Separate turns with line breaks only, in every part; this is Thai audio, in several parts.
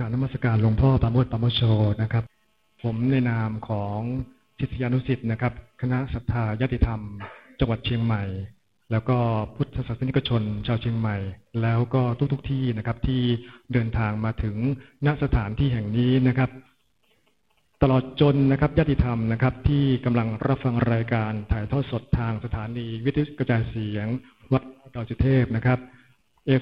การนมัสการหลวงพ่อปราโมทปราโมชโชนะครับ ผมในนามของศิษยานุสิษย์นะครับ คณะศรัทธาญาติธรรม จังหวัดเชียงใหม่ แล้วก็พุทธศาสนิกชนชาวเชียงใหม่ แล้วก็ทุกๆทที่นะครับ ที่เดินทางมาถึงณสถานที่แห่งนี้นะครับ ตลอดจนนะครับญาติธรรมนะครับ ที่กำลังรับฟังรายการถ่ายทอดสดทางสถานีวิทยุกระจายเสียง วัดดอยสุเทพนะครับ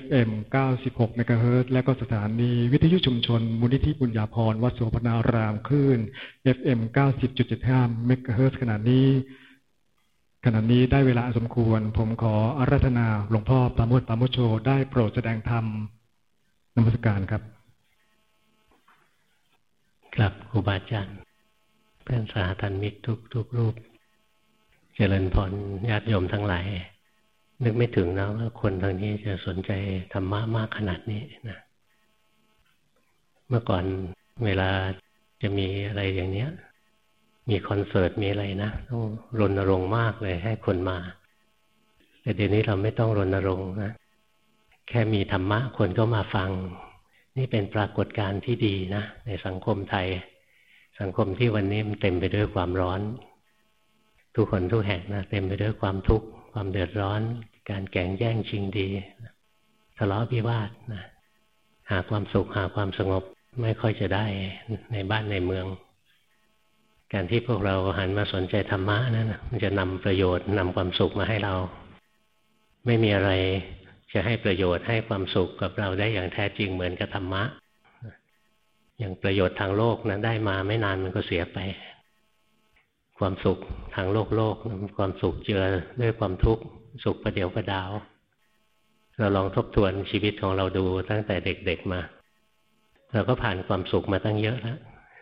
FM 96 MHz และก็สถานีวิทยุชุมชน มูลนิธิบุญญาพรวัดโสพนารามคลื่น FM 90.75 MHz ขณะนี้ ขณะนี้ได้เวลาสมควร ผมขออาราธนาหลวงพ่อปราโมทปราโมชโชได้โปรดแสดงธรรมนมัสการครับ
ครับครูบาอาจารย์เพื่อนสาธมิกทุกทุกรูป เจริญพรญาติโยมทั้งหลาย นึกไม่ถึงนะว่าคนทางนี้จะสนใจธรรมะมากขนาดนี้นะเมื่อก่อนเวลาจะมีอะไรอย่างเนี้ย มีคอนเสิร์ตมีอะไรนะต้องรณรงค์มากเลยให้คนมา แต่เดี๋ยวนี้เราไม่ต้องรณรงค์นะแค่มีธรรมะคนก็มาฟัง นี่เป็นปรากฏการณ์ที่ดีนะ ในสังคมไทย สังคมที่วันนี้มันเต็มไปด้วยความร้อน ทุกคนทุกแห่งนะเต็มไปด้วยความทุกข์ความเดือดร้อน การแข่งแย่งชิงดีทะเลาะพิวาทนะหาความสุขหาความสงบไม่ค่อยจะได้ในบ้านในเมือง การที่พวกเราหันมาสนใจธรรมะนั่นมันจะนำประโยชน์นำความสุขมาให้เรา ไม่มีอะไรจะให้ประโยชน์ให้ความสุขกับเราได้อย่างแท้จริงเหมือนกับธรรมะ อย่างประโยชน์ทางโลกนะได้มาไม่นานมันก็เสียไป ความสุขทางโลกโลกความสุขเจือด้วยความทุกข์ สุขประเดี๋ยวประดาว เราลองทบทวนชีวิตของเราดูตั้งแต่เด็กๆมา เราก็ผ่านความสุขมาตั้งเยอะแล้ว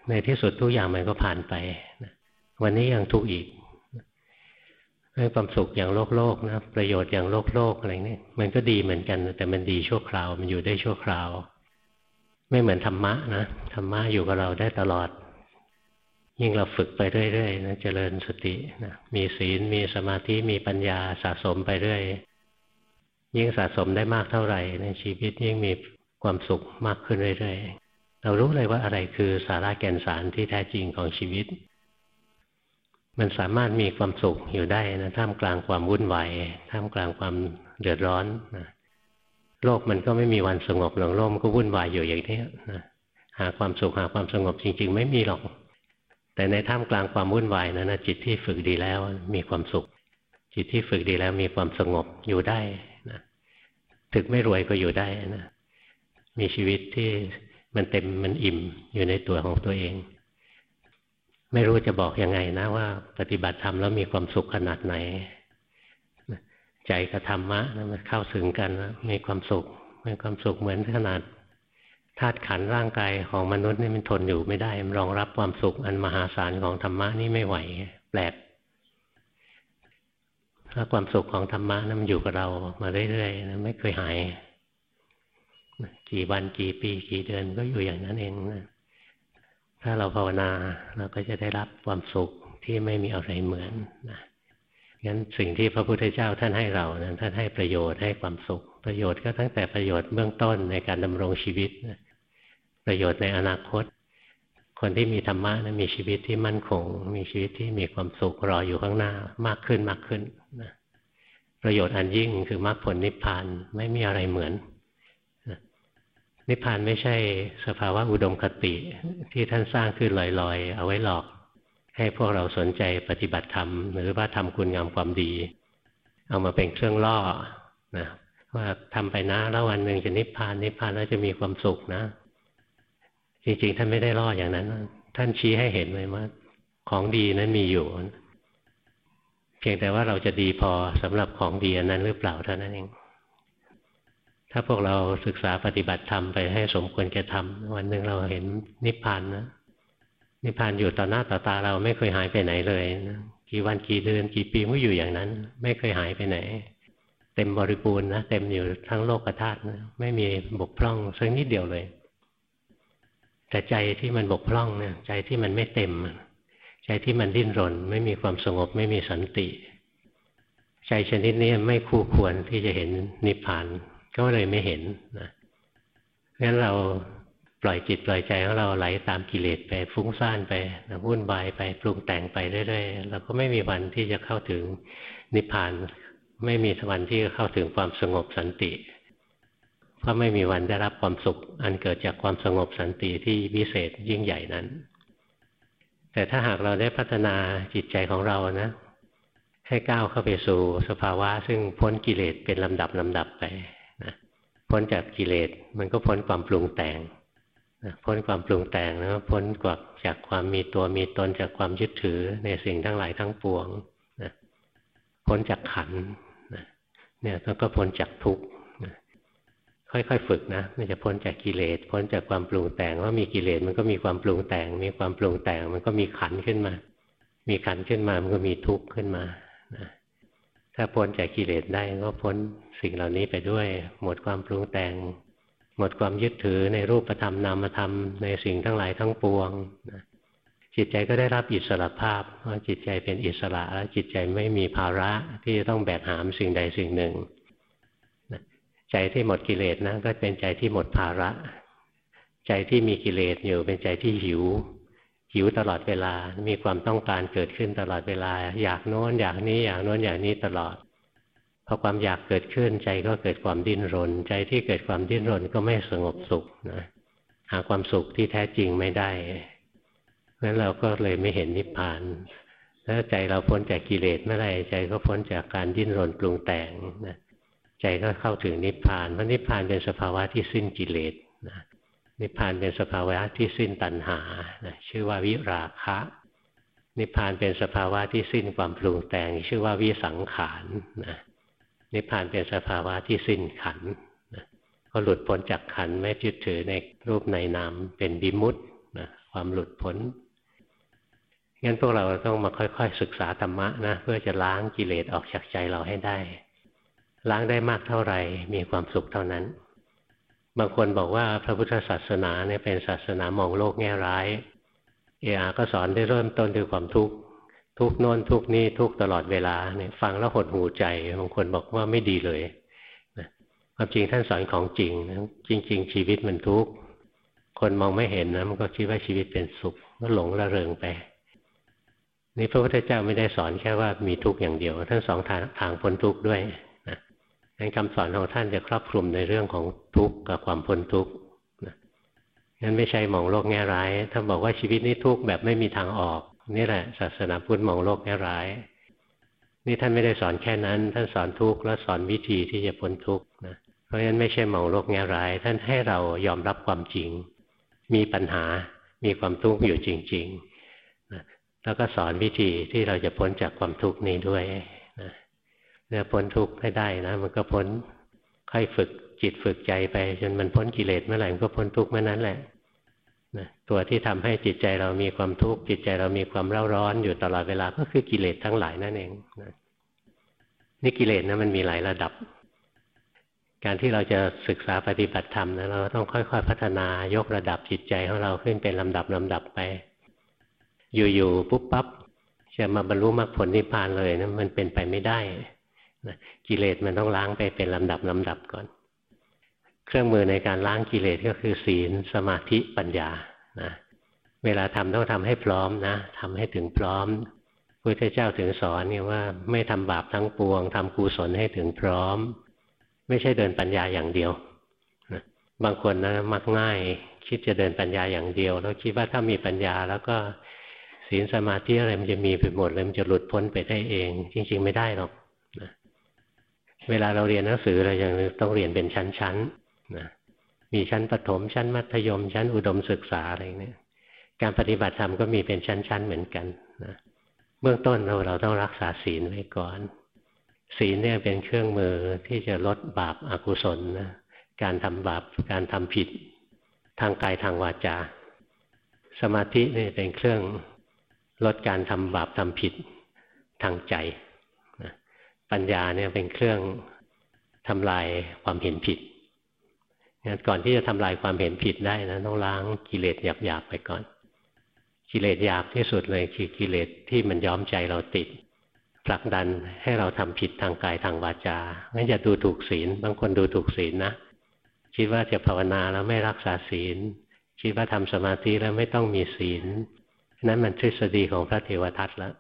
ในที่สุดทุกอย่างมันก็ผ่านไป วันนี้ยังทุกข์อีกให้ความสุขอย่างโลกโลกนะประโยชน์อย่างโลกโลกอะไรนี่มันก็ดีเหมือนกัน แต่มันดีชั่วคราว มันอยู่ได้ชั่วคราว ไม่เหมือนธรรมะนะธรรมะอยู่กับเราได้ตลอด ยิ่งเราฝึกไปเรื่อยๆนะเจริญสตินะมีศีลมีสมาธิมีปัญญาสะสมไปเรื่อยยิ่งสะสมได้มากเท่าไหร่ในชีวิตยิ่งมีความสุขมากขึ้นเรื่อยๆเรารู้เลยว่าอะไรคือสาระแก่นสารที่แท้จริงของชีวิต มันสามารถมีความสุขอยู่ได้นะท่ามกลางความวุ่นวายท่ามกลางความเดือดร้อนนะโลกมันก็ไม่มีวันสงบหรอกโลกมันก็วุ่นวายอยู่อย่างนี้นะหาความสุขหาความสงบจริง ๆ ไม่มีหรอก แต่ในท่ามกลางความวุ่นวายนั้นนะจิตที่ฝึกดีแล้วมีความสุข จิตที่ฝึกดีแล้วมีความสงบอยู่ได้นะถึงไม่รวยก็อยู่ได้นะมีชีวิตที่มันเต็มมันอิ่มอยู่ในตัวของตัวเอง ไม่รู้จะบอกยังไงนะว่า ปฏิบัติธรรมแล้วมีความสุขขนาดไหน ใจกับธรรมะนะมันเข้าถึงกันนะมีความสุขมีความสุขเหมือนขนาด ธาตุขันร่างกายของมนุษย์นี่มันทนอยู่ไม่ได้ มันรองรับความสุขอันมหาศาลของธรรมะนี่ไม่ไหว แปลกถ้าความสุขของธรรมะนั้นมันอยู่กับเรามาเรื่อยๆนะไม่เคยหายกี่วันกี่ปีกี่เดือนก็อยู่อย่างนั้นเองนะถ้าเราภาวนาเราก็จะได้รับความสุขที่ไม่มีอะไรเหมือนนะงั้นสิ่งที่พระพุทธเจ้าท่านให้เรานะท่านให้ประโยชน์ให้ความสุข ประโยชน์ก็ตั้งแต่ประโยชน์เบื้องต้นในการดำรงชีวิตนะ ประโยชน์ในอนาคต คนที่มีธรรมะนะมีชีวิตที่มั่นคง มีชีวิตที่มีความสุขรออยู่ข้างหน้ามากขึ้นมากขึ้นนะประโยชน์อันยิ่งคือมรรคผลนิพพานไม่มีอะไรเหมือนนิพพานไม่ใช่สภาวะอุดมคติที่ท่านสร้างขึ้นลอยๆ เอาไว้หลอก ให้พวกเราสนใจปฏิบัติธรรม หรือว่าทำคุณงามความดี เอามาเป็นเครื่องล่อนะว่าทำไปนะแล้ววันหนึ่งจะนิพพานนิพพานแล้วจะมีความสุขนะ จริงๆ ท่านไม่ได้ล่ออย่างนั้น ท่านชี้ให้เห็นเลยว่าของดีนั้นมีอยู่ เพียงแต่ว่าเราจะดีพอสำหรับของดีอันนั้นหรือเปล่าเท่านั้นเอง ถ้าพวกเราศึกษาปฏิบัติธรรมไปให้สมควรแก่ทำวันหนึ่งเราเห็นนิพพานนะนิพพานอยู่ต่อหน้าต่อตาเราไม่เคยหายไปไหนเลยนะกี่วันกี่เดือนกี่ปีก็อยู่อย่างนั้น ไม่เคยหายไปไหน เต็มบริบูรณ์นะเต็มอยู่ทั้งโลกธาตุนะไม่มีบกพร่องสักนิดเดียวเลย แต่ใจที่มันบกพร่องเนี่ยใจที่มันไม่เต็ม ใจที่มันดิ้นรน ไม่มีความสงบไม่มีสันติ ใจชนิดนี้ไม่คู่ควรที่จะเห็นนิพพาน ก็เลยไม่เห็นนะงั้นเราปล่อยจิตปล่อยใจของเราไหลตามกิเลสไปฟุ้งซ่านไปวุ่นวายไปปรุงแต่งไปเรื่อยๆเราก็ไม่มีวันที่จะเข้าถึงนิพพาน ไม่มีวันที่จะเข้าถึงความสงบสันติ เพราะไม่มีวันได้รับความสุข อันเกิดจากความสงบสันติที่วิเศษยิ่งใหญ่นั้น แต่ถ้าหากเราได้พัฒนาจิตใจของเรานะ ให้ก้าวเข้าไปสู่สภาวะ ซึ่งพ้นกิเลสเป็นลำดับลำดับไปนะพ้นจากกิเลสมันก็พ้นความปรุงแต่งพ้นความปรุงแต่งแล้วพ้นกว่าจากความมีตัวมีตนจากความยึดถือในสิ่งทั้งหลายทั้งปวงนะพ้นจากขันนะเนี่ยแล้วก็พ้นจากทุกข์ ค่อยๆฝึกนะมันจะพ้นจากกิเลสพ้นจากความปรุงแต่งว่ามีกิเลสมันก็มีความปรุงแต่ง มีความปรุงแต่ง มันก็มีขันขึ้นมา มีขันขึ้นมามันก็มีทุกข์ขึ้นมานะถ้าพ้นจากกิเลสได้ก็พ้นสิ่งเหล่านี้ไปด้วย หมดความปรุงแต่ง หมดความยึดถือในรูปธรรมนามธรรมในสิ่งทั้งหลายทั้งปวงนะจิตใจก็ได้รับอิสระภาพเพราะจิตใจเป็นอิสระแล้วจิตใจไม่มีภาระที่จะต้องแบกหามสิ่งใดสิ่งหนึ่ง ใจที่หมดกิเลสนะก็เป็นใจที่หมดภาระ ใจที่มีกิเลสอยู่เป็นใจที่หิว หิวตลอดเวลา มีความต้องการเกิดขึ้นตลอดเวลา อยากโน้นอยากนี้ อยากโน้นอยากนี้ตลอดพอความอยากเกิดขึ้นใจก็เกิดความดิ้นรน ใจที่เกิดความดิ้นรนก็ไม่สงบสุขนะหาความสุขที่แท้จริงไม่ได้เพราะนั้นเราก็เลยไม่เห็นนิพพานถ้าใจเราพ้นจากกิเลสเมื่อไรใจก็พ้นจากการดิ้นรนปรุงแต่งนะ ใจก็เข้าถึงนิพพานเพราะนิพพานเป็นสภาวะที่สิ้นกิเลสนะนิพพานเป็นสภาวะที่สิ้นตัณหานะชื่อว่าวิราคะ นิพพานเป็นสภาวะที่สิ้นความปรุงแต่ง ชื่อว่าวิสังขารนะนิพพานเป็นสภาวะที่สิ้นขันนะก็หลุดพ้นจากขันไม่ยึดถือในรูปในนามเป็นบิมุตนะความหลุดพ้นงั้นพวกเราต้องมาค่อย ๆ ศึกษาธรรมะนะเพื่อจะล้างกิเลสออกจากใจเราให้ได้ ล้างได้มากเท่าไหร่ มีความสุขเท่านั้น บางคนบอกว่าพระพุทธศาสนาเนี่ยเป็นศาสนามองโลกแง่ร้าย เออาก็สอนได้เริ่มต้นด้วยความทุกข์ทุกโน้นทุกนี้ทุกตลอดเวลาเนี่ยฟังแล้วหดหูใจบางคนบอกว่าไม่ดีเลยนะความจริงท่านสอนของจริงนะจริง ๆ ชีวิตมันทุกข์คนมองไม่เห็นนะมันก็คิดว่าชีวิตเป็นสุขก็หลงระเริงไปนี่พระพุทธเจ้าไม่ได้สอนแค่ว่ามีทุกข์อย่างเดียวท่านสองทางทางพ้นทุกข์ด้วย งั้นคำสอนของท่านจะครอบคลุมในเรื่องของทุกข์กับความพ้นทุกข์นะงั้นไม่ใช่มองโลกแง่ร้าย ถ้าบอกว่าชีวิตนี้ทุกข์แบบไม่มีทางออก นี่แหละ ศาสนาพุทธมองโลกแง่ร้าย นี่ท่านไม่ได้สอนแค่นั้น ท่านสอนทุกข์แล้วสอนวิธีที่จะพ้นทุกข์นะ เพราะฉะนั้นไม่ใช่มองโลกแง่ร้าย ท่านให้เรายอมรับความจริง มีปัญหา มีความทุกข์อยู่จริงๆนะแล้วก็สอนวิธีที่เราจะพ้นจากความทุกข์นี้ด้วย เนี่ยพ้นทุกข์ให้ได้นะมันก็พ้นค่อยฝึกจิตฝึกใจไป จนมันพ้นกิเลสเมื่อไหร่มันก็พ้นทุกข์เมื่อนั้นแหละนะตัวที่ทำให้จิตใจเรามีความทุกข์จิตใจเรามีความเร่าร้อนอยู่ตลอดเวลาก็คือกิเลสทั้งหลายนั่นเองนะนี่กิเลสนะมันมีหลายระดับ การที่เราจะศึกษาปฏิบัติธรรมนะเราต้องค่อย ๆ พัฒนายกระดับจิตใจของเราขึ้นเป็นลำดับลำดับไป อยู่ๆปุ๊บปั๊บจะมาบรรลุมรรคผลนิพพานเลยนะมันเป็นไปไม่ได้ นะกิเลสมันต้องล้างไปเป็นลำดับลำดับก่อน เครื่องมือในการล้างกิเลสก็คือศีลสมาธิปัญญานะเวลาทำต้องทำให้พร้อมนะทำให้ถึงพร้อมพระเจ้าถึงสอนเนี่ยว่าไม่ทำบาปทั้งปวงทำกุศลให้ถึงพร้อม ไม่ใช่เดินปัญญาอย่างเดียวนะบางคนนะมักง่าย คิดจะเดินปัญญาอย่างเดียว แล้วคิดว่าถ้ามีปัญญาแล้วก็ศีลสมาธิอะไรมันจะมีไปหมดเลยมันจะหลุดพ้นไปได้เอง จริง ๆ ไม่ได้หรอก เวลาเราเรียนหนังสือเรายังต้องเรียนเป็นชั้นๆนะมีชั้นประถมชั้นมัธยม ชั้นอุดมศึกษาอะไรเนี่ยการปฏิบัติธรรมก็มีเป็นชั้น ๆเหมือนกันนะเบื้องต้นเราเราต้องรักษาศีลไว้ก่อน ศีลเนี่ยเป็นเครื่องมือที่จะลดบาปอากุศลนะการทำบาปการทำผิดทางกายทางวาจา สมาธินี่เป็นเครื่องลดการทำบาปทำผิดทางใจ ปัญญาเนี่ยเป็นเครื่องทำลายความเห็นผิดงั้นก่อนที่จะทำลายความเห็นผิดได้นะต้องล้างกิเลสหยาบๆไปก่อน กิเลสหยาบที่สุดเลยคือกิเลสที่มันย้อมใจเราติดผลักดันให้เราทำผิดทางกายทางวาจางั้นอย่าดูถูกศีล บางคนดูถูกศีลนะคิดว่าจะภาวนาแล้วไม่รักษาศีล คิดว่าทำสมาธิแล้วไม่ต้องมีศีล นั้นมันทฤษฎีของพระเทวทัตแล้ว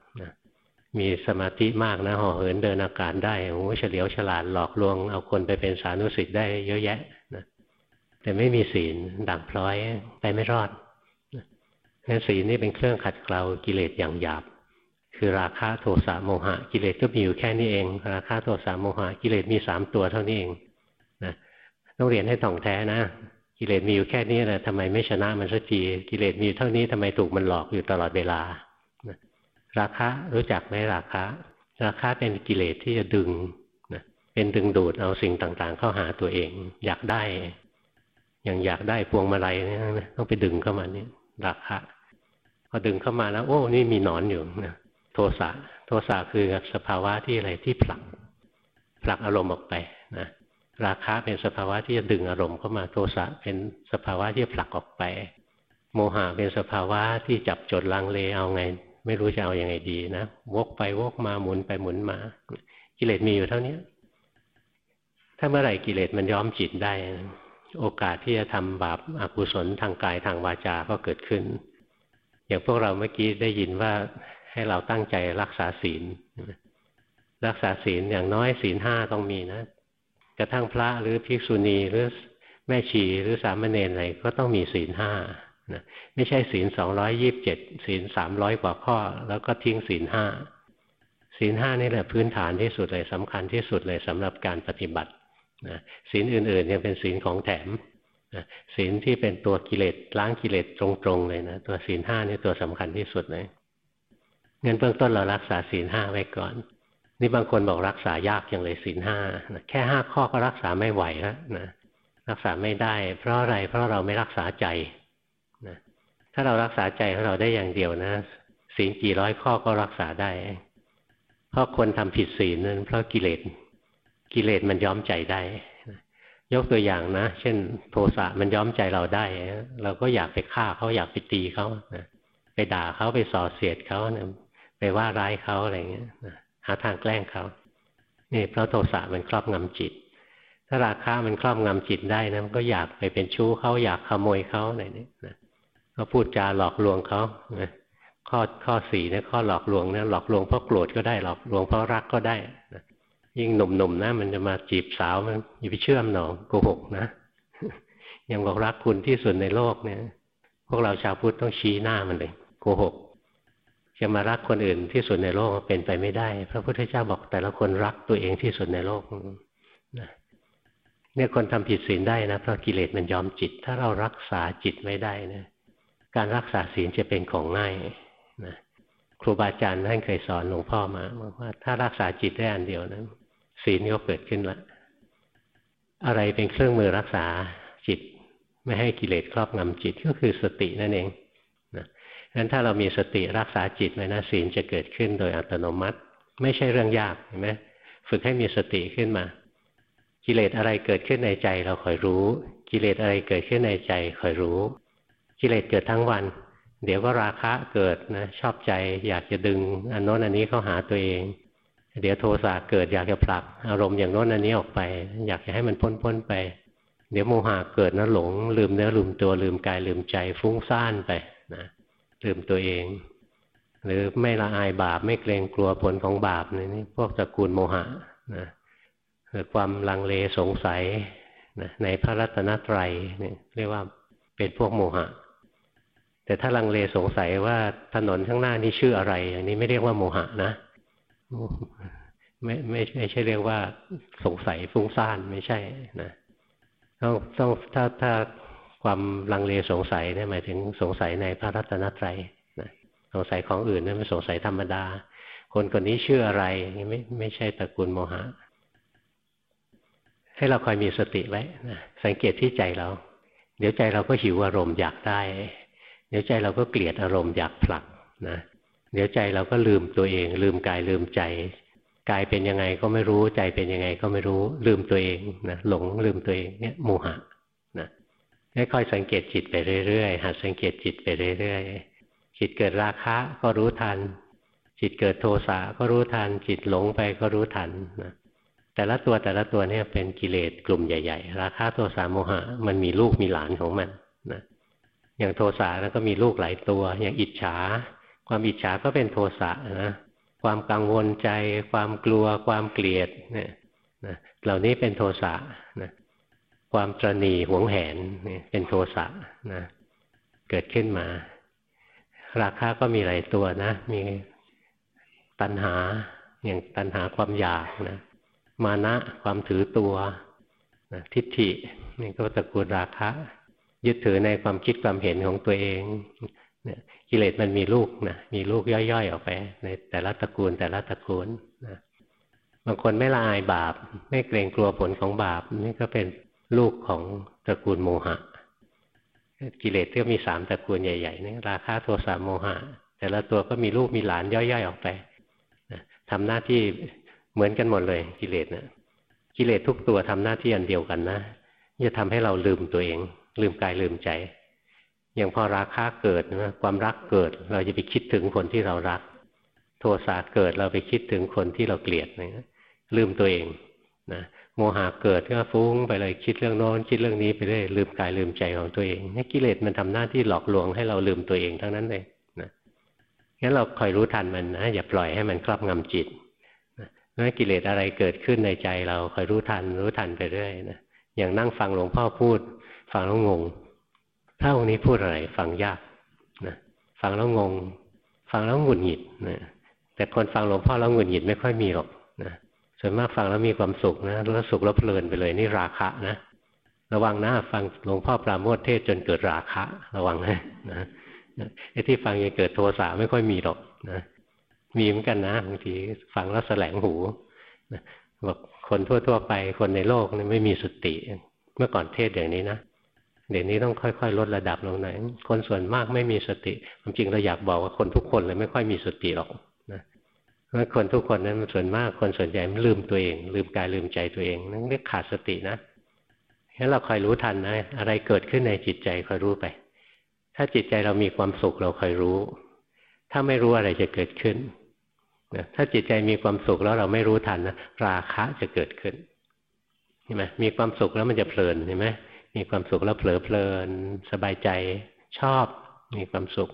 มีสมาธิมากนะห่อเหินเดินอากาศได้โอ้เฉลียวฉลาดหลอกลวง เอาคนไปเป็นสานุสิทธิ์ได้เยอะแยะนะแต่ไม่มีศีลด่างพร้อยไปไม่รอดงั้นศีลนี่เป็นเครื่องขัดเกลากิเลสอย่างหยาบ คือราคะโทสะโมหะกิเลสก็มีอยู่แค่นี้เอง ราคะโทสะโมหะกิเลสมีสามตัวเท่านี้เองนะต้องเรียนให้ถ่องแท้นะกิเลสมีอยู่แค่นี้แหละทำไมไม่ชนะมันสักทีกิเลสมีเท่านี้ทำไมถูกมันหลอกอยู่ตลอดเวลา ราคะรู้จักไหมราคะ ราคะเป็นกิเลสที่จะดึงนะเป็นดึงดูดเอาสิ่งต่างๆ เข้าหาตัวเอง อยากได้ อย่างอยากได้พวงมาลัยนี่ต้องไปดึงเข้ามานี่ราคะพอดึงเข้ามาแล้ว โอ้ นี่มีหนอนอยู่นะโทสะโทสะคือสภาวะที่อะไรที่ผลักผลักอารมณ์ออกไปนะราคะเป็นสภาวะที่จะดึงอารมณ์เข้ามาโทสะเป็นสภาวะที่ผลักออกไป โมหะเป็นสภาวะที่จับจดลังเลเอาไง ไม่รู้จะเอาอยัางไงดีนะวกไปวกมาหมุนไปหมุนมา กิเลสมีอยู่เท่านี้ถ้าเมื่อไหร่กิเลสมันย้อมจิตได้ โอกาสที่จะทำบาปอากุศลทางกายทางวาจาก็เกิดขึ้น อย่างพวกเราเมื่อกี้ได้ยินว่าให้เราตั้งใจรักษาศีลรักษาศีลอย่างน้อยศีลห้าต้องมีนะ กระทั่งพระหรือภิกษุณีหรือแม่ชีหรือสามเณรอะไรก็ต้องมีศีลห้า นะไม่ใช่ศีลสองร้อยยิบเจ็ดศีลสามร้อยกว่าข้อ แล้วก็ทิ้งศีลห้าศีลห้านี่แหละพื้นฐานที่สุดเลยสำคัญที่สุดเลยสำหรับการปฏิบัตินะศีลอื่นๆยังเป็นศีลของแถมนะศีลที่เป็นตัวกิเลสล้างกิเลสตรงๆเลยนะตัวศีลห้านี่ตัวสำคัญที่สุดเลยเงินเบื้องต้นเรารักษาศีลห้าไว้ก่อน นี่บางคนบอกรักษายากอย่างเลยศีลห้าแค่ห้าข้อก็รักษาไม่ไหวแล้วนะรักษาไม่ได้ เพราะอะไรเพราะเราไม่รักษาใจ ถ้าเรารักษาใจของเราได้อย่างเดียวนะศีลกี่ร้อยข้อก็รักษาได้ เพราะคนทำผิดศีลนั้นเพราะกิเลสกิเลสมันย้อมใจได้ ยกตัวอย่างนะ เช่น โทสะมันย้อมใจเราได้ เราก็อยากไปฆ่าเขาอยากไปตีเขาไปด่าเขาไปส่อเสียดเขาไปว่าร้ายเขาอะไรเงี้ยหาทางแกล้งเขานี่เพราะโทสะมันครอบงำจิต ถ้าราคะมันครอบงำจิตได้นะมันก็อยากไปเป็นชู้เขาอยากขโมยเขาอะไรนี่นะ ก็พูดจาหลอกลวงเขาข้อข้อสี่เนี่ยข้อหลอกลวงเนี่ยหลอกลวงเพราะโกรธก็ได้หลอกลวงเพราะรักก็ได้นะยิ่งหนุ่มๆนะมันจะมาจีบสาวมันอย่าไปเชื่อมหนอโกหกนะยังบอกรักคุณที่สุดในโลกเนี่ย พวกเราชาวพุทธต้องชี้หน้ามันเลยโกหกจะมารักคนอื่นที่สุดในโลกเป็นไปไม่ได้ พระพุทธเจ้าบอกแต่ละคนรักตัวเองที่สุดในโลกนะเนี่ยคนทำผิดศีลได้นะเพราะกิเลสมันยอมจิต ถ้าเรารักษาจิตไม่ได้นะ การรักษาศีลจะเป็นของง่ายนะครูบาอาจารย์ท่านเคยสอนหลวงพ่อมาบอกว่าถ้ารักษาจิตได้อันเดียวนะศีลก็เกิดขึ้นละ อะไรเป็นเครื่องมือรักษาจิต ไม่ให้กิเลสครอบงำจิตก็คือสตินั่นเองนะงั้นถ้าเรามีสติรักษาจิตไว้นะศีลจะเกิดขึ้นโดยอัตโนมัติ ไม่ใช่เรื่องยากเห็นไหมฝึกให้มีสติขึ้นมา กิเลสอะไรเกิดขึ้นในใจเราคอยรู้ กิเลสอะไรเกิดขึ้นในใจคอยรู้ กิเลสเกิดทั้งวัน เดี๋ยวก็ราคะเกิดนะชอบใจอยากจะดึงอันโน้นอันนี้เข้าหาตัวเอง เดี๋ยวโทสะเกิดอยากจะผลักอารมณ์อย่างโน้นอันนี้ออกไป อยากจะให้มันพ้นพ้นไป เดี๋ยวโมหะเกิดนะหลง ลืมเนื้อลืมตัวลืมกายลืมใจฟุ้งซ่านไปนะลืมตัวเอง หรือไม่ละอายบาปไม่เกรงกลัวผลของบาปนี่พวกตระกูลโมหะนะหรือความลังเลสงสัยนะในพระรัตนตรัยเนี่ยเรียกว่าเป็นพวกโมหะ แต่ถ้าลังเลสงสัยว่าถนนข้างหน้านี้ชื่ออะไร อันนี้ไม่เรียกว่าโมหะนะไม่ไม่ไม่ใช่เรียกว่าสงสัยฟุ้งซ่านไม่ใช่นะต้องต้องถ้าถ้าความลังเลสงสัยเนี่ยหมายถึงสงสัยในพระรัตนตรัยนะสงสัยของอื่นนี่มันสงสัยธรรมดา คนคนนี้ชื่ออะไรไม่ไม่ใช่ตระกูลโมหะ ให้เราคอยมีสติไว้นะสังเกตที่ใจเรา เดี๋ยวใจเราก็หิวอารมณ์อยากได้ เดี๋ยวใจเราก็เกลียดอารมณ์อยากผลักนะเดี๋ยวใจเราก็ลืมตัวเอง ลืมกายลืมใจกายเป็นยังไงก็ไม่รู้ใจเป็นยังไงก็ไม่รู้ลืมตัวเองนะหลงลืมตัวเองเนี่ยโมหะนะให้ค่อยสังเกตจิตไปเรื่อยๆหัดสังเกตจิตไปเรื่อยๆจิตเกิดราคะก็รู้ทัน จิตเกิดโทสะก็รู้ทัน จิตหลงไปก็รู้ทันนะแต่ละตัวแต่ละตัวเนี่ยเป็นกิเลสกลุ่มใหญ่ ๆ ราคะโทสะโมหะ มันมีลูกมีหลานของมัน อย่างโทสะแล้วก็มีลูกหลายตัว อย่างอิจฉา ความอิจฉาก็เป็นโทสะนะความกังวลใจ ความกลัว ความเกลียดเนี่ยนะเหล่านี้เป็นโทสะนะความตรณีหวงแหนนี่เป็นโทสะนะเกิดขึ้นมา ราคาก็มีหลายตัวนะ มีตัณหาอย่างตัณหาความอยากนะมานะความถือตัวนะทิฏฐินี่ก็ตระกูลราคะ ยึดถือในความคิดความเห็นของตัวเองเนี่ยกิเลสมันมีลูกนะมีลูกย่อยๆออกไป ในแต่ละตระกูลแต่ละตระกูลนะบางคนไม่ละอายบาป ไม่เกรงกลัวผลของบาป นี่ก็เป็นลูกของตระกูลโมหะ กิเลสก็มีสามตระกูลใหญ่ๆนี่ราคะโทสะโมหะ แต่ละตัวก็มีลูกมีหลานย่อยๆออกไปทำหน้าที่เหมือนกันหมดเลย กิเลสนะกิเลสทุกตัวทำหน้าที่อันเดียวกันนะจะทำให้เราลืมตัวเอง ลืมกายลืมใจ อย่างพอราคะเกิดนะความรักเกิด เราจะไปคิดถึงคนที่เรารัก โทสะเกิดเราไปคิดถึงคนที่เราเกลียดนะลืมตัวเองนะโมหะเกิดก็ฟุ้งไปเลยคิดเรื่องโน้นคิดเรื่องนี้ไปเรื่อยลืมกายลืมใจของตัวเองนี่กิเลสมันทำหน้าที่หลอกลวงให้เราลืมตัวเองทั้งนั้นเลยนะงั้นเราคอยรู้ทันมันนะอย่าปล่อยให้มันครอบงำจิตนะกิเลสอะไรเกิดขึ้นในใจเราคอยรู้ทันรู้ทันไปเรื่อยนะอย่างนั่งฟังหลวงพ่อพูด ฟังแล้วงง ถ้าองค์นี้พูดอะไร ฟังยากนะฟังแล้วงง ฟังแล้วหงุดหงิดนะแต่คนฟังหลวงพ่อแล้วหงุดหงิดไม่ค่อยมีหรอกนะส่วนมากฟังแล้วมีความสุขนะแล้วสุขแล้วเพลินไปเลยนี่ราคะนะระวังนะฟังหลวงพ่อปราโมทเทศจนเกิดราคะ ระวังนะนะไอ้ที่ฟังยังเกิดโทสะไม่ค่อยมีหรอกนะมีเหมือนกันนะบางทีฟังแล้วแสลงหูนะบอกคนทั่ว ๆ ไปคนในโลกนี่ไม่มีสติ เมื่อก่อนเทศอย่างนี้นะ เดี๋ยวนี้ต้องค่อยๆ ลดระดับลงหน่อยคนส่วนมากไม่มีสติความจริงเราอยากบอกว่าคนทุกคนเลยไม่ค่อยมีสติหรอกเพราะคนทุกคนนั้นส่วนมากคนส่วนใหญ่มันลืมตัวเอง ลืมกายลืมใจตัวเองนั่นเรียกขาดสตินะงั้นเราคอยรู้ทันนะอะไรเกิดขึ้นในจิตใจคอยรู้ไป ถ้าจิตใจเรามีความสุขเราคอยรู้ ถ้าไม่รู้อะไรจะเกิดขึ้นนะถ้าจิตใจมีความสุขแล้วเราไม่รู้ทันนะราคะจะเกิดขึ้นเห็นไหมมีความสุขแล้วมันจะเพลินเห็นไหม มีความสุขแล้วเผลอเพลิน สบายใจชอบมีความสุข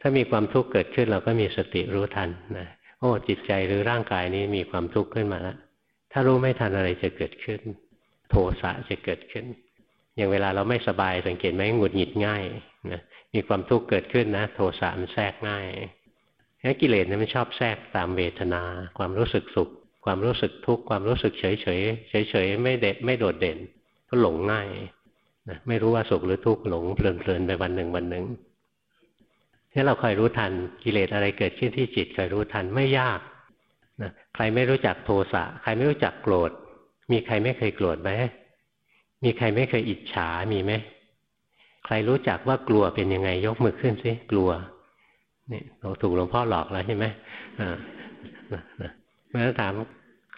ถ้ามีความทุกข์เกิดขึ้นเราก็มีสติรู้ทันนะโอ้จิตใจหรือร่างกายนี้มีความทุกข์ขึ้นมาแล้วถ้ารู้ไม่ทันอะไรจะเกิดขึ้น โทสะจะเกิดขึ้น อย่างเวลาเราไม่สบายสังเกตไหมหงุดหงิดง่ายนะมีความทุกข์เกิดขึ้นนะ โทสะมันแทรกง่ายงั้นกิเลสเนี่ยมันชอบแทรกตามเวทนา ความรู้สึกสุข ความรู้สึกทุกข์ความรู้สึกเฉยเฉยเฉยเฉยไม่เด็ดไม่โดดเด่น ก็หลงง่ายนะไม่รู้ว่าสุขหรือทุกข์หลงเพลินเพลินไปวันหนึ่งวันหนึ่งนี่เราคอยรู้ทันกิเลสอะไรเกิดขึ้นที่จิตคอยรู้ทันไม่ยากนะใครไม่รู้จักโทสะใครไม่รู้จักโกรธ มีใครไม่เคยโกรธไหมมีใครไม่เคยอิจฉามีไหมใครรู้จักว่ากลัวเป็นยังไงยกมือขึ้นสิกลัวนี่เราถูกหลวงพ่อหลอกแล้วใช่ไหมอ่าเมื่อถาม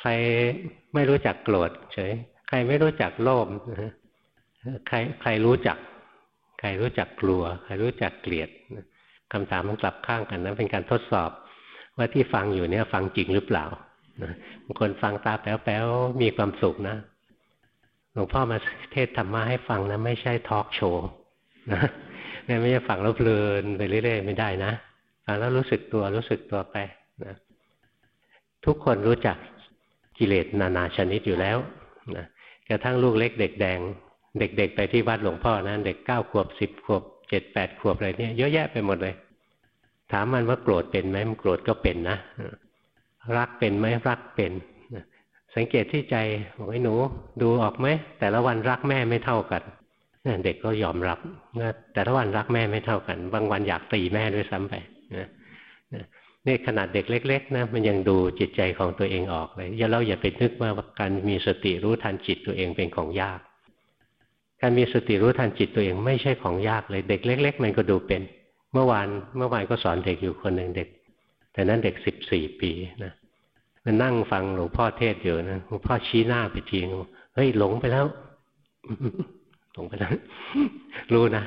ใครไม่รู้จักโกรธเฉย รไม่รู้จักโลภใครใครรู้จัก ใครรู้จักกลัว ใครรู้จักเกลียดคำถามมันกลับข้างกันนะเป็นการทดสอบ ว่าที่ฟังอยู่เนี่ย ฟังจริงหรือเปล่าบางคนฟังตาแป๊วๆมีความสุขนะหลวงพ่อมาเทศธรรมะให้ฟังนะไม่ใช่ทอล์กโชว์นะไม่ใช่ฟังแล้วเพลินไปเรื่อยๆไม่ได้นะฟังแล้วรู้สึกตัวรู้สึกตัวไปนะทุกคนรู้จักกิเลสนานาชนิดอยู่แล้วนะ กระทั่งลูกเล็กเด็กแดง เด็กๆไปที่วัดหลวงพ่อนะเด็กเก้าขวบสิบขวบเจ็ดแปดขวบอะไรเนี่ยเยอะแยะไปหมดเลย ถามมันว่าโกรธเป็นไหมมันโกรธก็เป็นนะรักเป็นไหมรักเป็น สังเกตที่ใจบอกไอ้หนูดูออกไหมแต่ละวันรักแม่ไม่เท่ากันเด็กก็ยอมรับว่แต่ละวันรักแม่ไม่เท่ากัน บางวันอยากตีแม่ด้วยซ้ำไปนี่ ขนาดเด็กเล็ก ๆ นะมันยังดูจิตใจของตัวเองออกเลยอย่าเราอย่าไปนึกว่าการมีสติรู้ทันจิตตัวเองเป็นของยาก การมีสติรู้ทันจิตตัวเองไม่ใช่ของยากเลยเด็กเล็ก ๆ มันก็ดูเป็น เมื่อวานเมื่อวานก็สอนเด็กอยู่คนหนึ่งเด็ก แต่นั้นเด็กสิบสี่ปีนะมันนั่งฟังหลวงพ่อเทศอยู่นะหลวงพ่อชี้หน้าไปทีเฮ้ยหลงไปแล้วหลงไปแล้วรู้นะ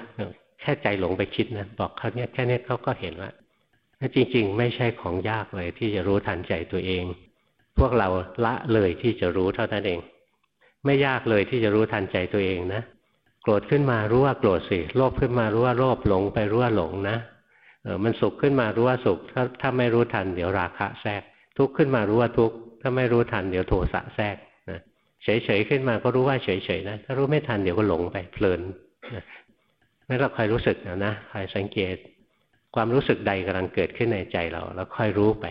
แค่ใจหลงไปคิดนะบอกเขาเนี่ยแค่นี้เขาก็เห็นว่า จริง ๆ ไม่ใช่ของยากเลยที่จะรู้ทันใจตัวเอง พวกเราละเลยที่จะรู้เท่านั้นเอง ไม่ยากเลยที่จะรู้ทันใจตัวเองนะ โกรธขึ้นมารู้ว่าโกรธสิโลภขึ้นมารู้ว่าโลภหลงไปรู้ว่าหลงนะเออมันสุขขึ้นมารู้ว่าสุข ถ้าถ้าไม่รู้ทันเดี๋ยวราคะแทรก ทุกข์ขึ้นมารู้ว่าทุกข์ถ้าไม่รู้ทันเดี๋ยวโทสะแทรกนะเฉยๆขึ้นมาก็รู้ว่าเฉยๆนะถ้ารู้ไม่ทันเดี๋ยวก็หลงไปเพลินนะนั่นเราคอยรู้สึกนะนะคอยสังเกต ความรู้สึกใดกำลังเกิดขึ้นในใจเรา แล้วค่อยรู้ไป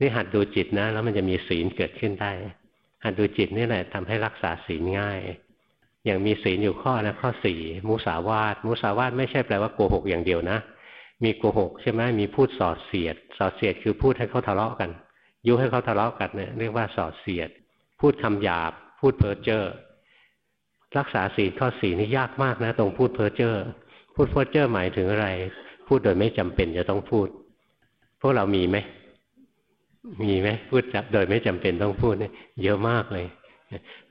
นี่หัดดูจิตนะ แล้วมันจะมีศีลเกิดขึ้นได้ หัดดูจิตนี่แหละทำให้รักษาศีลง่าย อย่างมีศีลอยู่ข้อนะข้อสี่มุสาวาทมุสาวาทไม่ใช่แปลว่าโกหกอย่างเดียวนะ มีโกหกใช่ไหมมีพูดสอดเสียด สอดเสียดคือพูดให้เขาทะเลาะกัน ยุให้เขาทะเลาะกันเนี่ยเรียกว่าสอดเสียด พูดคำหยาบ พูดเพ้อเจ้อรักษาศีลข้อสี่นี่ยากมากนะ ตรงพูดเพ้อเจ้อพูดเพ้อเจ้อหมายถึงอะไร พูดโดยไม่จำเป็นจะต้องพูด พวกเรามีไหมมีไหมพูดโดยไม่จำเป็นต้องพูดเนี่ยเยอะมากเลย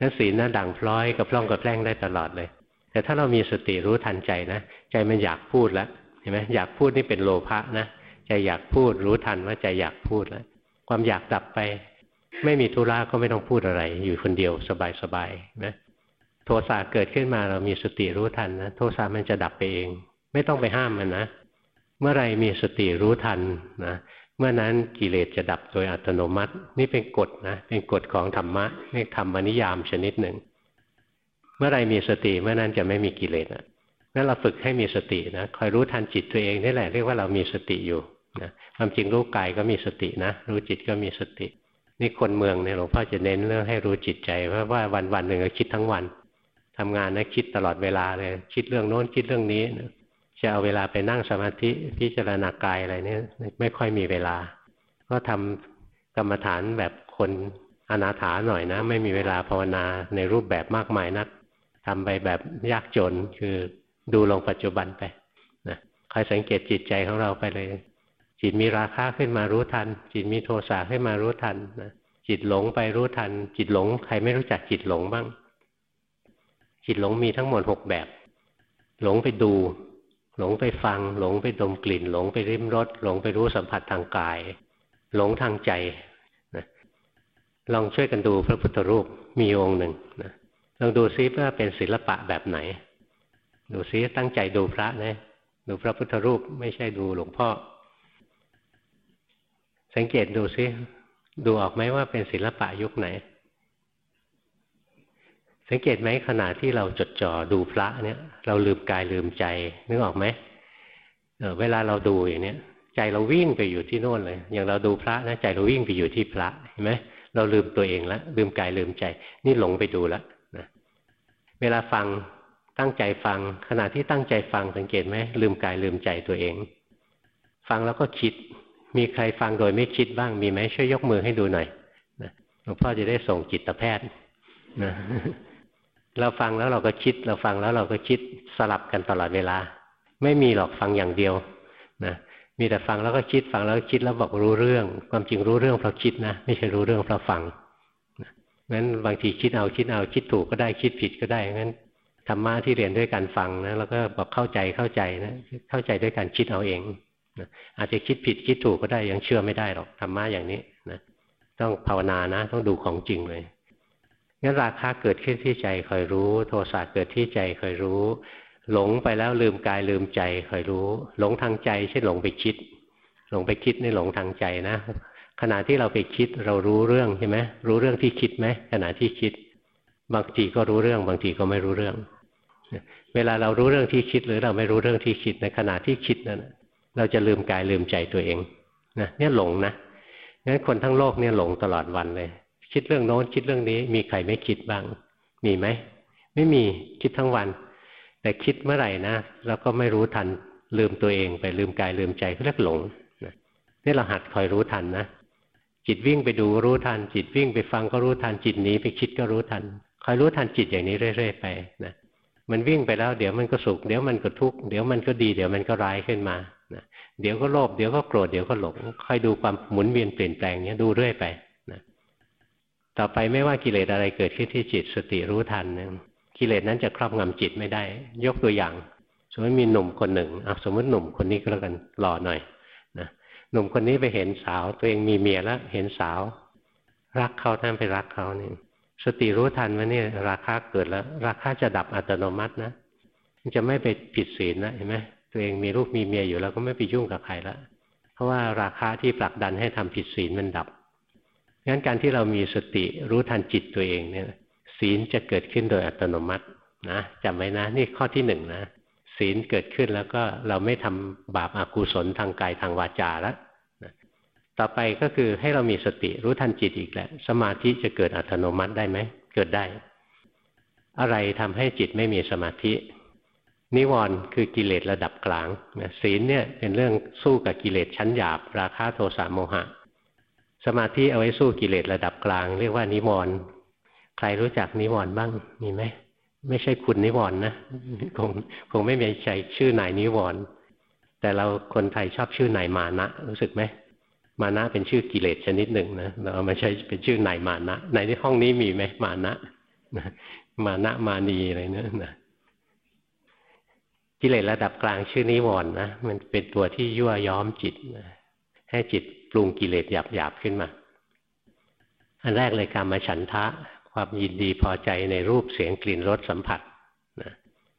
นั้นศีลน่าดังพร้อยกับพร่องกับแพร่งได้ตลอดเลย แต่ถ้าเรามีสติรู้ทันใจนะใจมันอยากพูดแล้วเห็นไหมอยากพูดนี่เป็นโลภะนะใจอยากพูดรู้ทันว่าใจอยากพูดแล้วความอยากดับไป ไม่มีธุระก็ไม่ต้องพูดอะไร อยู่คนเดียวสบายๆนะโทสะเกิดขึ้นมาเรามีสติรู้ทันนะโทสะมันจะดับไปเอง ไม่ต้องไปห้ามมันนะ เมื่อไรมีสติรู้ทันนะเมื่อนั้นกิเลสจะดับโดยอัตโนมัติ นี่เป็นกฎนะเป็นกฎของธรรมะนี่ธรรมนิยามชนิดหนึ่ง เมื่อไรมีสติเมื่อนั้นจะไม่มีกิเลสนะงั้นเราฝึกให้มีสตินะคอยรู้ทันจิตตัวเองนี่แหละเรียกว่าเรามีสติอยู่นะความจริงรู้กายก็มีสตินะ รู้จิตก็มีสติ นี่คนเมืองเนี่ยหลวงพ่อจะเน้นเรื่องให้รู้จิตใจเพราะว่าวันวันหนึ่งก็คิดทั้งวันทำงานนะคิดตลอดเวลาเลย คิดเรื่องโน้นคิดเรื่องนี้นะ จะเอาเวลาไปนั่งสมาธิพิจารณากายอะไรเนี่ยไม่ค่อยมีเวลา ก็ทำกรรมฐานแบบคนอนาถาหน่อยนะ ไม่มีเวลาภาวนาในรูปแบบมากมายนักทำไปแบบยากจนคือดูลงปัจจุบันไปนะคอยสังเกตจิตใจของเราไปเลย จิตมีราคะขึ้นมารู้ทัน จิตมีโทสะขึ้นมารู้ทันนะจิตหลงไปรู้ทัน จิตหลงใครไม่รู้จักจิตหลงบ้าง จิตหลงมีทั้งหมดหกแบบ หลงไปดู หลงไปฟัง หลงไปดมกลิ่น หลงไปริมรสหลงไปรู้สัมผัสทางกาย หลงทางใจนะลองช่วยกันดูพระพุทธรูปมีองค์หนึ่งนะลองดูซิว่าเป็นศิลปะแบบไหน ดูซิตั้งใจดูพระนะดูพระพุทธรูปไม่ใช่ดูหลวงพ่อ สังเกตดูซิดูออกไหมว่าเป็นศิลปะยุคไหน สังเกตไหมขณะที่เราจดจ่อดูพระเนี่ย เราลืมกายลืมใจนึกออกไหมเเวลาเราดูอย่างเนี้ยใจเราวิ่งไปอยู่ที่โน่นเลย อย่างเราดูพระนะใจเราวิ่งไปอยู่ที่พระเห็นไหมเราลืมตัวเองล้วลืมกายลืมใจ นี่หลงไปดูล้วนะเวลาฟังตั้งใจฟัง ขณะที่ตั้งใจฟังสังเกตไหมลืมกายลืมใจตัวเอง ฟังแล้วก็คิด มีใครฟังโดยไม่คิดบ้างมีไหมช่วยยกมือให้ดูหน่อยหลวงพ่อจะได้ส่งจิตแพทย์นะ เราฟังแล้วเราก็คิด เราฟังแล้วเราก็คิดสลับกันตลอดเวลา ไม่มีหรอกฟังอย่างเดียวนะมีแต่ฟังแล้วก็คิดฟังแล้วคิดแล้วบอกรู้เรื่อง ความจริงรู้เรื่องเพราะคิดนะไม่ใช่รู้เรื่องเพราะฟังงั้นบางทีคิดเอาคิดเอาคิดถูกก็ได้คิดผิดก็ได้งั้นธรรมะที่เรียนด้วยการฟังนะแล้วก็บอกเข้าใจเข้าใจนะเข้าใจด้วยการคิดเอาเองนะอาจจะคิดผิดคิดถูกก็ได้ยังเชื่อไม่ได้หรอกธรรมะอย่างนี้นะต้องภาวนานะ ต้องดูของจริงเลย งั้นราคะเกิดขึ้นที่ใจคอยรู้ โทสะเกิดที่ใจคอยรู้ หลงไปแล้วลืมกายลืมใจคอยรู้ หลงทางใจเช่นหลงไปคิด หลงไปคิดนี่หลงทางใจนะขณะที่เราไปคิดเรารู้เรื่องใช่ไหมรู้เรื่องที่คิดไหมขณะที่คิด บางทีก็รู้เรื่องบางทีก็ไม่รู้เรื่อง เวลาเรารู้เรื่องที่คิดหรือเราไม่รู้เรื่องที่คิดในขณะที่คิดนั้นเราจะลืมกายลืมใจตัวเองนะเนี่ยหลงนะงั้นคนทั้งโลกเนี่ยหลงตลอดวันเลย คิดเรื่องโน้นคิดเรื่องนี้ มีใครไม่คิดบ้าง มีไหม ไม่มีคิดทั้งวัน แต่คิดเมื่อไหร่นะแล้วก็ไม่รู้ทันลืมตัวเองไปลืมกายลืมใจเขาเรียกหลงนี่เราหัดคอยรู้ทันนะจิตวิ่งไปดูรู้ทัน จิตวิ่งไปฟังก็รู้ทันจิตหนีไปคิดก็รู้ทันคอยรู้ทันจิตอย่างนี้เรื่อยๆไปนะมันวิ่งไปแล้ว เดี๋ยวมันก็สุขเดี๋ยวมันก็ทุกข์เดี๋ยวมันก็ดีเดี๋ยวมันก็ร้ายขึ้นมานะเดี๋ยวก็โลภเดี๋ยวก็โกรธเดี๋ยวก็หลงคอยดูความหมุนเวียนเปลี่ยนแปลงเนี้ยดูเรื่อยไป ต่อไปไม่ว่ากิเลสอะไรเกิดขึ้นที่จิตสติรู้ทันกิเลสนั้นจะครอบงำจิตไม่ได้ ยกตัวอย่าง สมมติมีหนุ่มคนหนึ่งสมมติหนุ่มคนนี้ก็แล้วกันหล่อหน่อยนะหนุ่มคนนี้ไปเห็นสาว ตัวเองมีเมียแล้วเห็นสาว รักเขาท่านไปรักเขาเนี่ยสติรู้ทันว่านี่ราคาเกิดแล้ว ราคาจะดับอัตโนมัตินะจะไม่ไปผิดศีลนะเห็นไหมตัวเองมีลูกมีเมียอยู่แล้วก็ไม่ไปยุ่งกับใครละเพราะว่าราคาที่ผลักดันให้ทำผิดศีลมันดับ งั้นการที่เรามีสติรู้ทันจิตตัวเองเนี่ยศีลจะเกิดขึ้นโดยอัตโนมัตินะจำไว้นะนี่ข้อที่หนึ่งนะศีลเกิดขึ้นแล้วก็เราไม่ทำบาปอากุศลทางกายทางวาจาแล้วต่อไปก็คือให้เรามีสติรู้ทันจิตอีกแหละ สมาธิจะเกิดอัตโนมัติได้ไหมเกิดได้ อะไรทำให้จิตไม่มีสมาธิ นิวรณ์คือกิเลสระดับกลางศีลเนี่ยเป็นเรื่องสู้กับกิเลสชั้นหยาบ ราคะโทสะโมหะ สมาธิเอาไว้สู้กิเลสระดับกลาง เรียกว่านิวรณ์ใครรู้จักนิวรณ์บ้างมีไหมไม่ใช่คุณนิวรณ์นะคงคงไม่มีใจชื่อนายนิวรณ์แต่เราคนไทยชอบชื่อนายมานะรู้สึกไหมมานะเป็นชื่อกิเลสชนิดหนึ่งนะเราเอามาใช้เป็นชื่อนายมานะในที่ห้องนี้มีไหมมานะมานะมานีอะไรเนี่ยนะกิเลสระดับกลางชื่อนิวรณ์นะมันเป็นตัวที่ยั่วย้อมจิตนะให้จิต รุงกิเลสหยาบๆขึ้นมา อันแรกเลยการมาฉันทะ ความยินดีพอใจในรูปเสียงกลิ่นรสสัมผัสนะ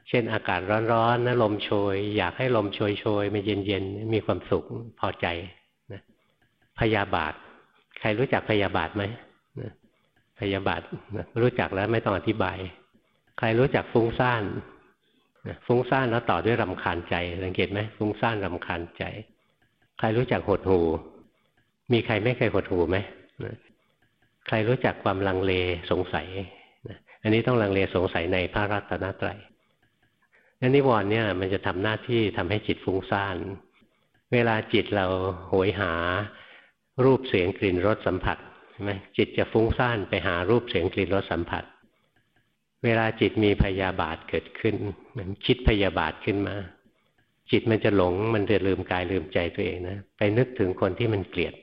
เช่นอากาศร้อนๆนะลมโชย อยากให้ลมโชยโชยมันเย็นๆ มีความสุขพอใจนะพยาบาท ใครรู้จักพยาบาทไหมนะพยาบาทนะรู้จักแล้วไม่ต้องอธิบาย ใครรู้จักฟุ้งซ่านนะฟุ้งซ่านแล้วต่อด้วยรำคาญใจ สังเกตไหมฟุ้งซ่านรำคาญใจ ใครรู้จักหดหู มีใครไม่เคยหดหูไหมใครรู้จักความลังเลสงสัยอันนี้ต้องลังเลสงสัยในพระรัตนตรัยนั่นนิวรณ์เนี่ยมันจะทำหน้าที่ทำให้จิตฟุ้งซ่าน เวลาจิตเราโหยหารูปเสียงกลิ่นรสสัมผัสใช่ไหมจิตจะฟุ้งซ่านไปหารูปเสียงกลิ่นรสสัมผัส เวลาจิตมีพยาบาทเกิดขึ้น มันคิดพยาบาทขึ้นมา จิตมันจะหลงมันจะลืมกายลืมใจตัวเองนะไปนึกถึงคนที่มันเกลียด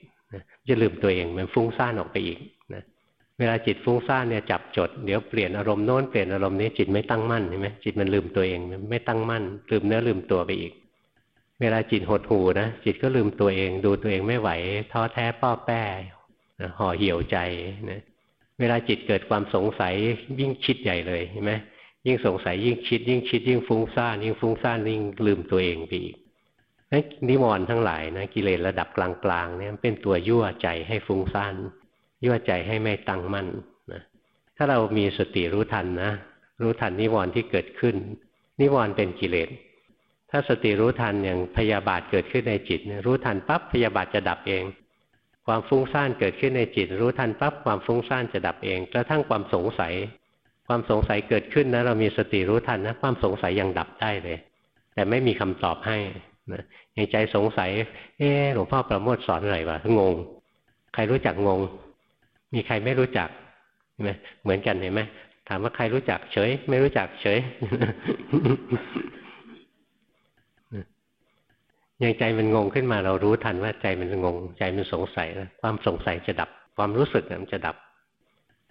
จะลืมตัวเองมันฟุ้งซ่านออกไปอีกนะเวลาจิตฟุ้งซ่านเนี่ยจับจดเดี๋ยวเปลี่ยนอารมณ์โน้นเปลี่ยนอารมณ์นี้จิตไม่ตั้งมั่นใช่ไหมจิตมันลืมตัวเองไม่ตั้งมั่น ลืมเนื้อลืมตัวไปอีก เวลาจิตหดหูนะจิตก็ลืมตัวเอง ดูตัวเองไม่ไหวท้อแท้ป้อแป้ห่อเหี่ยวใจนะเวลาจิตเกิดความสงสัยยิ่งคิดใหญ่เลยใช่ไหมยิ่งสงสัยยิ่งคิด ยิ่งคิดยิ่งฟุ้งซ่านยิ่งฟุ้งซ่านยิ่งลืมตัวเองไปอีก นิวรณ์ทั้งหลายนะกิเลสระดับกลางๆเนี่ยเป็นตัวยั่วใจให้ฟุ้งซ่านยั่วใจให้ไม่ตั้งมั่นนะถ้าเรามีสติรู้ทันนะ รู้ทันนิวรณ์ที่เกิดขึ้น นิวรณ์เป็นกิเลส ถ้าสติรู้ทันอย่างพยาบาทเกิดขึ้นในจิตรู้ทันปั๊บพยาบาทจะดับเอง ความฟุ้งซ่านเกิดขึ้นในจิต รู้ทันปั๊บความฟุ้งซ่านจะดับเองกระทั่งความสงสัย ความสงสัยเกิดขึ้นนะเรามีสติรู้ทันนะความสงสัยยังดับได้เลย แต่ไม่มีคำตอบให้นะ อย่างใจสงสัย เออหลวงพ่อประโมทสอนอะไรวะงง ใครรู้จักงง มีใครไม่รู้จักใช่ไหมเหมือนกันเห็นไหมถามว่าใครรู้จักเฉย ไม่รู้จักเฉยยังใจมันงงขึ้นมาเรารู้ทันว่าใจมันงง ใจมันสงสัยนะความสงสัยจะดับ ความรู้สึกมันจะดับ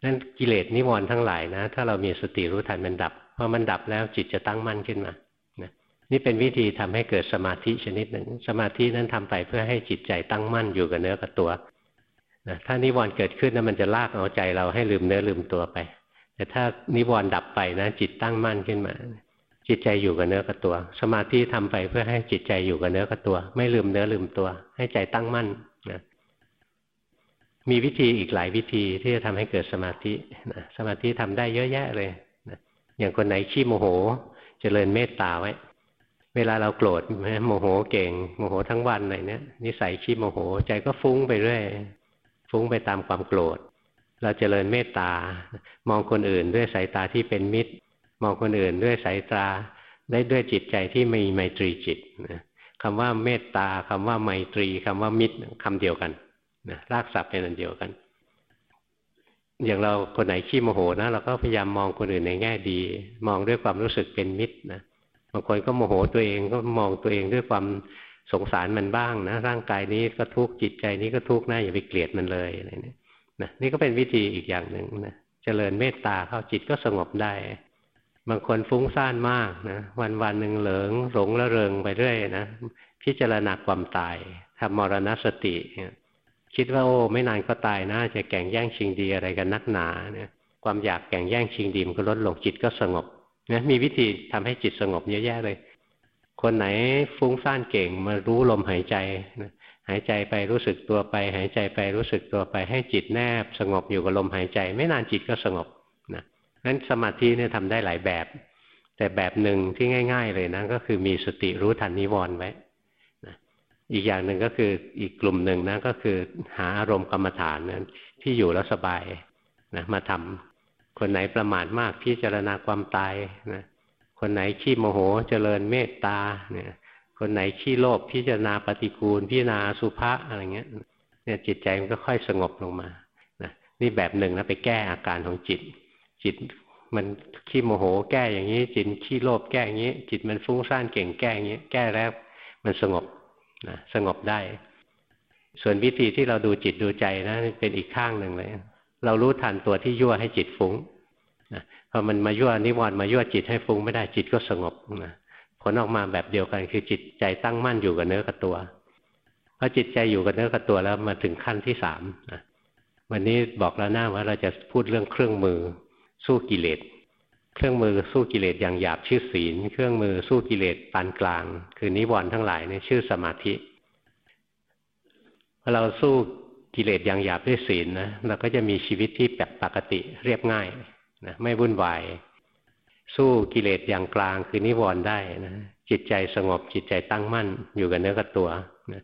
นั่นกิเลสนิวรณ์ทั้งหลายนะ ถ้าเรามีสติรู้ทันมันดับพอมันดับแล้วจิตจะตั้งมั่นขึ้นมา นี่เป็นวิธีทำให้เกิดสมาธิชนิดหนึ่ง สมาธินั้นทำไปเพื่อให้จิตใจตั้งมั่นอยู่กับเนื้อกับตัวนะถ้านิวรณ์เกิดขึ้นนะมันจะลากเอาใจเราให้ลืมเนื้อลืมตัวไป แต่ถ้านิวรณ์ดับไปนะ จิตตั้งมั่นขึ้นมา จิตใจอยู่กับเนื้อกับตัว สมาธิทำไปเพื่อให้จิตใจอยู่กับเนื้อกับตัว ไม่ลืมเนื้อลืมตัว ให้ใจตั้งมั่นนะมีวิธีอีกหลายวิธีที่จะทำให้เกิดสมาธินะสมาธิทำได้เยอะแยะเลยนะอย่างคนไหนขี้โมโหจเจริญเมตตาไว้ เวลาเราโกรธโมโหเก่งโมโหทั้งวันอะไรเนี้ยนิสัยขี้โมโหใจก็ฟุ้งไปเรื่อยฟุ้งไปตามความโกรธ เราจเจริญเมตตามองคนอื่นด้วยสายตาที่เป็นมิตร มองคนอื่นด้วยสายตาได้ด้วยจิตใจที่มีไมตรีจิตนะคำว่าเมตตาคำว่าไมตรีคำว่ามิตรคำเดียวกันนะรากศัพท์เป็นอันเดียวกัน อย่างเราคนไหนขี้โมโหนะเราก็พยายามมองคนอื่นในแง่ดี มองด้วยความรู้สึกเป็นมิตรนะ บางคนก็โมโหตัวเองก็มองตัวเองด้วยความสงสารมันบ้างนะ ร่างกายนี้ก็ทุกข์จิตใจนี้ก็ทุกข์นะอย่าไปเกลียดมันเลยอะไรนี่นะนี่ก็เป็นวิธีอีกอย่างหนึ่งนะเจริญเมตตาเข้าจิตก็สงบได้ บางคนฟุ้งซ่านมากนะวันวันหนึ่งเหลิงหลงละเริงไปเรื่อยนะพิจารณาความตายทำมรณสติคิดว่าโอ้ไม่นานก็ตายนะ จะแข่งแย่งชิงดีอะไรกันนักหนาเนี่ยความอยากแข่งแย่งชิงดีมันก็ลดลงจิตก็สงบ นะมีวิธีทำให้จิตสงบเยอะแยะเลย คนไหนฟุ้งซ่านเก่งมารู้ลมหายใจนะหายใจไปรู้สึกตัวไป หายใจไปรู้สึกตัวไป ให้จิตแนบ สงบอยู่กับลมหายใจ ไม่นานจิตก็สงบนะนั้นสมาธิเนี่ยทำได้หลายแบบ แต่แบบหนึ่งที่ง่าย ๆ เลยนะก็คือมีสติรู้ทันนิวรณ์ไว้นะอีกอย่างหนึ่งก็คืออีกกลุ่มหนึ่งนะก็คือหาอารมณ์กรรมฐานนะที่อยู่แล้วสบายนะมาทำ คนไหนประมาทมากพิจารณาความตายนะคนไหนขี้โมโหเจริญเมตตาเนี่ย คนไหนขี้โลภพิจารณาปฏิกูล พิจารณาสุภะอะไรเงี้ยเนี่ยจิตใจมันก็ค่อยสงบลงมานะนี่แบบหนึ่งนะไปแก้อาการของจิต จิตมันขี้โมโหแก้อย่างนี้ จิตขี้โลภแก้อย่างนี้ จิตมันฟุ้งซ่านเก่งแก้อย่างนี้ แก้แล้วมันสงบนะสงบได้ ส่วนวิธีที่เราดูจิตดูใจนะเป็นอีกข้างหนึ่งเลย เรารู้ทันตัวที่ยั่วให้จิตฟุ้งนะพอมันมายั่วนิวรณ์มายั่วจิตให้ฟุ้งไม่ได้จิตก็สงบนะผลออกมาแบบเดียวกันคือจิตใจตั้งมั่นอยู่กับเนื้อกับตัวพอจิตใจอยู่กับเนื้อกับตัวแล้วมาถึงขั้นที่สามนะวันนี้บอกแล้วหนะว่าเราจะพูดเรื่องเครื่องมือสู้กิเลสเครื่องมือสู้กิเลสอย่างหยาบชื่อศีล เครื่องมือสู้กิเลสปานกลาง คือนิวรณ์ทั้งหลายเนี่ยชื่อสมาธิพอเราสู้ กิเลสอย่างหยาบด้วยศีลนะเราก็จะมีชีวิตที่แบบปกติเรียบง่ายนะไม่วุ่นวายสู้กิเลสอย่างกลางคือนิวรณ์ได้นะจิตใจสงบจิตใจตั้งมั่นอยู่กับเนื้อกับตัวนะ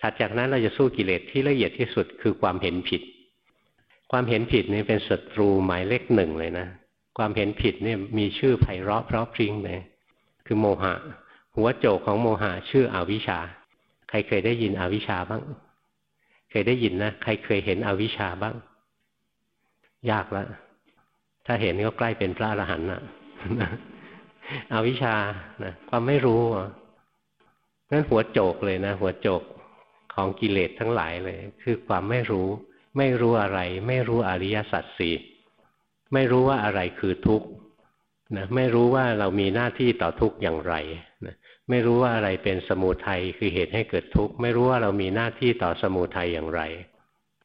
ถัดจากนั้นเราจะสู้กิเลสที่ละเอียดที่สุดคือความเห็นผิด ความเห็นผิดนี่เป็นศัตรูหมายเลขหนึ่งเลยนะความเห็นผิดเนี่ยมีชื่อไพเราะเพราะพริ้งเลยคือโมหะ หัวโจกของโมหะชื่ออวิชชา ใครเคยได้ยินอวิชชาบ้าง เคยได้ยินนะ ใครเคยเห็นอวิชชาบ้าง ยากแล้วถ้าเห็นก็ใกล้เป็นพระอรหันต์นะอวิชานะความไม่รู้นั่นหัวโจกเลยนะ หัวโจกของกิเลสทั้งหลายเลย คือความไม่รู้ ไม่รู้อะไร ไม่รู้อริยสัจสี่ไม่รู้ว่าอะไรคือทุกข์นะไม่รู้ว่าเรามีหน้าที่ต่อทุกข์อย่างไรนะ ไม่รู้ว่าอะไรเป็นสมุทัยคือเหตุให้เกิดทุกข์ ไม่รู้ว่าเรามีหน้าที่ต่อสมุทัยอย่างไร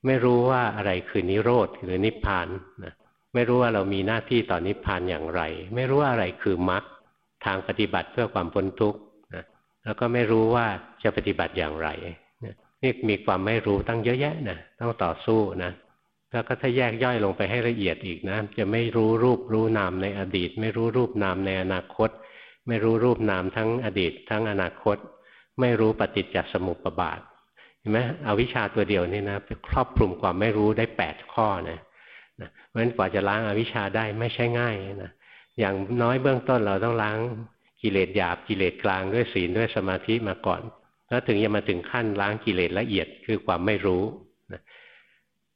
ไม่รู้ว่าอะไรคือนิโรธหรือนิพพานนะไม่รู้ว่าเรามีหน้าที่ต่อนนิพพานอย่างไร ไม่รู้ว่าอะไรคือมรรคทางปฏิบัติเพื่อความพ้นทุกข์นะแล้วก็ไม่รู้ว่าจะปฏิบัติอย่างไรนี่มีความไม่รู้ตั้งเยอะแยะนะต้องต่อสู้นะแล้วก็ถ้าแยกย่อยลงไปให้ละเอียดอีกนะ จะไม่รู้รูปรู้นามในอดีต ไม่รู้รูปนามในอนาคต ไม่รู้รูปนามทั้งอดีต ทั้งอนาคต ไม่รู้ปฏิจจสมุปบาทเห็นไหมอวิชชาตัวเดียวนี่นะครอบคลุมความไม่รู้ได้แปดข้อนะนะเพราะฉะนั้นกว่าจะล้างอาวิชชาได้ไม่ใช่ง่ายนะอย่างน้อยเบื้องต้นเราต้องล้างกิเลสหยาบกิเลสกลางด้วยศีลด้วยสมาธิมาก่อน แล้วถึงจะมาถึงขั้นล้างกิเลสละเอียดคือความไม่รู้นะ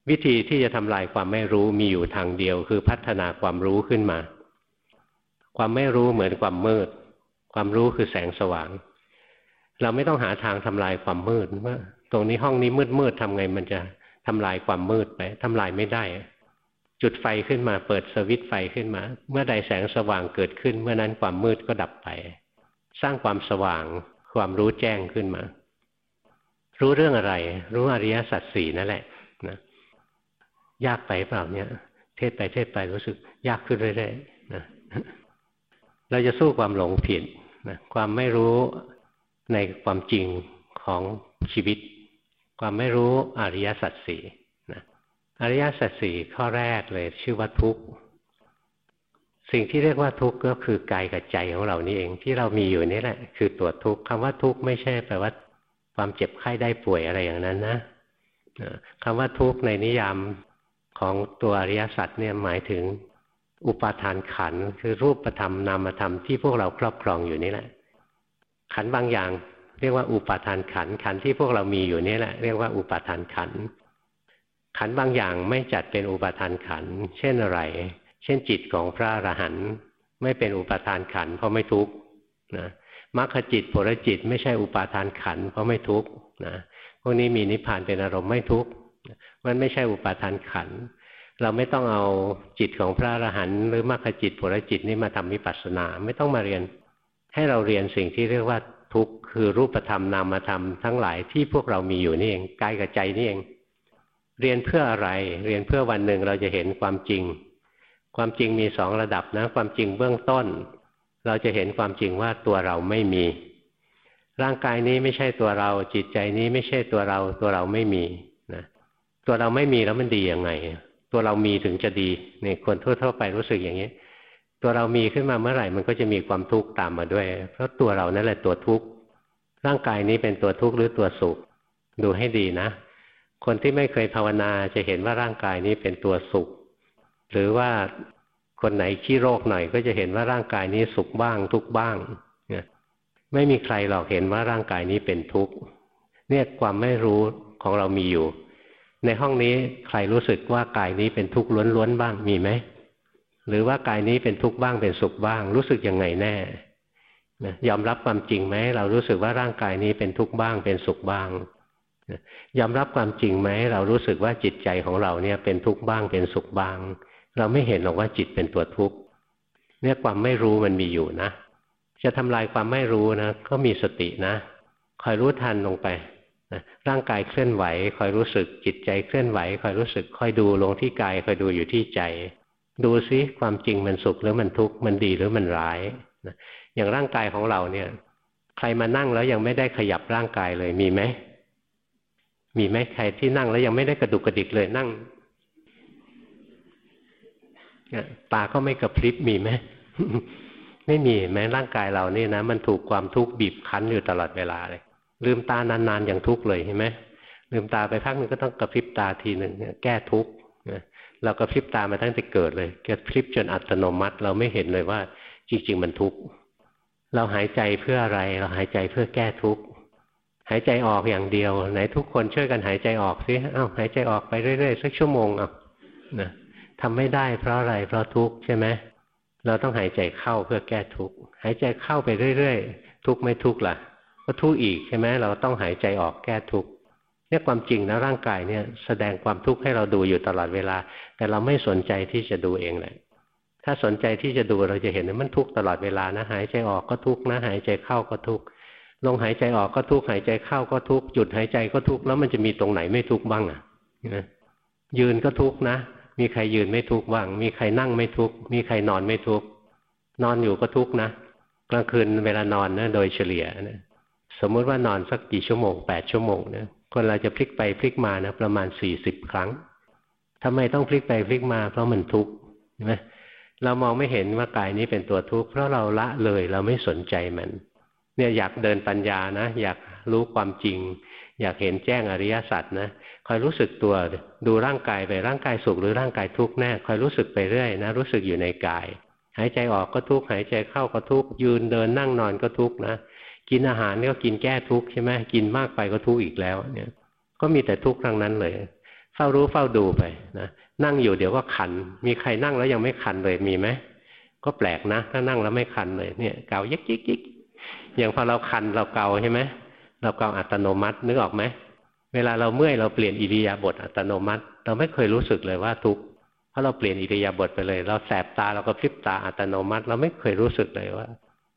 วิธีที่จะทำลายความไม่รู้มีอยู่ทางเดียว คือพัฒนาความรู้ขึ้นมา ความไม่รู้เหมือนความมืด ความรู้คือแสงสว่าง เราไม่ต้องหาทางทำลายความมืดว่าตรงนี้ห้องนี้มืดมืดทำไงมันจะทำลายความมืดไปทำลายไม่ได้ จุดไฟขึ้นมาเปิดสวิตไฟขึ้นมา เมื่อใดแสงสว่างเกิดขึ้น เมื่อนั้นความมืดก็ดับไป สร้างความสว่างความรู้แจ้งขึ้นมา รู้เรื่องอะไร รู้อริยสัจสี่นั่นแหละนะยากไปเปล่าเนี่ย เทศไปเทศไปรู้สึกยากขึ้นเรื่อยๆนะ เราจะสู้ความหลงผิดนะความไม่รู้ในความจริงของชีวิต ความไม่รู้อริยสัจสี่อริยสัจสี่ข้อแรกเลยชื่อว่าทุกข์สิ่งที่เรียกว่าทุกข์ก็คือกายกับใจของเรานี่เองที่เรามีอยู่นี่แหละ คือตัวทุกข์คำว่าทุกข์ไม่ใช่แปลว่า ความเจ็บไข้ได้ป่วยอะไรอย่างนั้นนะคำว่าทุกข์ในนิยามของตัวอริยสัจเนี่ยหมายถึง อุปาทานขันคือรูปธรรมนามธรรมที่พวกเราครอบครองอยู่นี่แหละ ขันบางอย่าง เรียกว่าอุปาทานขันขันที่พวกเรามีอยู่นี่แหละเรียกว่าอุปาทานขันขันบางอย่างไม่จัดเป็นอุปาทานขันเช่นอะไร เช่นจิตของพระอรหันต์ไม่เป็นอุปาทานขันเพราะไม่ทุกข์นะมรรคจิตผลจิตไม่ใช่อุปาทานขันเพราะไม่ทุกข์นะพวกนี้มีนิพพานเป็นอารมณ์ไม่ทุกข์มันไม่ใช่อุปาทานขัน เราไม่ต้องเอาจิตของพระอรหันต์หรือมรรคจิตผลจิตนี่มาทำวิปัสสนาไม่ต้องมาเรียน ให้เราเรียนสิ่งที่เรียกว่าทุกข์คือรูปธรรมนามธรรมทั้งหลายที่พวกเรามีอยู่นี่เองกายกับใจนี่เอง เรียนเพื่ออะไร เรียนเพื่อวันหนึ่งเราจะเห็นความจริง ความจริงมีสองระดับนะ ความจริงเบื้องต้น เราจะเห็นความจริงว่าตัวเราไม่มี ร่างกายนี้ไม่ใช่ตัวเรา จิตใจนี้ไม่ใช่ตัวเรา ตัวเราไม่มีนะตัวเราไม่มีแล้วมันดียังไง ตัวเรามีถึงจะดีเนี่ยคนทั่ว ๆ ไปรู้สึกอย่างนี้ ตัวเรามีขึ้นมาเมื่อไหร่มันก็จะมีความทุกข์ตามมาด้วย เพราะตัวเรานั่นแหละตัวทุกข์ร่างกายนี้เป็นตัวทุกข์หรือตัวสุข ดูให้ดีนะ คนที่ไม่เคยภาวนาจะเห็นว่าร่างกายนี้เป็นตัวสุข หรือว่าคนไหนขี้โรคหน่อย ก็จะเห็นว่าร่างกายนี้สุขบ้าง ทุกบ้างเนี่ยไม่มีใครหรอกเห็นว่าร่างกายนี้เป็นทุกข์เนี่ยความไม่รู้ของเรามีอยู่ ในห้องนี้ใครรู้สึกว่ากายนี้เป็นทุกข์ล้วนๆบ้างมีไหมหรือว่ากายนี้เป็นทุกข์บ้างเป็นสุขบ้าง รู้สึกยังไงแน่ยอมรับความจริงไหมเรารู้สึกว่าร่างกายนี้เป็นทุกข์บ้างเป็นสุขบ้างยอมรับความจริงไหมเรารู้สึกว่าจิตใจของเราเนี่ยเป็นทุกข์บ้างเป็นสุขบ้าง เราไม่เห็นหรอกว่าจิตเป็นตัวทุกข์เนี่ยความไม่รู้มันมีอยู่นะ จะทำลายความไม่รู้นะ ก็มีสตินะคอยรู้ทันลงไป นะร่างกายเคลื่อนไหวคอยรู้สึกจิตใจเคลื่อนไหวคอยรู้สึกคอยดูลงที่กายคอยดูอยู่ที่ใจ ดูซิความจริงมันสุขหรือมันทุกข์มันดีหรือมันร้ายนะอย่างร่างกายของเราเนี่ย ใครมานั่งแล้วยังไม่ได้ขยับร่างกายเลยมีไหมมีไหมใครที่นั่งแล้วยังไม่ได้กระดุกกระดิกเลยนั่งตาก็ไม่กระพริบมีไหมไม่มีแม้ร่างกายเรานี่นะมันถูกความทุกข์บีบคั้นอยู่ตลอดเวลาเลย ลืมตานานๆอย่างทุกข์เลยเห็นไหมลืมตาไปพักนึงก็ต้องกระพริบตาทีหนึ่งแก้ทุกข์เรากระพริบตามาตั้งแต่เกิดเลยกระพริบจนอัตโนมัติ เราไม่เห็นเลยว่าจริง ๆ มันทุกข์เราหายใจเพื่ออะไร เราหายใจเพื่อแก้ทุกข์หายใจออกอย่างเดียว ไหนทุกคนช่วยกันหายใจออกสิอ้าวหายใจออกไปเรื่อยๆสักชั่วโมงอะนะทำไม่ได้เพราะอะไรเพราะทุกข์ใช่ไหมเราต้องหายใจเข้าเพื่อแก้ทุกข์หายใจเข้าไปเรื่อยๆทุกข์ไม่ทุกข์ล่ะ ก็ทุกข์อีกใช่ไหมเราต้องหายใจออกแก้ทุกข์เนี่ยความจริงนะร่างกายเนี่ยแสดงความทุกข์ให้เราดูอยู่ตลอดเวลา แต่เราไม่สนใจที่จะดูเองเลยถ้าสนใจที่จะดูเราจะเห็นว่ามันทุกข์ตลอดเวลานะ หายใจออกก็ทุกข์นะ หายใจเข้าก็ทุกข์ลงหายใจออกก็ทุกข์หายใจเข้าก็ทุกข์หยุดหายใจก็ทุกข์แล้วมันจะมีตรงไหนไม่ทุกข์บ้างอะยืนก็ทุกข์นะ มีใครยืนไม่ทุกข์บ้าง มีใครนั่งไม่ทุกข์มีใครนอนไม่ทุกข์นอนอยู่ก็ทุกข์นะ กลางคืนเวลานอนนะโดยเฉลี่ยนะ สมมุติว่านอนสักกี่ชั่วโมงแปดชั่วโมงนะคนเราจะพลิกไปพลิกมานะประมาณสี่สิบครั้งทำไมต้องพลิกไปพลิกมาเพราะมันทุกข์ใช่ไหมเรามองไม่เห็นว่ากายนี้เป็นตัวทุกข์เพราะเราละเลยเราไม่สนใจมัน เนี่ยอยากเดินปัญญานะ อยากรู้ความจริง อยากเห็นแจ้งอริยสัจนะคอยรู้สึกตัวดูร่างกายไปร่างกายสุขหรือร่างกายทุกข์แน่คอยรู้สึกไปเรื่อยนะ รู้สึกอยู่ในกาย หายใจออกก็ทุกข์หายใจเข้าก็ทุกข์ยืนเดินนั่งนอนก็ทุกข์นะ กินอาหารก็กินแก้ทุกข์ใช่ไหมกินมากไปก็ทุกข์อีกแล้ว เนี่ย ก็มีแต่ทุกข์ทั้งนั้นเลย เฝ้ารู้เฝ้าดูไปนะนั่งอยู่เดี๋ยวก็ขัน มีใครนั่งแล้วยังไม่ขันเลยมีไหมก็แปลกนะถ้านั่งแล้วไม่คันเลยเนี่ยเกายิกยิกยิกอย่างพอเราคันเราเกาใช่ไหมเราเกาอัตโนมัตินึกออกไหมเวลาเราเมื่อยเราเปลี่ยนอิริยาบถอัตโนมัติ เราไม่เคยรู้สึกเลยว่าทุกข์เพราะเราเปลี่ยนอิริยาบถไปเลย เราแสบตาเราก็พลิบตาอัตโนมัติ เราไม่เคยรู้สึกเลยว่า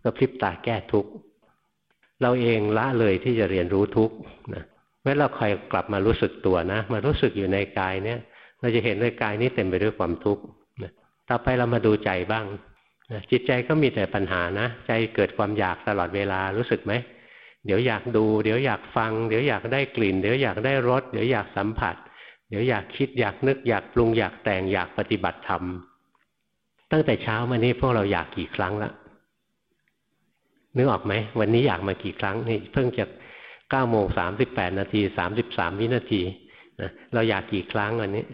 ก็พลิบตาแก้ทุกข์ เราเองละเลยที่จะเรียนรู้ทุกนะเมื่อเราคอยกลับมารู้สึกตัวนะ มารู้สึกอยู่ในกายเนี่ย เราจะเห็นเลยกายนี้เต็มไปด้วยความทุกข์ต่อไปเรามาดูใจบ้างจิตใจก็มีแต่ปัญหานะ ใจเกิดความอยากตลอดเวลารู้สึกไหม เดี๋ยวอยากดู เดี๋ยวอยากฟัง เดี๋ยวอยากได้กลิ่น เดี๋ยวอยากได้รส เดี๋ยวอยากสัมผัส เดี๋ยวอยากคิดอยากนึกอยากปรุงอยากแต่งอยากปฏิบัติธรรม ตั้งแต่เช้ามานี้พวกเราอยากกี่ครั้งละ นึกออกไหมวันนี้อยากมากี่ครั้งนี่เพิ่งจะเก้าโมงสามสิบแปดนาทีสามสิบสามวินาทีนะเราอยากกี่ครั้งวันนี้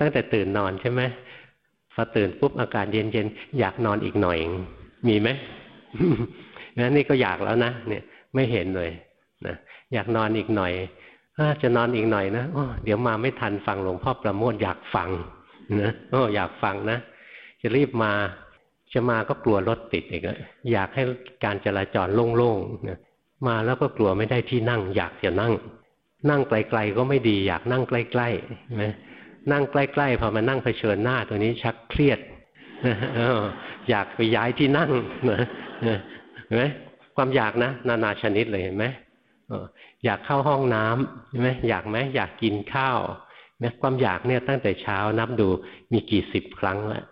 ตั้งแต่ตื่นนอนใช่ไหมพอตื่นปุ๊บอาการเย็นๆอยากนอนอีกหน่อย มีไหมนั้นนี่ก็อยากแล้วนะเนี่ย ไม่เห็นเลยนะอยากนอนอีกหน่อยจะนอนอีกหน่อยนะโอ้เดี๋ยวมาไม่ทันฟังหลวงพ่อประโมทอยากฟังนะโอ้อยากฟังนะ จะรีบมา จะมาก็กลัวรถติดอีกอยากให้การจราจรโล่งๆนะมาแล้วก็กลัวไม่ได้ที่นั่ง อยากจะนั่ง นั่งไกลๆก็ไม่ดี อยากนั่งใกล้ๆนะนั่งใกล้ๆพอมานั่งเผชิญหน้าตัวนี้ชักเครียดอยากไปย้ายที่นั่งนะเห็นไหมความอยากนะ นานาชนิดเลยเห็นไหมอยากเข้าห้องน้ำใช่ไหมอยากไหมอยากกินข้าวเนี่ยความอยากเนี่ยตั้งแต่เช้านับดูมีกี่สิบครั้งแล้ว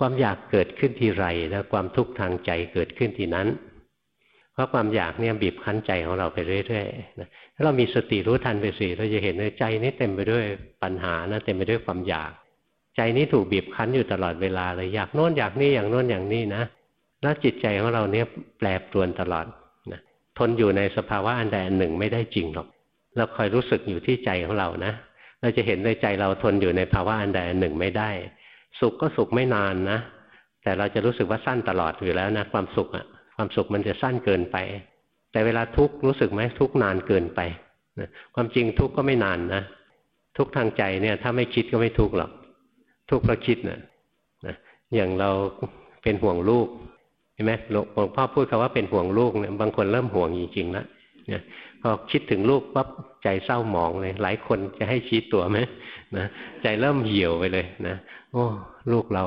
ความอยากเกิดขึ้นทีไรแล้วความทุกข์ทางใจเกิดขึ้นทีนั้น เพราะความอยากเนี่ยบีบคั้นใจของเราไปเรื่อยๆนะถ้าเรามีสติรู้ทันไปสิเราจะเห็นในใจนี้เต็มไปด้วยปัญหานะเต็มไปด้วยความอยาก ใจนี้ถูกบีบคั้นอยู่ตลอดเวลาเลยอยากโน้นอยากนี่อย่างโน้นอย่างนี้นะแล้วจิตใจของเราเนี่ยแปรปรวนตลอดนะทนอยู่ในสภาวะอันใดอันหนึ่งไม่ได้จริงหรอกเราคอยรู้สึกอยู่ที่ใจของเรานะ เราจะเห็นในใจเราทนอยู่ในภาวะอันใดอันหนึ่งไม่ได้ สุขก็สุขไม่นานนะ แต่เราจะรู้สึกว่าสั้นตลอดอยู่แล้วนะความสุขอะความสุขมันจะสั้นเกินไป แต่เวลาทุกข์รู้สึกไหมทุกข์นานเกินไปนะความจริงทุกข์ก็ไม่นานนะ ทุกข์ทางใจเนี่ยถ้าไม่คิดก็ไม่ทุกข์หรอก ทุกข์เพราะคิดนะนะอย่างเราเป็นห่วงลูกเห็นไหมหลวงพ่อพูดคำว่าเป็นห่วงลูกเนี่ยบางคนเริ่มห่วงจริงๆแล้วเนี่ย พอคิดถึงลูกปั๊บใจเศร้าหมองเลย หลายคนจะให้ชี้ตัวไหมนะใจเริ่มเหี่ยวไปเลยนะโอ้ลูกเรา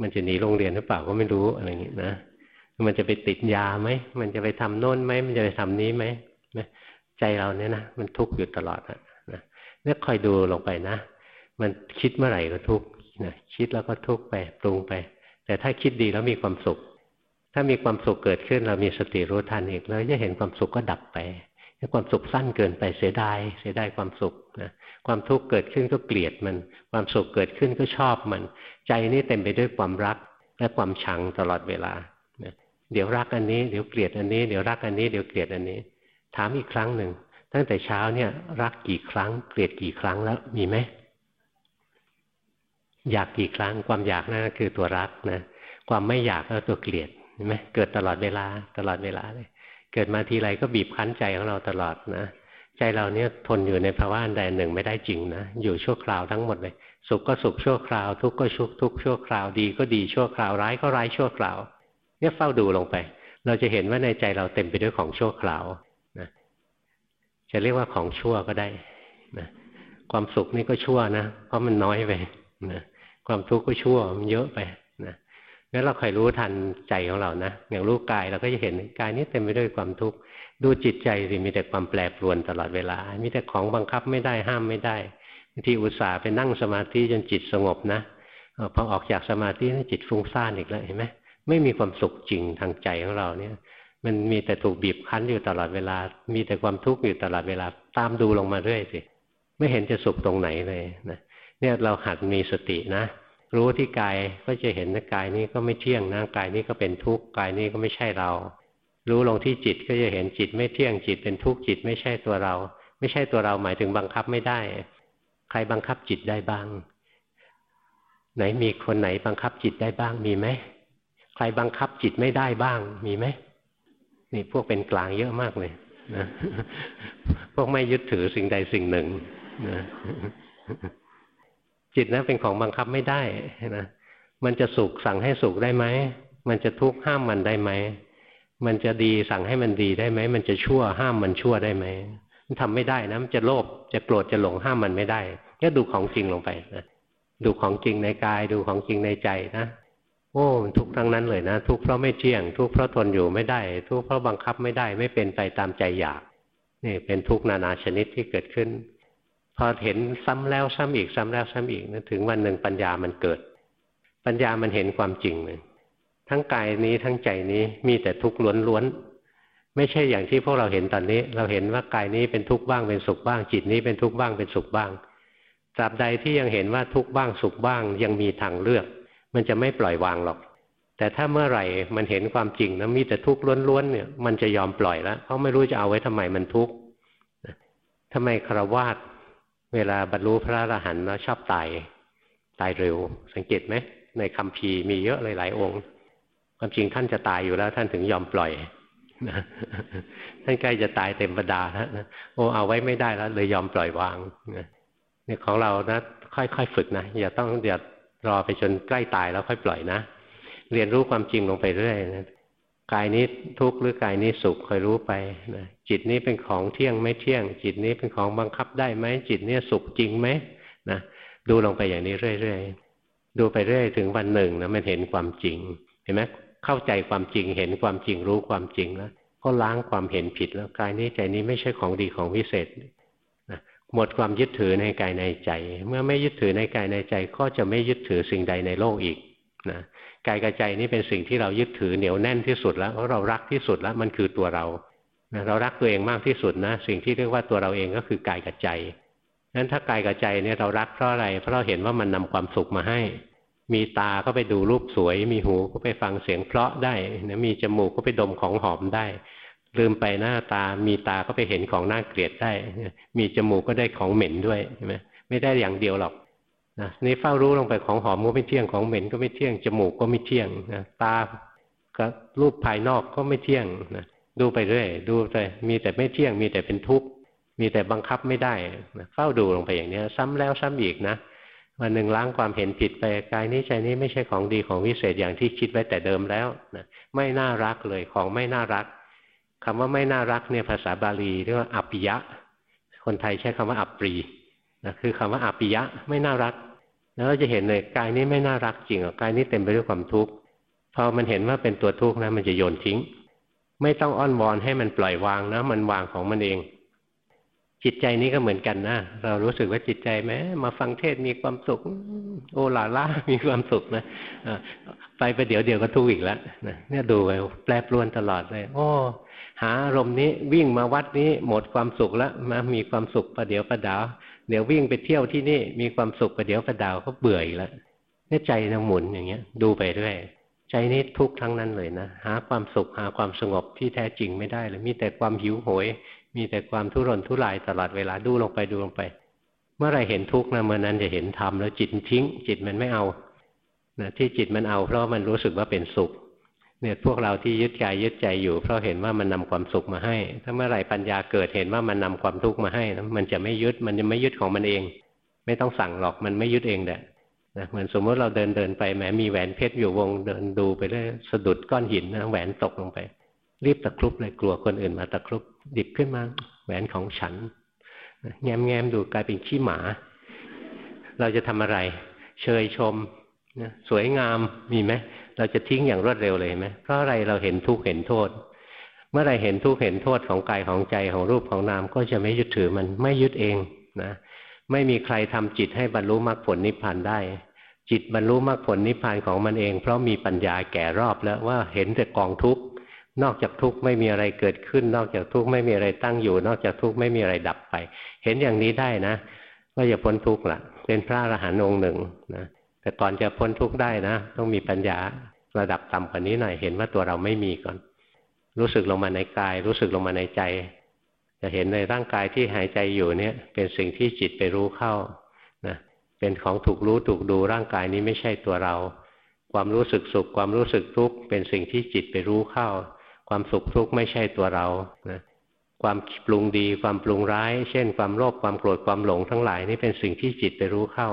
มันจะหนีโรงเรียนหรือเปล่าก็ไม่รู้อะไรอย่างนี้นะมันจะไปติดยาไหมมันจะไปทำโน่นไหมมันจะไปทำนี้ไหมใจเราเนี่ยนะมันทุกข์อยู่ตลอดนะเนี่ยคอยดูลงไปนะ มันคิดเมื่อไหร่ก็ทุกข์นะคิดแล้วก็ทุกข์ไปปรุงไป แต่ถ้าคิดดีแล้วมีความสุข ถ้ามีความสุขเกิดขึ้น เรามีสติรู้ทันอีกแล้วจะเห็นความสุขก็ดับไป ความสุขสั้นเกินไปเสียดายเสียดายความสุขนะความทุกข์เกิดขึ้นก็เกลียดมัน ความสุขเกิดขึ้นก็ชอบมัน ใจนี่เต็มไปด้วยความรักและความชังตลอดเวลาเดี๋ยวรักอันนี้เดี๋ยวเกลียดอันนี้เดี๋ยวรักอันนี้เดี๋ยวเกลียดอันนี้ ถามอีกครั้งหนึ่งตั้งแต่เช้าเนี่ย รักกี่ครั้ง เกลียดกี่ครั้งแล้วมีไหมอยากกี่ครั้งความอยากนั่นคือตัวรักนะความไม่อยากก็ตัวเกลียดเห็นไหมเกิดตลอดเวลาตลอดเวลาเลย เกิดมาทีไรก็บีบคั้นใจของเราตลอดนะใจเราเนี่ยทนอยู่ในภาวะอันใดหนึ่งไม่ได้จริงนะอยู่ชั่วคราวทั้งหมดเลย สุขก็สุขชั่วคราว ทุกข์ก็ชุกทุกข์ชั่วคราวดีก็ดีชั่วคราวร้ายก็ร้ายชั่วคราว เนี่ยเฝ้าดูลงไป เราจะเห็นว่าในใจเราเต็มไปด้วยของชั่วคราวนะจะเรียกว่าของชั่วก็ได้นะความสุขนี่ก็ชั่วนะเพราะมันน้อยไปนะความทุกข์ก็ชั่วมันเยอะไป งั้นเราคอยรู้ทันใจของเรานะอย่างรู้กายเราก็จะเห็นกายนี้เต็มไปด้วยความทุกข์ดูจิตใจสิมีแต่ความแปรปรวนตลอดเวลา มีแต่ของบังคับไม่ได้ห้ามไม่ได้บางทีอุตส่าห์ไปนั่งสมาธิจนจิตสงบนะพอออกจากสมาธิจิตฟุ้งซ่านอีกแล้วเห็นไหมไม่มีความสุขจริงทางใจของเราเนี่ย มันมีแต่ถูกบีบคั้นอยู่ตลอดเวลา มีแต่ความทุกข์อยู่ตลอดเวลาตามดูลงมาเรื่อยสิไม่เห็นจะสุขตรงไหนเลยนะเนี่ยเราหัดมีสตินะ รู้ที่กายก็จะเห็นนะกายนี้ก็ไม่เที่ยงนะกายนี้ก็เป็นทุกข์กายนี้ก็ไม่ใช่เรา รู้ลงที่จิตก็จะเห็นจิตไม่เที่ยงจิตเป็นทุกข์จิตไม่ใช่ตัวเรา ไม่ใช่ตัวเราหมายถึงบังคับไม่ได้ ใครบังคับจิตได้บ้าง ไหนมีคนไหนบังคับจิตได้บ้างมีไหมใครบังคับจิตไม่ได้บ้าง มีไหมนี่พวกเป็นกลางเยอะมากเลยนะพวกไม่ยึดถือสิ่งใดสิ่งหนึ่งนะ จิตนะเป็นของบังคับไม่ได้นะมันจะสุขสั่งให้สุขได้ไหม มันจะทุกข์ห้ามมันได้ไหม มันจะดีสั่งให้มันดีได้ไหม มันจะชั่วห้ามมันชั่วได้ไหม มันทำไม่ได้นะ มันจะโลภ จะโกรธ จะหลงห้ามมันไม่ได้ ก็ดูของจริงลงไปนะ ดูของจริงในกาย ดูของจริงในใจนะ โอ้ทุกทั้งนั้นเลยนะ ทุกเพราะไม่เที่ยง ทุกเพราะทนอยู่ไม่ได้ ทุกเพราะบังคับไม่ได้ ไม่เป็นไปตามใจอยาก นี่เป็นทุกนานาชนิดที่เกิดขึ้น พอเห็นซ้ำแล้วซ้ำอีกซ้ำแล้วซ้ำอีกนะถึงวันหนึ่งปัญญามันเกิด ปัญญามันเห็นความจริงเลยทั้งกายนี้ทั้งใจนี้มีแต่ทุกข์ล้วนๆไม่ใช่อย่างที่พวกเราเห็นตอนนี้ เราเห็นว่ากายนี้เป็นทุกข์บ้างเป็นสุขบ้าง จิตนี้เป็นทุกข์บ้างเป็นสุขบ้างตราบใดที่ยังเห็นว่าทุกข์บ้างสุขบ้างยังมีทางเลือก มันจะไม่ปล่อยวางหรอก แต่ถ้าเมื่อไหร่มันเห็นความจริงนะมีแต่ทุกข์ล้วนๆเนี่ยมันจะยอมปล่อยแล้วเพราะไม่รู้จะเอาไว้ทำไมมันทุกข์ทำไมคารวาส เวลาบรรลุพระอรหันต์แล้วชอบตายตายเร็ว สังเกตไหมในคำพีมีเยอะเลยหลายองค์ ความจริงท่านจะตายอยู่แล้ว ท่านถึงยอมปล่อยท่านใกล้จะตายเต็มประดาแล้วนะโอ้เอาไว้ไม่ได้แล้ว เลยยอมปล่อยวางเนี่ยของเรานะค่อยๆฝึกนะอย่าต้องอย่ารอไปจนใกล้ตายแล้วค่อยปล่อยนะเรียนรู้ความจริงลงไปเรื่อยนะ กายนี้ทุกข์หรือกายนี้สุขคอยรู้ไปนะจิตนี้เป็นของเที่ยงไม่เที่ยง จิตนี้เป็นของบังคับได้ไหมจิตเนี้สุขจริงไหมนะดูลงไปอย่างนี้เรื่อยๆดูไปเรื่อยถึงวันหนึ่งนะมันเห็นความจริง เห็นไหมเข้าใจความจริงเห็นความจริงรู้ความจริงแล้วก็ล้างความเห็นผิดแล้วกายนี้ใจนี้ไม่ใช่ของดีของวิเศษนะหมดความยึดถือในกายในใจ เมื่อไม่ยึดถือในกายในใจก็จะไม่ยึดถือสิ่งใดในโลกอีกนะ กายกับใจนี่เป็นสิ่งที่เรายึดถือเหนียวแน่นที่สุดแล้วเพราะเรารักที่สุดแล้วมันคือตัวเรานะเรารักตัวเองมากที่สุดนะสิ่งที่เรียกว่าตัวเราเองก็คือกายกับใจนั้นถ้ากายกับใจเนี่ยเรารักเพราะอะไร เพราะเราเห็นว่ามันนำความสุขมาให้ มีตาก็ไปดูรูปสวย มีหูก็ไปฟังเสียงเพราะได้นะมีจมูกก็ไปดมของหอมได้ ลืมไปหน้าตา มีตาก็ไปเห็นของน่าเกลียดได้ มีจมูกก็ได้ของเหม็นด้วยใช่ไหมไม่ได้อย่างเดียวหรอก นะนี่เฝ้ารู้ลงไปของหอมก็ไม่เที่ยงของเหม็นก็ไม่เที่ยงจมูกก็ไม่เที่ยงนะตาก็รูปภายนอกก็ไม่เที่ยงนะดูไปเรื่อยดูไปมีแต่ไม่เที่ยง มีแต่เป็นทุกข์มีแต่บังคับไม่ได้นะเฝ้าดูลงไปอย่างนี้ซ้ำแล้วซ้ำอีกนะวันหนึ่งล้างความเห็นผิดไปกายนี้ใจนี้ไม่ใช่ของดีของวิเศษอย่างที่คิดไว้แต่เดิมแล้วนะไม่น่ารักเลยของไม่น่ารักคำว่าไม่น่ารักเนี่ยภาษาบาลีเรียกว่าอัปปิยะ คนไทยใช้คำว่าอัปปรีนะคือคำว่าอัปปิยะไม่น่ารัก แล้วเราจะเห็นเลยกายนี้ไม่น่ารักจริงอะกายนี้เต็มไปด้วยความทุกข์พอมันเห็นว่าเป็นตัวทุกข์นะมันจะโยนทิ้ง ไม่ต้องอ้อนวอนให้มันปล่อยวางนะมันวางของมันเอง จิตใจนี้ก็เหมือนกันนะเรารู้สึกว่าจิตใจแม้มาฟังเทศมีความสุข โอลาล่ามีความสุขนะไปไปเดี๋ยวเดียวก็ทุกข์อีกแล้วเนี่ยดูไปแปรปรวนตลอดเลยโอ้หาอารมณ์นี้วิ่งมาวัดนี้หมดความสุขแล้วมามีความสุขประเดี๋ยวประดาว เดี๋ยววิ่งไปเที่ยวที่นี่มีความสุขประเดี๋ยวประดาวก็เบื่ออีกแล้วเนี่ยใจนะหมุนอย่างเงี้ย ดูไปเรื่อยใจนี้ทุกทั้งนั้นเลยนะหาความสุขหาความสงบที่แท้จริงไม่ได้เลยมีแต่ความหิวโหย มีแต่ความทุรนทุรายตลอดเวลาดูลงไปดูลงไป เมื่อไรเห็นทุกข์นะเมื่อนั้นจะเห็นธรรมแล้วจิตทิ้ง จิตมันไม่เอานะที่จิตมันเอาเพราะมันรู้สึกว่าเป็นสุข เนี่ยพวกเราที่ยึดกายยึดใจอยู่ เพราะเห็นว่ามันนำความสุขมาให้ ถ้าเมื่อไหร่ปัญญาเกิดเห็นว่ามันนำความทุกข์มาให้นะมันจะไม่ยึดมันจะไม่ยึดของมันเอง ไม่ต้องสั่งหรอกมันไม่ยึดเองแหละนะเหมือนสมมติเราเดินเดินไปแหมมีแหวนเพชรอยู่วงเดินดูไปเรื่อยสะดุดก้อนหินนะแหวนตกลงไป รีบตะครุบเลยกลัวคนอื่นมาตะครุบดิบขึ้นมาแหวนของฉันแง้มแง้มดูกลายเป็นขี้หมา เราจะทำอะไร เชยชม นะสวยงามมีไหมเราจะทิ้งอย่างรวดเร็วเลยไหมเพราะอะไรเราเห็นทุกข์เห็นโทษ เมื่อไรเห็นทุกข์เห็นโทษของกายของใจของรูปของนามก็จะไม่ยึดถือมันไม่ยึดเองนะไม่มีใครทำจิตให้บรรลุมรรคผลนิพพานได้ จิตบรรลุมรรคผลนิพพานของมันเอง เพราะมีปัญญาแก่รอบแล้วว่าเห็นแต่กองทุกข์นอกจากทุกข์ไม่มีอะไรเกิดขึ้น นอกจากทุกข์ไม่มีอะไรตั้งอยู่ นอกจากทุกข์ไม่มีอะไรดับไป เห็นอย่างนี้ได้นะ ก็จะพ้นทุกข์ละเป็นพระอรหันต์องค์หนึ่งนะ แต่ก่อนจะพ้นทุกข์ได้นะ ต้องมีปัญญาระดับต่ำกว่านี้หน่อยเห็นว่าตัวเราไม่มีก่อน รู้สึกลงมาในกาย รู้สึกลงมาในใจ จะเห็นในร่างกายที่หายใจอยู่เนี่ย เป็นสิ่งที่จิตไปรู้เข้านะเป็นของถูกรู้ถูกดูร่างกายนี้ไม่ใช่ตัวเรา ความรู้สึกสุข ความรู้สึกทุกข์เป็นสิ่งที่จิตไปรู้เข้า ความสุขทุกข์ไม่ใช่ตัวเรานะความปรุงดีความปรุงร้าย เช่น ความโลภความโกรธความหลงทั้งหลายนี่เป็นสิ่งที่จิตไปรู้เข้า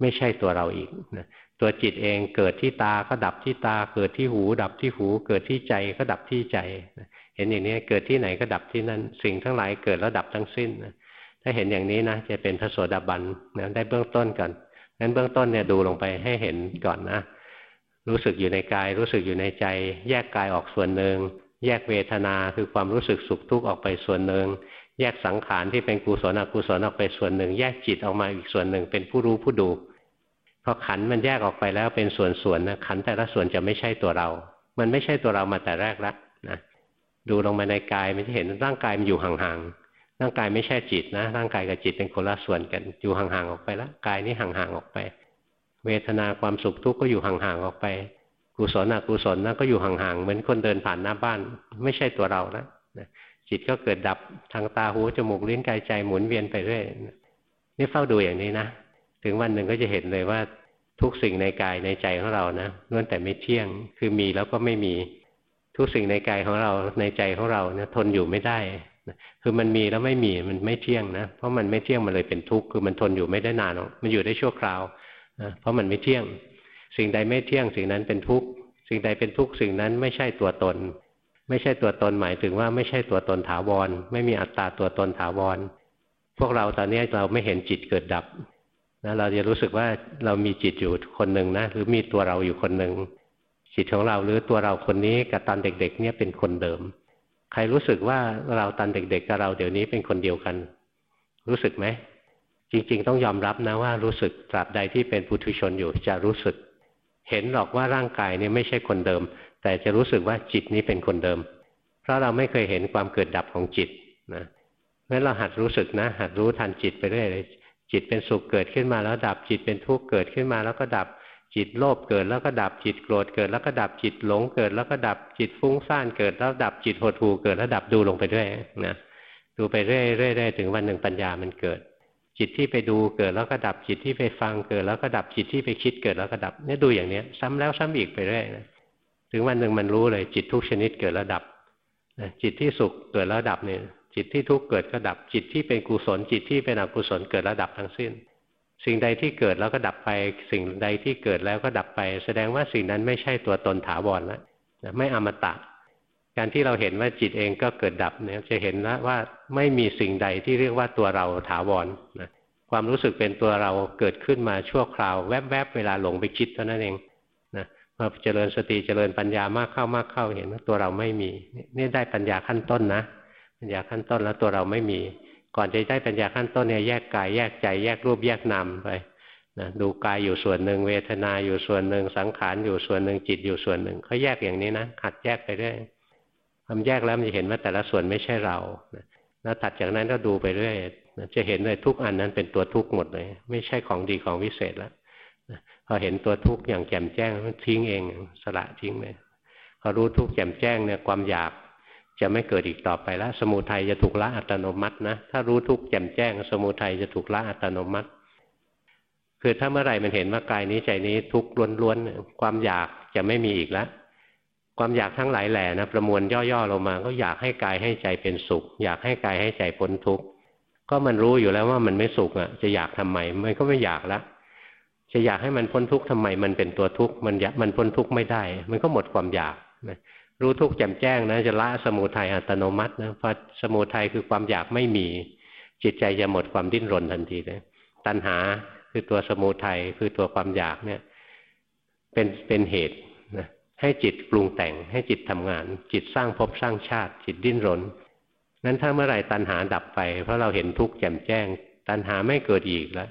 ไม่ใช่ตัวเราอีกนะตัวจิตเองเกิดที่ตาก็ดับที่ตา เกิดที่หู ดับที่หู เกิดที่ใจก็ดับที่ใจ เห็นอย่างนี้เกิดที่ไหนก็ดับที่นั่นสิ่งทั้งหลายเกิดแล้วดับทั้งสิ้นถ้าเห็นอย่างนี้นะจะเป็นพระโสดาบันนะได้เบื้องต้นก่อนงั้นเบื้องต้นเนี่ยดูลงไปให้เห็นก่อนนะ รู้สึกอยู่ในกาย รู้สึกอยู่ในใจ แยกกายออกส่วนหนึ่งแยกเวทนาคือความรู้สึกสุขทุกข์ออกไปส่วนหนึ่งแยกสังขารที่เป็นกุศลอกุศลออกไปส่วนหนึ่ง แยกจิตออกมาอีกส่วนหนึ่งเป็นผู้รู้ผู้ดู อขันมันแยกออกไปแล้วเป็นส่วนๆนะขันแต่ละส่วนจะไม่ใช่ตัวเรา มันไม่ใช่ตัวเรามาแต่แรกแล้วนะดูลงมาในกายมันจะเห็นร่างกายมันอยู่ห่างๆร่างกายไม่ใช่จิตนะ ร่างกายกับจิตเป็นคนละส่วนกัน อยู่ห่างๆออกไปแล้วกายนี้ห่างๆออกไป เวทนาความสุขทุกข์ก็อยู่ห่างๆออกไป กุศลอกุศลนั่นก็อยู่ห่างๆเหมือนคนเดินผ่านหน้าบ้าน ไม่ใช่ตัวเราแล้วจิตก็เกิดดับทางตาหูจมูกลิ้นกายใจหมุนเวียนไปเรื่อยนี่เฝ้าดูอย่างนี้นะถึงวันหนึ่งก็จะเห็นเลยว่า ทุกสิ่งในกายในใจของเรานะล้วนแต่ไม่เที่ยง คือมีแล้วก็ไม่มีทุกสิ่งในกายของเราในใจของเราเนี่ยทนอยู่ไม่ได้คือมันมีแล้วไม่มีมันไม่เที่ยงนะเพราะมันไม่เที่ยงมันเลยเป็นทุกข์คือมันทนอยู่ไม่ได้นานหรอกมันอยู่ได้ชั่วคราวนะเพราะมันไม่เที่ยง สิ่งใดไม่เที่ยงสิ่งนั้นเป็นทุกข์สิ่งใดเป็นทุกข์สิ่งนั้นไม่ใช่ตัวตน ไม่ใช่ตัวตนหมายถึงว่าไม่ใช่ตัวตนถาวร ไม่มีอัตตาตัวตนถาวร พวกเราตอนนี้เราไม่เห็นจิตเกิดดับ นะเราจะรู้สึกว่าเรามีจิตอยู่คนหนึ่งนะหรือมีตัวเราอยู่คนหนึ่งจิตของเราหรือตัวเราคนนี้กับตอนเด็ก ๆ เนี่ยเป็นคนเดิม ใครรู้สึกว่าเราตอนเด็ก ๆ กับเราเดี๋ยวนี้เป็นคนเดียวกัน รู้สึกไหมจริง ๆ ต้องยอมรับนะว่ารู้สึกตราบใดที่เป็นปุถุชนอยู่จะรู้สึก เห็นหรอกว่าร่างกายเนี่ยไม่ใช่คนเดิม แต่จะรู้สึกว่าจิตนี้เป็นคนเดิม เพราะเราไม่เคยเห็นความเกิดดับของจิตนะงั้นเราหัดรู้สึกนะ หัดรู้ทันจิตไปเรื่อยเลย จิตเป็นสุขเกิดขึ้นมาแล้วดับจิตเป็นทุกข์เกิดขึ้นมาแล้วก็ดับจิตโลภเกิดแล้วก็ดับจิตโกรธเกิดแล้วก็ดับจิตหลงเกิดแล้วก็ดับจิตฟุ้งซ่านเกิดแล้วดับจิตหดหู่เกิดแล้วดับดูลงไปเรื่อยนะดูไปเรื่อยๆถึงวันหนึ่งปัญญามันเกิด จิตที่ไปดูเกิดแล้วก็ดับจิตที่ไปฟังเกิด แล้วก็ดับจิตที่ไปคิดเกิดแล้วก็ดับเนี่ยดูอย่างเนี้ยซ้ำแล้วซ้ำอีกไปเรื่อยนะถึงวันหนึ่งมันรู้เลยจิตทุกชนิดเกิดแล้วดับจิตที่สุขเกิดแล้วดับเนี่ย จิตที่ทุกข์เกิดก็ดับจิตที่เป็นกุศลจิตที่เป็นอกุศลเกิดแล้วดับทั้งสิ้น สิ่งใดที่เกิดแล้วก็ดับไป สิ่งใดที่เกิดแล้วก็ดับไป แสดงว่าสิ่งนั้นไม่ใช่ตัวตนถาวรแล้วไม่อมตะ การที่เราเห็นว่าจิตเองก็เกิดดับเนี่ยจะเห็นแล้วว่าไม่มีสิ่งใดที่เรียกว่าตัวเราถาวรนะความรู้สึกเป็นตัวเราเกิดขึ้นมาชั่วคราว แวบๆเวลาหลงไปคิดเท่านั้นเองนะพอเจริญสติเจริญปัญญามากเข้ามากเข้าเห็นว่าตัวเราไม่มีนี่ได้ปัญญาขั้นต้นนะ ปัญญาขั้นต้นแล้วตัวเราไม่มี ก่อนจะได้ปัญญาขั้นต้นเนี่ยแยกกายแยกใจแยกรูปแยกนามไปนะดูกายอยู่ส่วนหนึ่งเวทนาอยู่ส่วนหนึ่งสังขารอยู่ส่วนหนึ่งจิตอยู่ส่วนหนึ่งเขาแยกอย่างนี้นะขัดแยกไปเรื่อยทำแยกแล้วมันจะเห็นว่าแต่ละส่วนไม่ใช่เราแล้วถัดจากนั้นก็ดูไปเรื่อยจะเห็นเลยทุกอันนั้นเป็นตัวทุกข์หมดเลย ไม่ใช่ของดีของวิเศษแล้วพอเห็นตัวทุกข์อย่างแจ่มแจ้งมันทิ้งเองสละทิ้งเลยพอรู้ทุกข์แจ่มแจ้งเนี่ยความอยาก จะไม่เกิดอีกต่อไปแล้วสมุทัยจะถูกละอัตโนมัตินะ ถ้ารู้ทุกแจ่มแจ้ง สมุทัยจะถูกละอัตโนมัติ คือถ้าเมื่อไหร่มันเห็นว่ากายนี้ใจนี้ทุกข์ล้วนๆ ความอยากจะไม่มีอีกแล้วความอยากทั้งหลายแหล่นะประมวลย่อๆลงมา ก็อยากให้กายให้ใจเป็นสุข อยากให้กายให้ใจพ้นทุกข์ก็มันรู้อยู่แล้วว่ามันไม่สุขอะ จะอยากทำไมมันก็ไม่อยากล้วจะอยากให้มันพ้นทุกข์ทำไมมันเป็นตัวทุกข์มันมันพ้นทุกข์ไม่ได้ มันก็หมดความอยากนะ รู้ทุกข์แจ่มแจ้งนะจะละสมุทัยอัตโนมัตินะพอสมุทัยคือความอยากไม่มี จิตใจจะหมดความดิ้นรนทันทีเลยตัณหาคือตัวสมุทัยคือตัวความอยากเนี่ยเป็นเป็นเหตุนะให้จิตปรุงแต่งให้จิตทำงาน จิตสร้างภพสร้างชาติ จิตดิ้นรนนั้นถ้าเมื่อไหร่ตัณหาดับไป เพราะเราเห็นทุกข์แจ่มแจ้ง ตัณหาไม่เกิดอีกแล้ว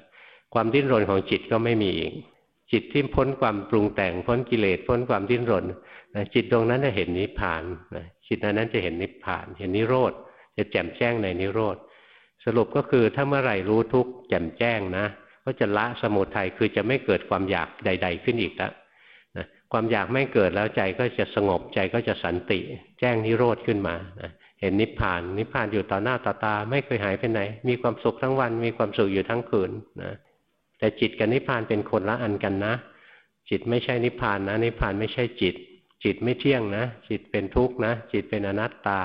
ความดิ้นรนของจิตก็ไม่มีอีก จิตที่พ้นความปรุงแต่งพ้นกิเลสพ้นความดิ้นรน จิตดวงนั้นจะเห็นนิพพานจิตนั้นจะเห็นนิพพาน เห็นนิโรธจะแจ่มแจ้งในนิโรธสรุปก็คือถ้าเมื่อไหร่รู้ทุกแจ่มแจ้งนะ ก็จะละสมุทัยคือจะไม่เกิดความอยากใด ๆ ขึ้นอีกแล้วนะความอยากไม่เกิดแล้วใจก็จะสงบใจก็จะสันติ แจ้งนิโรธขึ้นมานะเห็นนิพพาน นิพพานอยู่ต่อหน้าต่อตา ไม่เคยหายไปไหน มีความสุขทั้งวัน มีความสุขอยู่ทั้งคืนนะแต่จิตกับนิพพานเป็นคนละอันกันนะ จิตไม่ใช่นิพพานนะ นิพพานไม่ใช่จิต จิตไม่เที่ยงนะ จิตเป็นทุกข์นะ จิตเป็นอนัตตา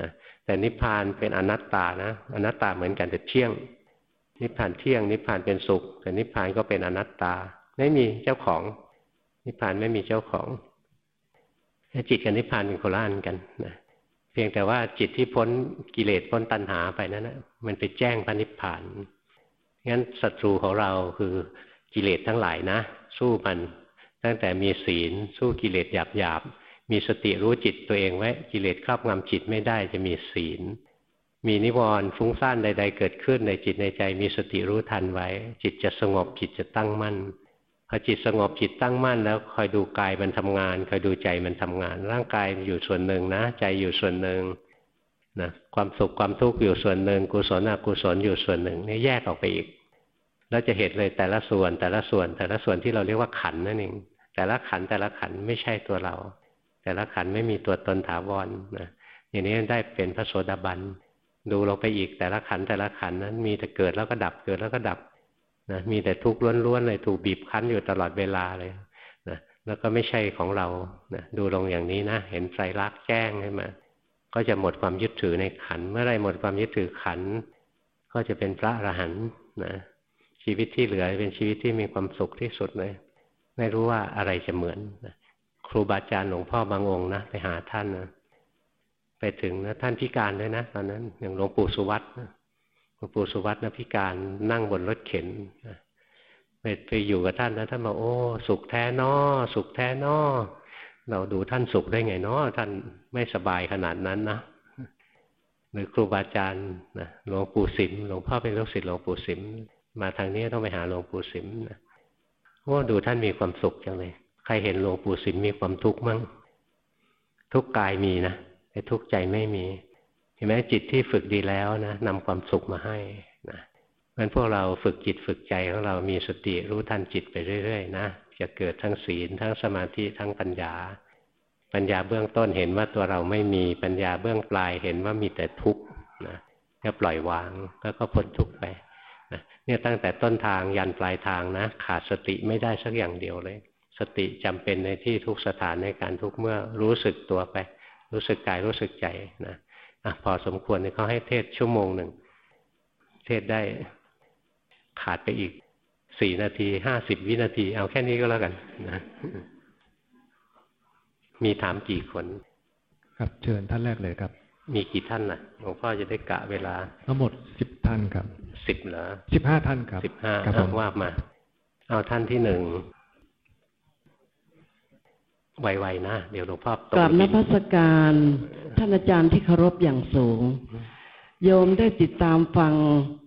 นะแต่นิพพานเป็นอนัตตานะ อนัตตาเหมือนกันแต่เที่ยง นิพพานเที่ยง นิพพานเป็นสุข แต่นิพพานก็เป็นอนัตตา ไม่มีเจ้าของ นิพพานไม่มีเจ้าของจิตกับนิพพานเป็นโคละอันกันนะเพียงแต่ว่าจิตที่พ้นกิเลสพ้นตัณหาไปนั้นนะมันไปแจ้งพระนิพพานงั้นศัตรูของเราคือกิเลสทั้งหลายนะ สู้มัน ตั้งแต่มีศีลสู้กิเลสหยาบหยาบมีสติรู้จิตตัวเองไว้กิเลสครอบงำจิตไม่ได้จะมีศีล มีนิวรณ์ฟุ้งซ่านใด ๆ เกิดขึ้นในจิตในใจ มีสติรู้ทันไว้ จิตจะสงบจิตจะตั้งมั่นพอจิตสงบจิตตั้งมั่นแล้วคอยดูกายมันทำงานคอยดูใจมันทำงาน ร่างกายอยู่ส่วนหนึ่งนะ ใจอยู่ส่วนหนึ่งนะความสุขความทุกข์อยู่ส่วนหนึ่งกุศลอกุศลอยู่ส่วนหนึ่งนี่แยกออกไปอีกเราจะเห็นเลยแต่ละส่วนแต่ละส่วนแต่ละส่วนที่เราเรียกว่าขันนั่นเอง แต่ละขันแต่ละขันไม่ใช่ตัวเรา แต่ละขันไม่มีตัวตนถาวรนะอย่างนี้ได้เป็นพระโสดาบันดูลงไปอีกแต่ละขันแต่ละขันนั้นมีแต่เกิดแล้วก็ดับเกิดแล้วก็ดับนะมีแต่ทุกข์ล้วนๆเลยถูกบีบคั้นอยู่ตลอดเวลาเลยนะแล้วก็ไม่ใช่ของเรานะดูลงอย่างนี้นะเห็นไตรลักษณ์แจ้งขึ้นมาก็จะหมดความยึดถือในขัน เมื่อไรหมดความยึดถือขัน ก็จะเป็นพระอรหันต์นะชีวิตที่เหลือเป็นชีวิตที่มีความสุขที่สุดเลย ไม่รู้ว่าอะไรจะเหมือนครูบาอาจารย์หลวงพ่อบางองค์นะไปหาท่านนะไปถึงนะท่านพิการด้วยนะตอนนั้นอย่างหลวงปู่สุวัตนะหลวงปู่สุวัตนะพิการนั่งบนรถเข็นไปไปอยู่กับท่านนะท่านบอกโอ้สุขแท้นอสุขแท้นอเราดูท่านสุขได้ไงเนาะท่านไม่สบายขนาดนั้นนะหรือครูบาอาจารย์นะหลวงปู่สิมหลวงพ่อเป็นลูกศิษย์หลวงปู่สิมมาทางนี้ต้องไปหาหลวงปู่สิมนะ โอ้ดูท่านมีความสุขจังเลย ใครเห็นหลวงปู่สิมมีความทุกข์มั่ง ทุกกายมีนะแต่ทุกใจไม่มี เห็นไหมจิตที่ฝึกดีแล้วนะนำความสุขมาให้นะเพราะพวกเราฝึกจิตฝึกใจของเรามีสติรู้ทันจิตไปเรื่อยๆนะจะเกิดทั้งศีลทั้งสมาธิทั้งปัญญา ปัญญาเบื้องต้นเห็นว่าตัวเราไม่มีปัญญาเบื้องปลายเห็นว่ามีแต่ทุกข์นะก็ปล่อยวางแล้วก็พ้นทุกข์ไป เนี่ยตั้งแต่ต้นทางยันปลายทางนะขาดสติไม่ได้สักอย่างเดียวเลย สติจำเป็นในที่ทุกสถานในการทุกเมื่อรู้สึกตัวไป รู้สึกกายรู้สึกใจนะอะพอสมควรเขาให้เทศชั่วโมงหนึ่ง เทศได้ขาดไปอีกสี่นาทีห้าสิบวินาที เอาแค่นี้ก็แล้วกันนะมีถามกี่คน
ครับเชิญท่านแรกเลยครับ
มีกี่ท่านน่ะหลวงพ่อจะได้กะเวลา
ทั้งหมดสิบท่านครับ
สิบเหรอ
สิบห้าท่านครับ
สิบห้า
ครับผม
ว่ามา เอาท่านที่หนึ่งไวๆนะ เดี๋ยวหลวงพ่อต
กราบน
ดิ
พัสการ ท่านอาจารย์ที่เคารพอย่างสูง โยมได้ติดตามฟัง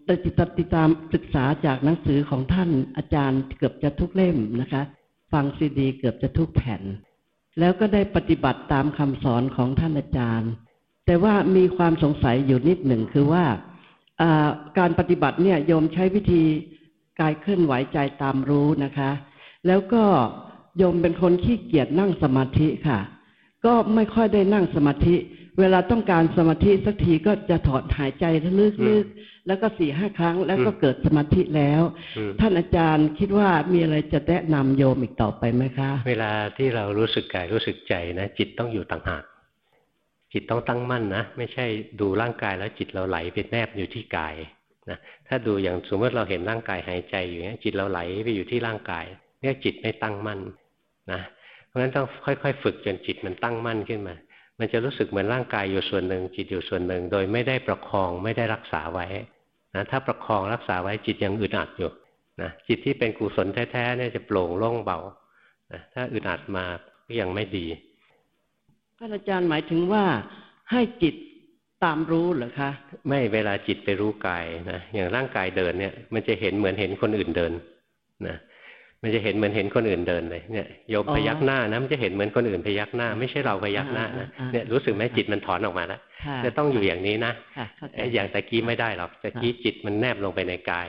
ได้ติดตามติดตามศึกษาจากหนังสือของท่านอาจารย์เกือบจะทุกเล่มนะคะ ฟังซีดี เกือบจะทุกแผ่น แล้วก็ได้ปฏิบัติตามคำสอนของท่านอาจารย์ แต่ว่ามีความสงสัยอยู่นิดหนึ่งคือว่าอ่า การปฏิบัติเนี่ยโยมใช้วิธีกายเคลื่อนไหวใจตามรู้นะคะ แล้วก็โยมเป็นคนขี้เกียจนั่งสมาธิค่ะ ก็ไม่ค่อยได้นั่งสมาธิ เวลาต้องการสมาธิสักทีก็จะถอดหายใจลึกๆแล้วก็สี่ห้าครั้ง แล้วก็เกิดสมาธิแล้ว
อืม
ท่านอาจารย์คิดว่ามีอะไรจะแนะนำโยมอีกต่อไปไหมคะ
เวลาที่เรารู้สึกกายรู้สึกใจนะจิตต้องอยู่ต่างหาก จิตต้องตั้งมั่นนะ ไม่ใช่ดูร่างกายแล้วจิตเราไหลไปแนบอยู่ที่กายนะถ้าดูอย่างสมมติเราเห็นร่างกายหายใจอยู่เนี่ยจิตเราไหลไปอยู่ที่ร่างกายเนี่ยจิตไม่ตั้งมั่นนะเพราะฉะนั้นต้องค่อย ๆ ฝึกจนจิตมันตั้งมั่นขึ้นมา มันจะรู้สึกเหมือนร่างกายอยู่ส่วนหนึ่ง จิตอยู่ส่วนหนึ่ง โดยไม่ได้ประคองไม่ได้รักษาไว้นะถ้าประคองรักษาไว้จิตยังอึดอัดอยู่นะจิตที่เป็นกุศลแท้ๆเนี่ยจะโปร่งโล่งเบานะถ้าอึดอัดมาก็ยังไม่ดี
ท่านอาจารย์หมายถึงว่าให้จิตตามรู้เหรอคะ
ไม่เวลาจิตไปรู้กายนะอย่างร่างกายเดินเนี่ย มันจะเห็นเหมือนเห็นคนอื่นเดินนะมันจะเห็นเหมือนเห็นคนอื่นเดินเลยเนี่ยโยม
อ๋อ
พยักหน้านะมันจะเห็นเหมือนคนอื่นพยักหน้า ไม่ใช่เราพยักหน้านะ
อ่าอ่า
เนี่ยรู้สึกไหมจิตมันถอนออกมาแล้ว
ค่ะ
จะต้องอยู่อย่างนี้นะ
ค่ะเข้าใจ
ไอ้อย่างตะกี้ไม่ได้หรอกตะกี้จิตมันแนบลงไปในกาย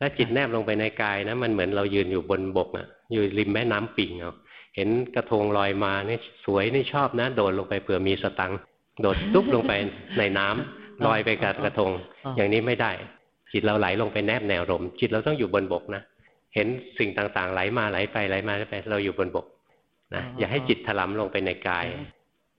ถ้าจิตแนบลงไปในกายนะมันเหมือนเรายืนอยู่บนบกอะ อยู่ริมแม่น้ำปิ่งเอา เห็นกระทงลอยมานี่สวยนี่ชอบนะ โดดลงไปเผื่อมีสตังค์โดดตุ๊บลงไปในน้ำลอยไปกับกระทง อย่างนี้ไม่ได้ จิตเราไหลลงไปแนบแนวลมจิตเราต้องอยู่บนบกนะเห็นสิ่งต่างๆ ไหลมาไหลไปไหลมาไหลไปเราอยู่บนบกนะอย่าให้จิตถลำลงไปในกาย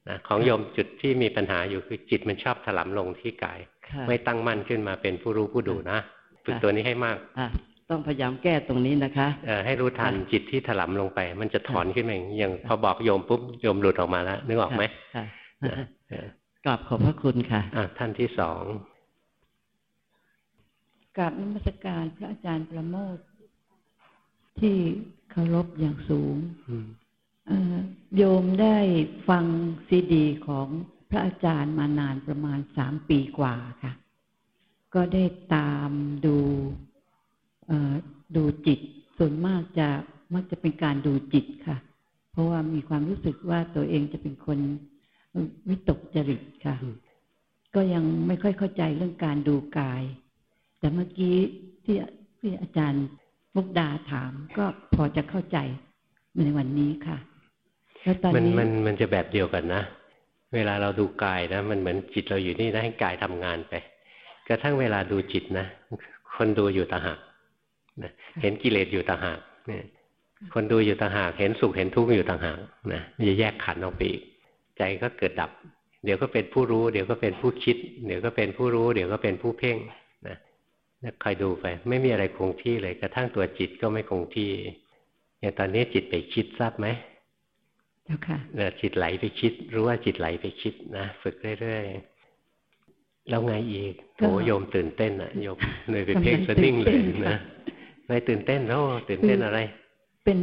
นะของโยมจุดที่มีปัญหาอยู่คือจิตมันชอบถลำลงที่กาย
ค่ะ
ไม่ตั้งมั่นขึ้นมาเป็นผู้รู้ผู้ดูนะฝึกตัวนี้ให้มาก
อะ ต้องพยายามแก้ตรงนี้นะคะ
เอ่อให้รู้ทันจิตที่ถลำลงไป มันจะถอนขึ้นมาเองอย่างพอบอกโยมปุ๊บโยมหลุดออกมาแล้วนึกออกไหม
ค่ะ
นะเออก
ราบขอบพระคุณค่ะ
อะท่านที่สอง
กราบนมัสการพระอาจารย์ประโมทที่เคารพอย่างสูง
อืม
เอ่อโยมได้ฟังซีดี ของพระอาจารย์มานานประมาณสามปีกว่าค่ะ ก็ได้ตามดูเอ่อ ดูจิตส่วนมากจะมักจะเป็นการดูจิตค่ะ เพราะว่ามีความรู้สึกว่าตัวเองจะเป็นคนวิตกจริตค่ะ ก็ยังไม่ค่อยเข้าใจเรื่องการดูกาย แต่เมื่อกี้ที่ที่อาจารย์มุกดาถามก็พอจะเข้าใจในวันนี้ค่ะแล้วตอนนี้
มันมันมันจะแบบเดียวกันนะ เวลาเราดูกายนะ มันเหมือนจิตเราอยู่นี่นะให้กายทำงานไป กระทั่งเวลาดูจิตนะ คนดูอยู่ต่างหาก เห็นกิเลสอยู่ต่างหากเนี่ยคนดูอยู่ต่างหาก เห็นสุขเห็นทุกข์อยู่ต่างหากนะมันจะแยกขันธ์ออกไปอีก ใจก็เกิดดับ เดี๋ยวก็เป็นผู้รู้ เดี๋ยวก็เป็นผู้คิด เดี๋ยวก็เป็นผู้รู้ เดี๋ยวก็เป็นผู้เพ่งนะแล้วคอยดูไป ไม่มีอะไรคงที่เลย กระทั่งตัวจิตก็ไม่คงที่อย่างตอนนี้จิตไปคิดทราบไหม
เจ้าค่ะ
เนี่ยจิตไหลไปคิด รู้ว่าจิตไหลไปคิดนะฝึกเรื่อยๆแล้วไงอีก
ก็
โถโยมตื่นเต้นอะโยมเลยไปเพ่งสนิ่งเลย
กำลังตื่นเต้น
นะ
ค่ะ
ไม่ตื่นเต้นแล้วตื่นเต้นอะไร
เป็น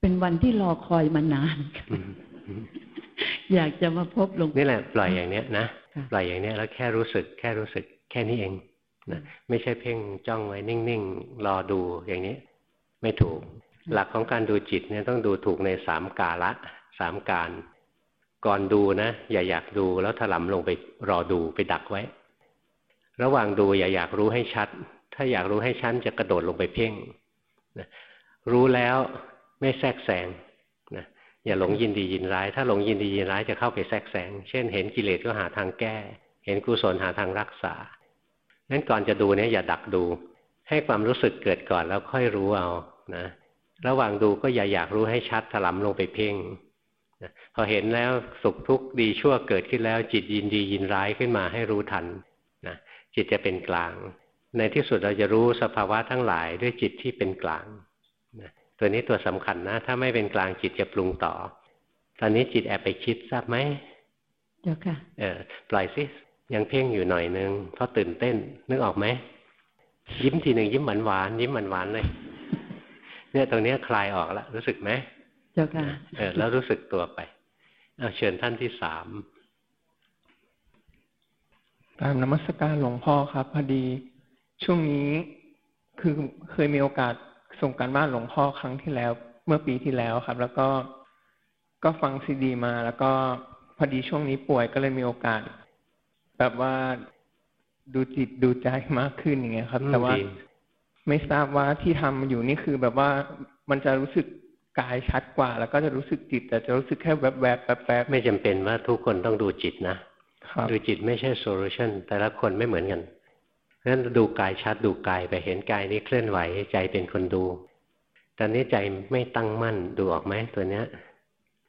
เป็นวันที่รอคอยมานาน
อืมอืม
อยากจะมาพบหลวง
นี่แหละปล่อยอย่างเนี้ยนะ
ค่ะ
ปล่อยอย่างเนี้ยแล้วแค่รู้สึก แค่รู้สึกแค่นี้เองนะไม่ใช่เพ่งจ้องไว้นิ่งๆรอดูอย่างนี้ ไม่ถูก หลักของการดูจิตเนี่ยต้องดูถูกในสามกาละสามการ ก่อนดูนะอย่าอยากดูแล้วถลำลงไปรอดูไปดักไว้ ระหว่างดูอย่าอยากรู้ให้ชัด ถ้าอยากรู้ให้ชัดจะกระโดดลงไปเพ่งนะรู้แล้วไม่แทรกแซงนะอย่าหลงยินดียินร้าย ถ้าหลงยินดียินร้ายจะเข้าไปแทรกแซงเช่น เห็นกิเลสก็หาทางแก้ เห็นกุศลหาทางรักษานั้นก่อนจะดูเนี่ยอย่าดักดู ให้ความรู้สึกเกิดก่อนแล้วค่อยรู้เอานะระหว่างดูก็อย่าอยากรู้ให้ชัดถลำลงไปเพ่งพอเห็นแล้วสุขทุกข์ดีชั่วเกิดขึ้นแล้ว จิตยินดียินร้ายขึ้นมาให้รู้ทันนะจิตจะเป็นกลาง ในที่สุดเราจะรู้สภาวะทั้งหลายด้วยจิตที่เป็นกลางนะตัวนี้ตัวสำคัญนะ ถ้าไม่เป็นกลางจิตจะปรุงต่อ ตอนนี้จิตแอบไปคิดทราบไหม
เจ้าค่ะ
เออปล่อยสิยังเพ่งอยู่หน่อยนึงเพราะตื่นเต้นนึกออกไหมยิ้มทีหนึ่งยิ้มหวานหวานยิ้มหวานหวานเลยเนี่ยตรงนี้คลายออกแล้วรู้สึกไหม
เจ้าค่ะ
เออแล้วรู้สึกตัวไปเอาเชิญท่านที่สาม
ตามนมัสการหลวงพ่อครับพอดี ช่วงนี้คือเคยมีโอกาสส่งการบ้านหลวงพ่อครั้งที่แล้ว เมื่อปีที่แล้วครับ แล้วก็ก็ฟังซีดีมา แล้วก็พอดีช่วงนี้ป่วยก็เลยมีโอกาส แบบว่าดูจิตดูใจมากขึ้นอย่างเงี้ยครับ แต่ว่าไม่ทราบว่าที่ทำอยู่นี่คือแบบว่ามันจะรู้สึกกายชัดกว่า แล้วก็จะรู้สึกจิต แต่จะรู้สึกแค่แวบๆแป๊บ
ๆไม่จำเป็นว่าทุกคนต้องดูจิตนะดูจิตไม่ใช่ solution แต่ละคนไม่เหมือนกัน เพราะฉะนั้นดูกายชัดดูกายไปเห็นกายนี้เคลื่อนไหวใจเป็นคนดู ตอนนี้ใจไม่ตั้งมั่นดูออกไหมตัวเนี้ย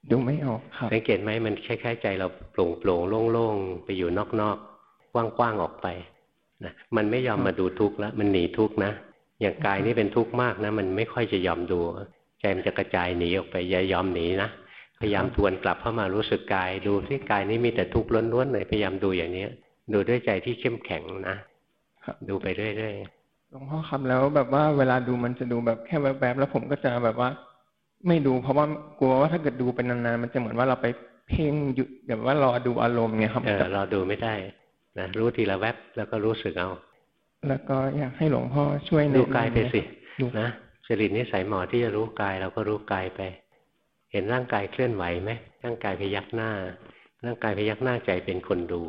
ดูไม่ออกครับ
สังเกตไหมมันคล้ายๆใจเราโปร่งโปร่งโล่งๆไปอยู่นอกๆกว้างๆออกไปนะมันไม่ยอมมาดูทุกข์แล้วมันหนีทุกข์นะอย่างกายนี่เป็นทุกข์มากนะ มันไม่ค่อยจะยอมดูใจมันจะกระจายหนีออกไปอย่ายอมหนีนะพยายามทวนกลับเข้ามารู้สึกกาย ดูที่กายนี้มีแต่ทุกข์ล้วนๆเลยพยายามดูอย่างนี้ดูด้วยใจที่เข้มแข็งนะ ดูไปเรื่อย
ๆหลวงพ่อครับแล้วแบบว่าเวลาดูมันจะดูแบบแค่แวบๆแล้วผมก็จะแบบว่า ไม่ดูเพราะว่ากลัวว่าถ้าเกิดดูเป็นนานๆมันจะเหมือนว่าเราไปเพ่งหยุดแบบว่ารอดูอารมณ์ไงครับ
เออรอดูไม่ได้นะรู้ทีละแวบแล้วก็รู้สึกเอา
แล้วก็อยากให้หลวงพ่อช่วย
ดูกายไปสินะจริตนิสัยหมอที่จะรู้กายเราก็รู้กายไป เห็นร่างกายเคลื่อนไหวไหมร่างกายพยักหน้า ร่างกายพยักหน้าใจเป็นคนดู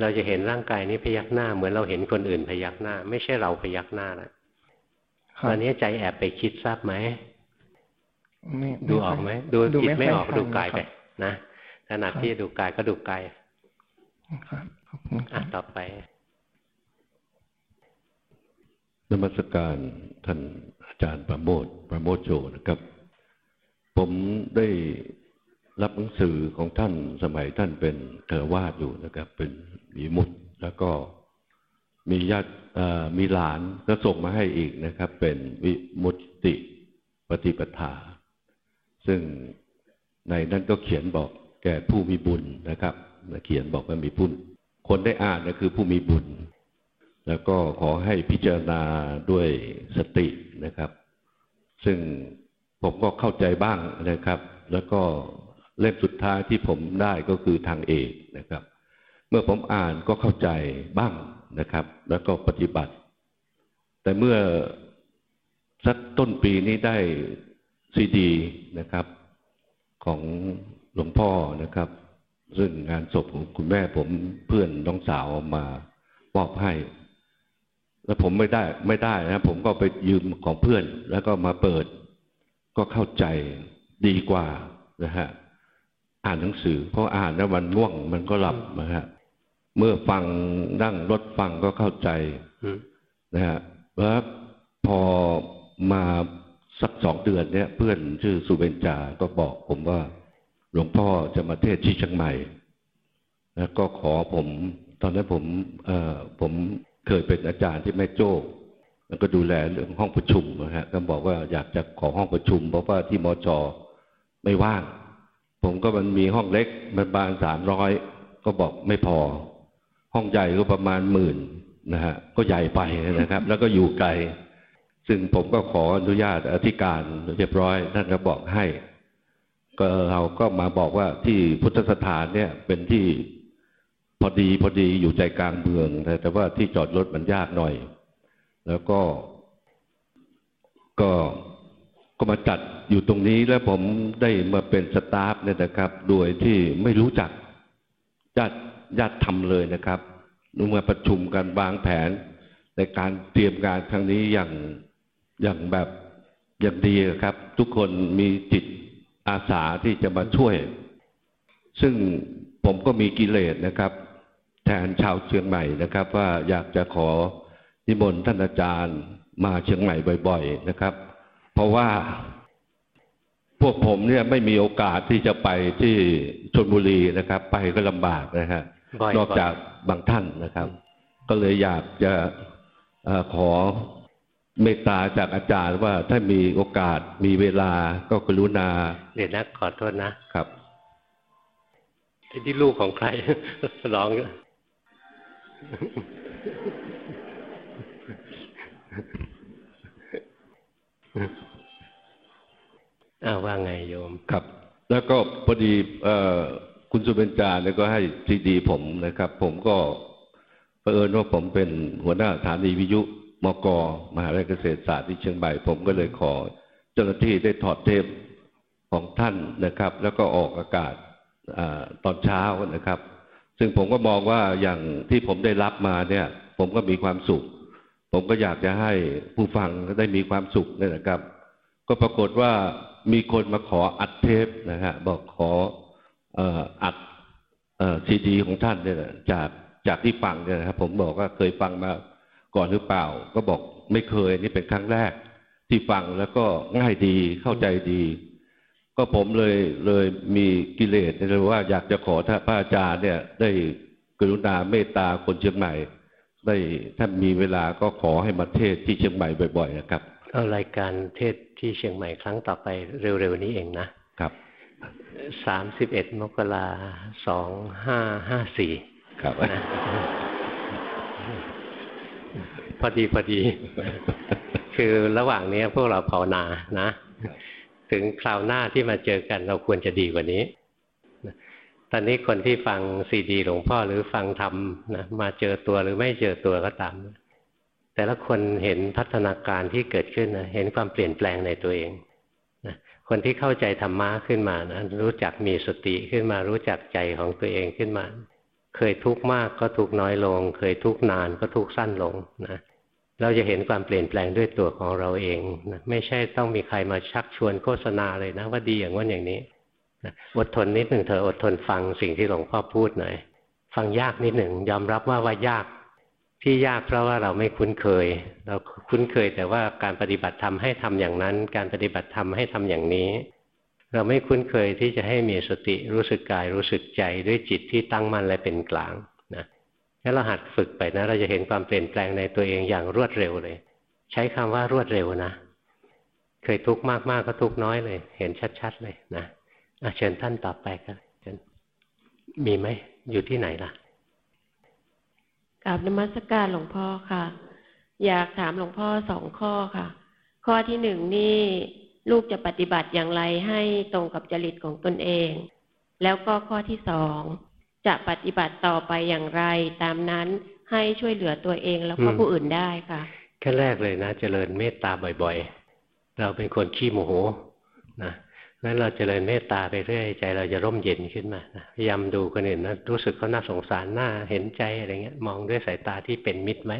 เราจะเห็นร่างกายนี้พยักหน้า เหมือนเราเห็นคนอื่นพยักหน้า ไม่ใช่เราพยักหน้าแล้วตอนนี้ใจแอบไปคิดทราบไหมดูออกไหมดูจิตไม่ออกดูกายไปนะถนัดที่ดูกายก็ดูกาย
ครับ
อะต่อไป
นมัสการท่านอาจารย์ประโมทประโมทโจนะครับ ผมได้รับหนังสือของท่านสมัยท่านเป็นเทรวาดอยู่นะครับ เป็น มีมุดแล้วก็มีญาติมีหลานก็ส่งมาให้อีกนะครับ เป็นวิมุตติปฏิปทา ซึ่งในนั้นก็เขียนบอกแก่ผู้มีบุญนะครับเขียนบอกว่ามีบุญคนได้อ่านก็คือผู้มีบุญ แล้วก็ขอให้พิจารณาด้วยสตินะครับ ซึ่งผมก็เข้าใจบ้างนะครับ แล้วก็เล่มสุดท้ายที่ผมได้ก็คือทางเอกนะครับ เมื่อผมอ่านก็เข้าใจบ้างนะครับ แล้วก็ปฏิบัติ แต่เมื่อสักต้นปีนี้ได้ซีดีนะครับ ของหลวงพ่อนะครับ ซึ่งงานศพของคุณแม่ผมเพื่อนน้องสาวมามอบให้ แล้วผมไม่ได้ไม่ได้นะผมก็ไปยืมของเพื่อน แล้วก็มาเปิด ก็เข้าใจดีกว่านะฮะอ่านหนังสือเพราะอ่านแล้วมันง่วงมันก็หลับนะฮะ เมื่อฟังนั่งรถฟังก็เข้าใจนะฮะแล้วพอมาสักสองเดือนเนี้ยเพื่อนชื่อสุเบญจา ก็บอกผมว่า หลวงพ่อจะมาเทศที่เชียงใหม่แล้วก็ขอผม ตอนนั้นผมเอ่อผมเคยเป็นอาจารย์ที่แม่โจ้แล้วก็ดูแลเรื่องห้องประชุมนะฮะก็บอกว่าอยากจะขอห้องประชุม เพราะว่าที่มอจอไม่ว่าง ผมก็มันมีห้องเล็กมันบานสามร้อยก็บอกไม่พอ ห้องใหญ่ก็ประมาณหมื่นนะฮะก็ใหญ่ไปนะครับ แล้วก็อยู่ไกล ซึ่งผมก็ขออนุญาตอธิการเรียบร้อย ท่านก็บอกให้ ก็เราก็มาบอกว่าที่พุทธสถานเนี่ยเป็นที่พอดีพอดีอยู่ใจกลางเมือง แต่ว่าที่จอดรถมันยากหน่อย แล้วก็ ก็ก็มาจัดอยู่ตรงนี้แล้วผมได้มาเป็นสตาฟเนี่ยนะครับ โดยที่ไม่รู้จักญาติ ญาติทำเลยนะครับนุ่มาประชุมกันวางแผน ในการเตรียมการครั้งนี้อย่างอย่างแบบอย่างดีครับ ทุกคนมีจิตอาสาที่จะมาช่วย ซึ่งผมก็มีกิเลสนะครับ แทนชาวเชียงใหม่นะครับ ว่าอยากจะขอนิมนต์ท่านอาจารย์มาเชียงใหม่บ่อย ๆนะครับ เพราะว่าพวกผมเนี่ยไม่มีโอกาสที่จะไปที่ชนบุรีนะครับ ไปก็ลำบากนะฮะ นอกจากบางท่านนะครับ ก็เลยอยากจะอขอเมตตาจากอาจารย์ว่าถ้ามีโอกาสมีเวลาก็กรุณา
เดี๋ยวนะขอโทษนะครับไอ้ที่ลูกของใครร้องอ้าวว่าไงโยม
ครับ แล้วก็พอดีเอ่อ คุณสุเบญจาเนี่ยก็ให้ซีดีผมนะครับ ผมก็เผอิญว่าผมเป็นหัวหน้าฐานีวิทยุมกมหาวิทยาลัยเกษตรศาสตร์ที่เชียงใหม่ผมก็เลยขอ เจ้าหน้าที่ได้ถอดเทปของท่านนะครับ แล้วก็ออกอากาศอตอนเช้านะครับ ซึ่งผมก็มองว่าอย่างที่ผมได้รับมาเนี่ย ผมก็มีความสุข ผมก็อยากจะให้ผู้ฟังได้มีความสุขเนี่ยนะครับ ก็ปรากฏว่ามีคนมาขออัดเทปนะฮะบอกขอ อัดซีดีของท่านเนี่ยจากจากที่ฟังเนี่ยนะครับ ผมบอกว่าเคยฟังมาก่อนหรือเปล่า ก็บอกไม่เคยนี่เป็นครั้งแรก ที่ฟังแล้วก็ง่ายดีเข้าใจดี ก็ผมเลยเลยมีกิเลสเลยว่าอยากจะขอท่านพระอาจารย์เนี่ย ได้กรุณาเมตตาคนเชียงใหม่ ได้ถ้ามีเวลาก็ขอให้มาเทศที่เชียงใหม่บ่อย ๆ นะครับ
เอารายการเทศที่เชียงใหม่ครั้งต่อไปเร็วๆนี้เองนะ สามสิบเอ็ดมกราสองห้าห้าสี่
ครับนะ
พอดีพอดี คือระหว่างนี้พวกเราภาวนานะ ถึงคราวหน้าที่มาเจอกันเราควรจะดีกว่านี้ตอนนี้คนที่ฟังซีดีหลวงพ่อหรือฟังธรรมนะมาเจอตัวหรือไม่เจอตัวก็ตาม แต่ละคนเห็นพัฒนาการที่เกิดขึ้นนะเห็นความเปลี่ยนแปลงในตัวเองนะ คนที่เข้าใจธรรมะขึ้นมานะรู้จักมีสติขึ้นมา รู้จักใจของตัวเองขึ้นมา เคยทุกข์มากก็ทุกข์น้อยลง เคยทุกข์นานก็ทุกข์สั้นลงนะเราจะเห็นความเปลี่ยนแปลงด้วยตัวของเราเองนะไม่ใช่ต้องมีใครมาชักชวนโฆษณาเลยนะ ว่าดีอย่างว่าอย่างนี้นะอดทนนิดหนึ่งเธออดทนฟังสิ่งที่หลวงพ่อพูดหน่อยฟังยากนิดหนึ่งยอมรับว่าว่ายาก ที่ยากเพราะว่าเราไม่คุ้นเคย เราคุ้นเคยแต่ว่าการปฏิบัติธรรมให้ทำอย่างนั้น การปฏิบัติธรรมให้ทำอย่างนี้ เราไม่คุ้นเคยที่จะให้มีสติรู้สึกกายรู้สึกใจด้วยจิตที่ตั้งมั่นและเป็นกลางงั้นเราหัดฝึกไปนะ เราจะเห็นความเปลี่ยนแปลงในตัวเองอย่างรวดเร็วเลย ใช้คำว่ารวดเร็วนะ เคยทุกข์มากๆก็ทุกข์น้อยเลย เห็นชัด ๆ เลยนะะเชิญท่านต่อไปครับเชิญมีไหมอยู่ที่ไหนล่ะ
กราบนมัสการหลวงพ่อค่ะ อยากถามหลวงพ่อสองข้อค่ะ ข้อที่หนึ่งนี่ลูกจะปฏิบัติอย่างไรให้ตรงกับจริตของตนเอง แล้วก็ข้อที่สองจะปฏิบัติต่อไปอย่างไร ตามนั้นให้ช่วยเหลือตัวเองแล้วก็ผู้อื่นได้ค่ะ
ขั้นแรกเลยนะ เจริญเมตตาบ่อยๆ เราเป็นคนขี้โมโหนะ นั้นเราเจริญเมตตาไปเรื่อยใจเราจะร่มเย็นขึ้นมาพยายามดูคนอื่นนะรู้สึกเขาน่าสงสารน่าเห็นใจอะไรเงี้ยมองด้วยสายตาที่เป็นมิตรไหม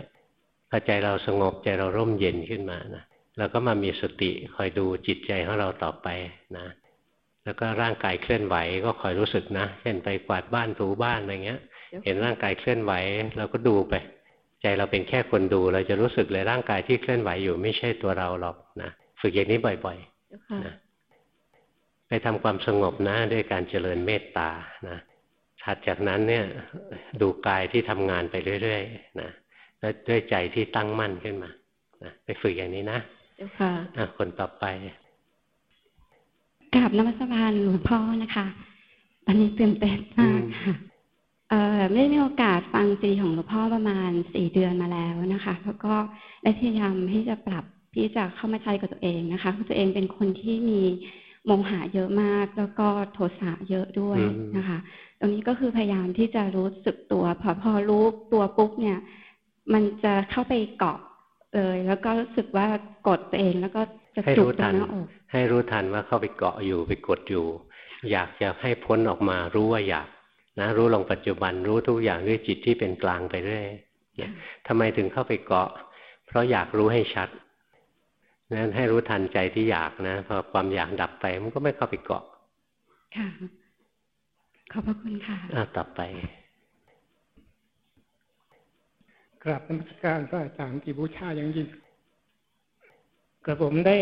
พอใจเราสงบใจเราร่มเย็นขึ้นมานะเราก็มามีสติคอยดูจิตใจของเราต่อไปนะ แล้วก็ร่างกายเคลื่อนไหวก็คอยรู้สึกนะเช่นไปกวาดบ้านถูบ้านอะไรเงี้ย เห็นร่างกายเคลื่อนไหวเราก็ดูไป ใจเราเป็นแค่คนดู เราจะรู้สึกเลยร่างกายที่เคลื่อนไหวอยู่ไม่ใช่ตัวเราหรอกนะฝึกอย่างนี้บ่อยๆนะ ไปทำความสงบนะด้วยการเจริญเมตตานะถัดจากนั้นเนี่ยดูกายที่ทำงานไปเรื่อยๆนะแล้วด้วยใจที่ตั้งมั่นขึ้นมานะไปฝึกอย่างนี้นะ
ค่ะ
คนต่อไป
กราบนมัสการหลวงพ่อนะคะตอนนี้ตื่นเต้นมากค่ะเอ่อไม่มีโอกาสฟังซีของหลวงพ่อประมาณสี่เดือนมาแล้วนะคะ แล้วก็ได้พยายามที่จะปรับที่จะเข้ามาใช้กับตัวเองนะคะตัวเองเป็นคนที่มี โมหะเยอะมาก แล้วก็โทสะเยอะด้วยนะคะ ตรงนี้ก็คือพยายามที่จะรู้สึกตัว พอพอรู้ตัวปุ๊บเนี่ย มันจะเข้าไปเกาะเลย แล้วก็รู้สึกว่ากดตัวเองแล้วก็
ให้รู้ทันให้รู้ทันว่าเข้าไปเกาะอยู่ไปกดอยู่ อยากจะให้พ้นออกมารู้ว่าอยากนะรู้ลงปัจจุบันรู้ทุกอย่างด้วยจิตที่เป็นกลางไปเรื่อยทำไมถึงเข้าไปเกาะ เพราะอยากรู้ให้ชัด นั้นให้รู้ทันใจที่อยากนะ พอความอยากดับไปมันก็ไม่เข้าไปเกาะ
ค่ะ ขอบพระคุณค่ะอ่า
ต่อไป
กราบนมัสการพระอาจารย์ที่บูชาอย่างยิ่งกระผมได้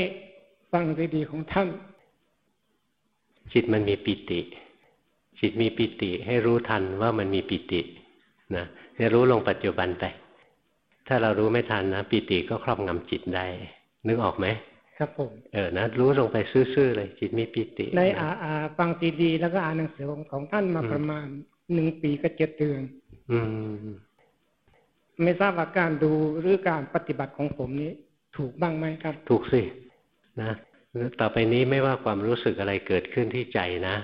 ฟังดีๆของท่าน
จิตมันมีปิติ จิตมีปิติ ให้รู้ทันว่ามันมีปิตินะให้รู้ลงปัจจุบันไป ถ้าเรารู้ไม่ทันนะปิติก็ครอบงำจิตได้ นึกออกไหม
ครับผม
เออนะรู้ลงไปซื่อๆเลยจิตมีปิติ
ในอาอาฟังซีดี แล้วก็อ่านหนังสือของของท่านมาประมาณหนึ่งปีกับเจ็ดเดือน
อืม
ไม่ทราบว่าการดูหรือการปฏิบัติของผมนี้ ถูกบ้างไหมครับ
ถูกสินะต่อไปนี้ไม่ว่าความรู้สึกอะไรเกิดขึ้นที่ใจนะ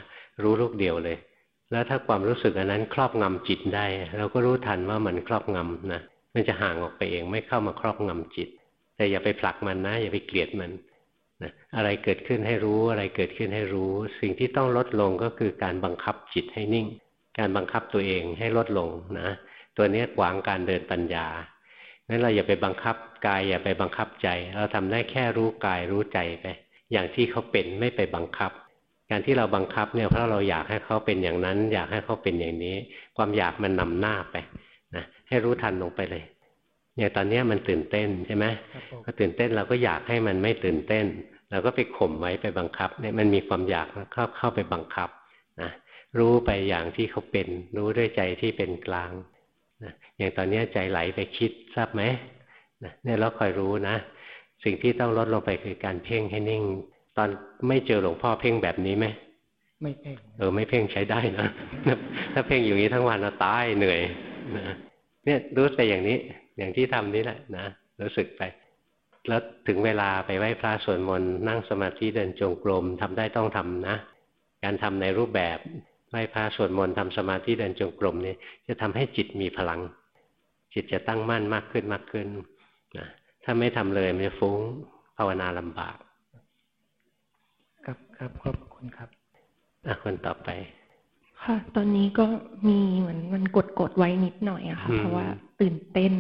รู้ลูกเดียวเลย แล้วถ้าความรู้สึกอันนั้นครอบงำจิตได้ เราก็รู้ทันว่ามันครอบงำนะมันจะห่างออกไปเองไม่เข้ามาครอบงำจิต แต่อย่าไปผลักมันนะ อย่าไปเกลียดมันนะอะไรเกิดขึ้นให้รู้อะไรเกิดขึ้นให้รู้ สิ่งที่ต้องลดลงก็คือการบังคับจิตให้นิ่ง การบังคับตัวเองให้ลดลงนะตัวนี้ขวางการเดินปัญญานั้นเราอย่าไปบังคับกายอย่าไปบังคับใจ เราทำได้แค่รู้กายรู้ใจไป อย่างที่เขาเป็นไม่ไปบังคับ การที่เราบังคับเนี่ยเพราะเราอยากให้เขาเป็นอย่างนั้น อยากให้เขาเป็นอย่างนี้ ความอยากมันนำหน้าไปนะให้รู้ทันลงไปเลย อย่างตอนนี้มันตื่นเต้นใช่ไหมพอตื่นเต้นเราก็อยากให้มันไม่ตื่นเต้น เราก็ไปข่มไว้ไปบังคับเนี่ยมันมีความอยากเข้าเข้าไปบังคับนะรู้ไปอย่างที่เขาเป็น รู้ด้วยใจที่เป็นกลางอย่างตอนนี้ใจไหลไปคิดทราบไหมเนี่ยเราคอยรู้นะ สิ่งที่ต้องลดลงไปคือการเพ่งให้นิ่ง ตอนไม่เจอหลวงพ่อเพ่งแบบนี้ไหม
ไม่เพ่ง
เออไม่เพ่งใช้ได้นะถ้าเพ่งอยู่นี้ทั้งวันเราตายเหนื่อยนะเนี่ยรู้ไปอย่างนี้ อย่างที่ทำนี้แหละนะรู้สึกไป แล้วถึงเวลาไปไหว้พระสวดมนต์นั่งสมาธิเดินจงกรมทำได้ต้องทำนะ การทำในรูปแบบไหว้พระสวดมนต์ทำสมาธิเดินจงกรมนี่จะทำให้จิตมีพลัง จิตจะตั้งมั่นมากขึ้นมากขึ้นนะถ้าไม่ทำเลยมันจะฟุ้งภาวนาลำบาก
ครับครับขอบคุณครับ
อะคนต่อไป
ค่ะ ตอนนี้ก็มีเหมือนมันกดกดไว้นิดหน่อยอะค่ะ เพราะว่าตื่นเต้น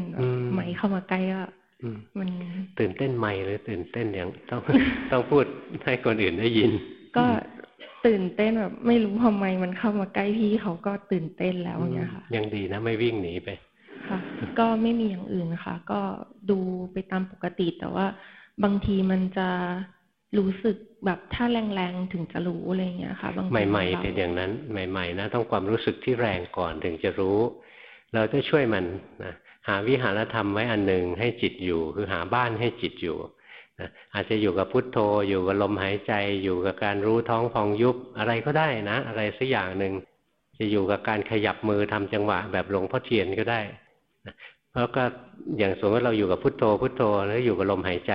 ไม่เข้ามาใกล้ก็มัน
ตื่นเต้นไม่หรือตื่นเต้นอย่างต้องต้องพูดให้คนอื่นได้ยิน
ก็ตื่นเต้นแบบไม่รู้ทำไมมันเข้ามาใกล้พี่เขาก็ตื่นเต้นแล้วเนี่ยค่ะ
ยังดีนะไม่วิ่งหนีไป
ค่ะ ก็ไม่มีอย่างอื่นค่ะ ก็ดูไปตามปกติแต่ว่าบางทีมันจะ รู้สึกแบบถ้าแรงๆถึงจะรู้อะไรเงี้ยค่ะบาง
ใหม่ๆเป็นอย่างนั้นใหม่ ๆ นะ ต้องความรู้สึกที่แรงก่อนถึงจะรู้ เราจะช่วยมันนะหาวิหารธรรมไว้อันหนึ่งให้จิตอยู่ คือหาบ้านให้จิตอยู่นะอาจจะอยู่กับพุทโธ อยู่กับลมหายใจ อยู่กับการรู้ท้องพองยุบอะไรก็ได้นะ อะไรสักอย่างหนึ่งจะอยู่กับการขยับมือทำจังหวะแบบหลวงพ่อเทียนก็ได้ เพราะก็อย่างสมมติเราอยู่กับพุทโธพุทโธแล้วอยู่กับลมหายใจ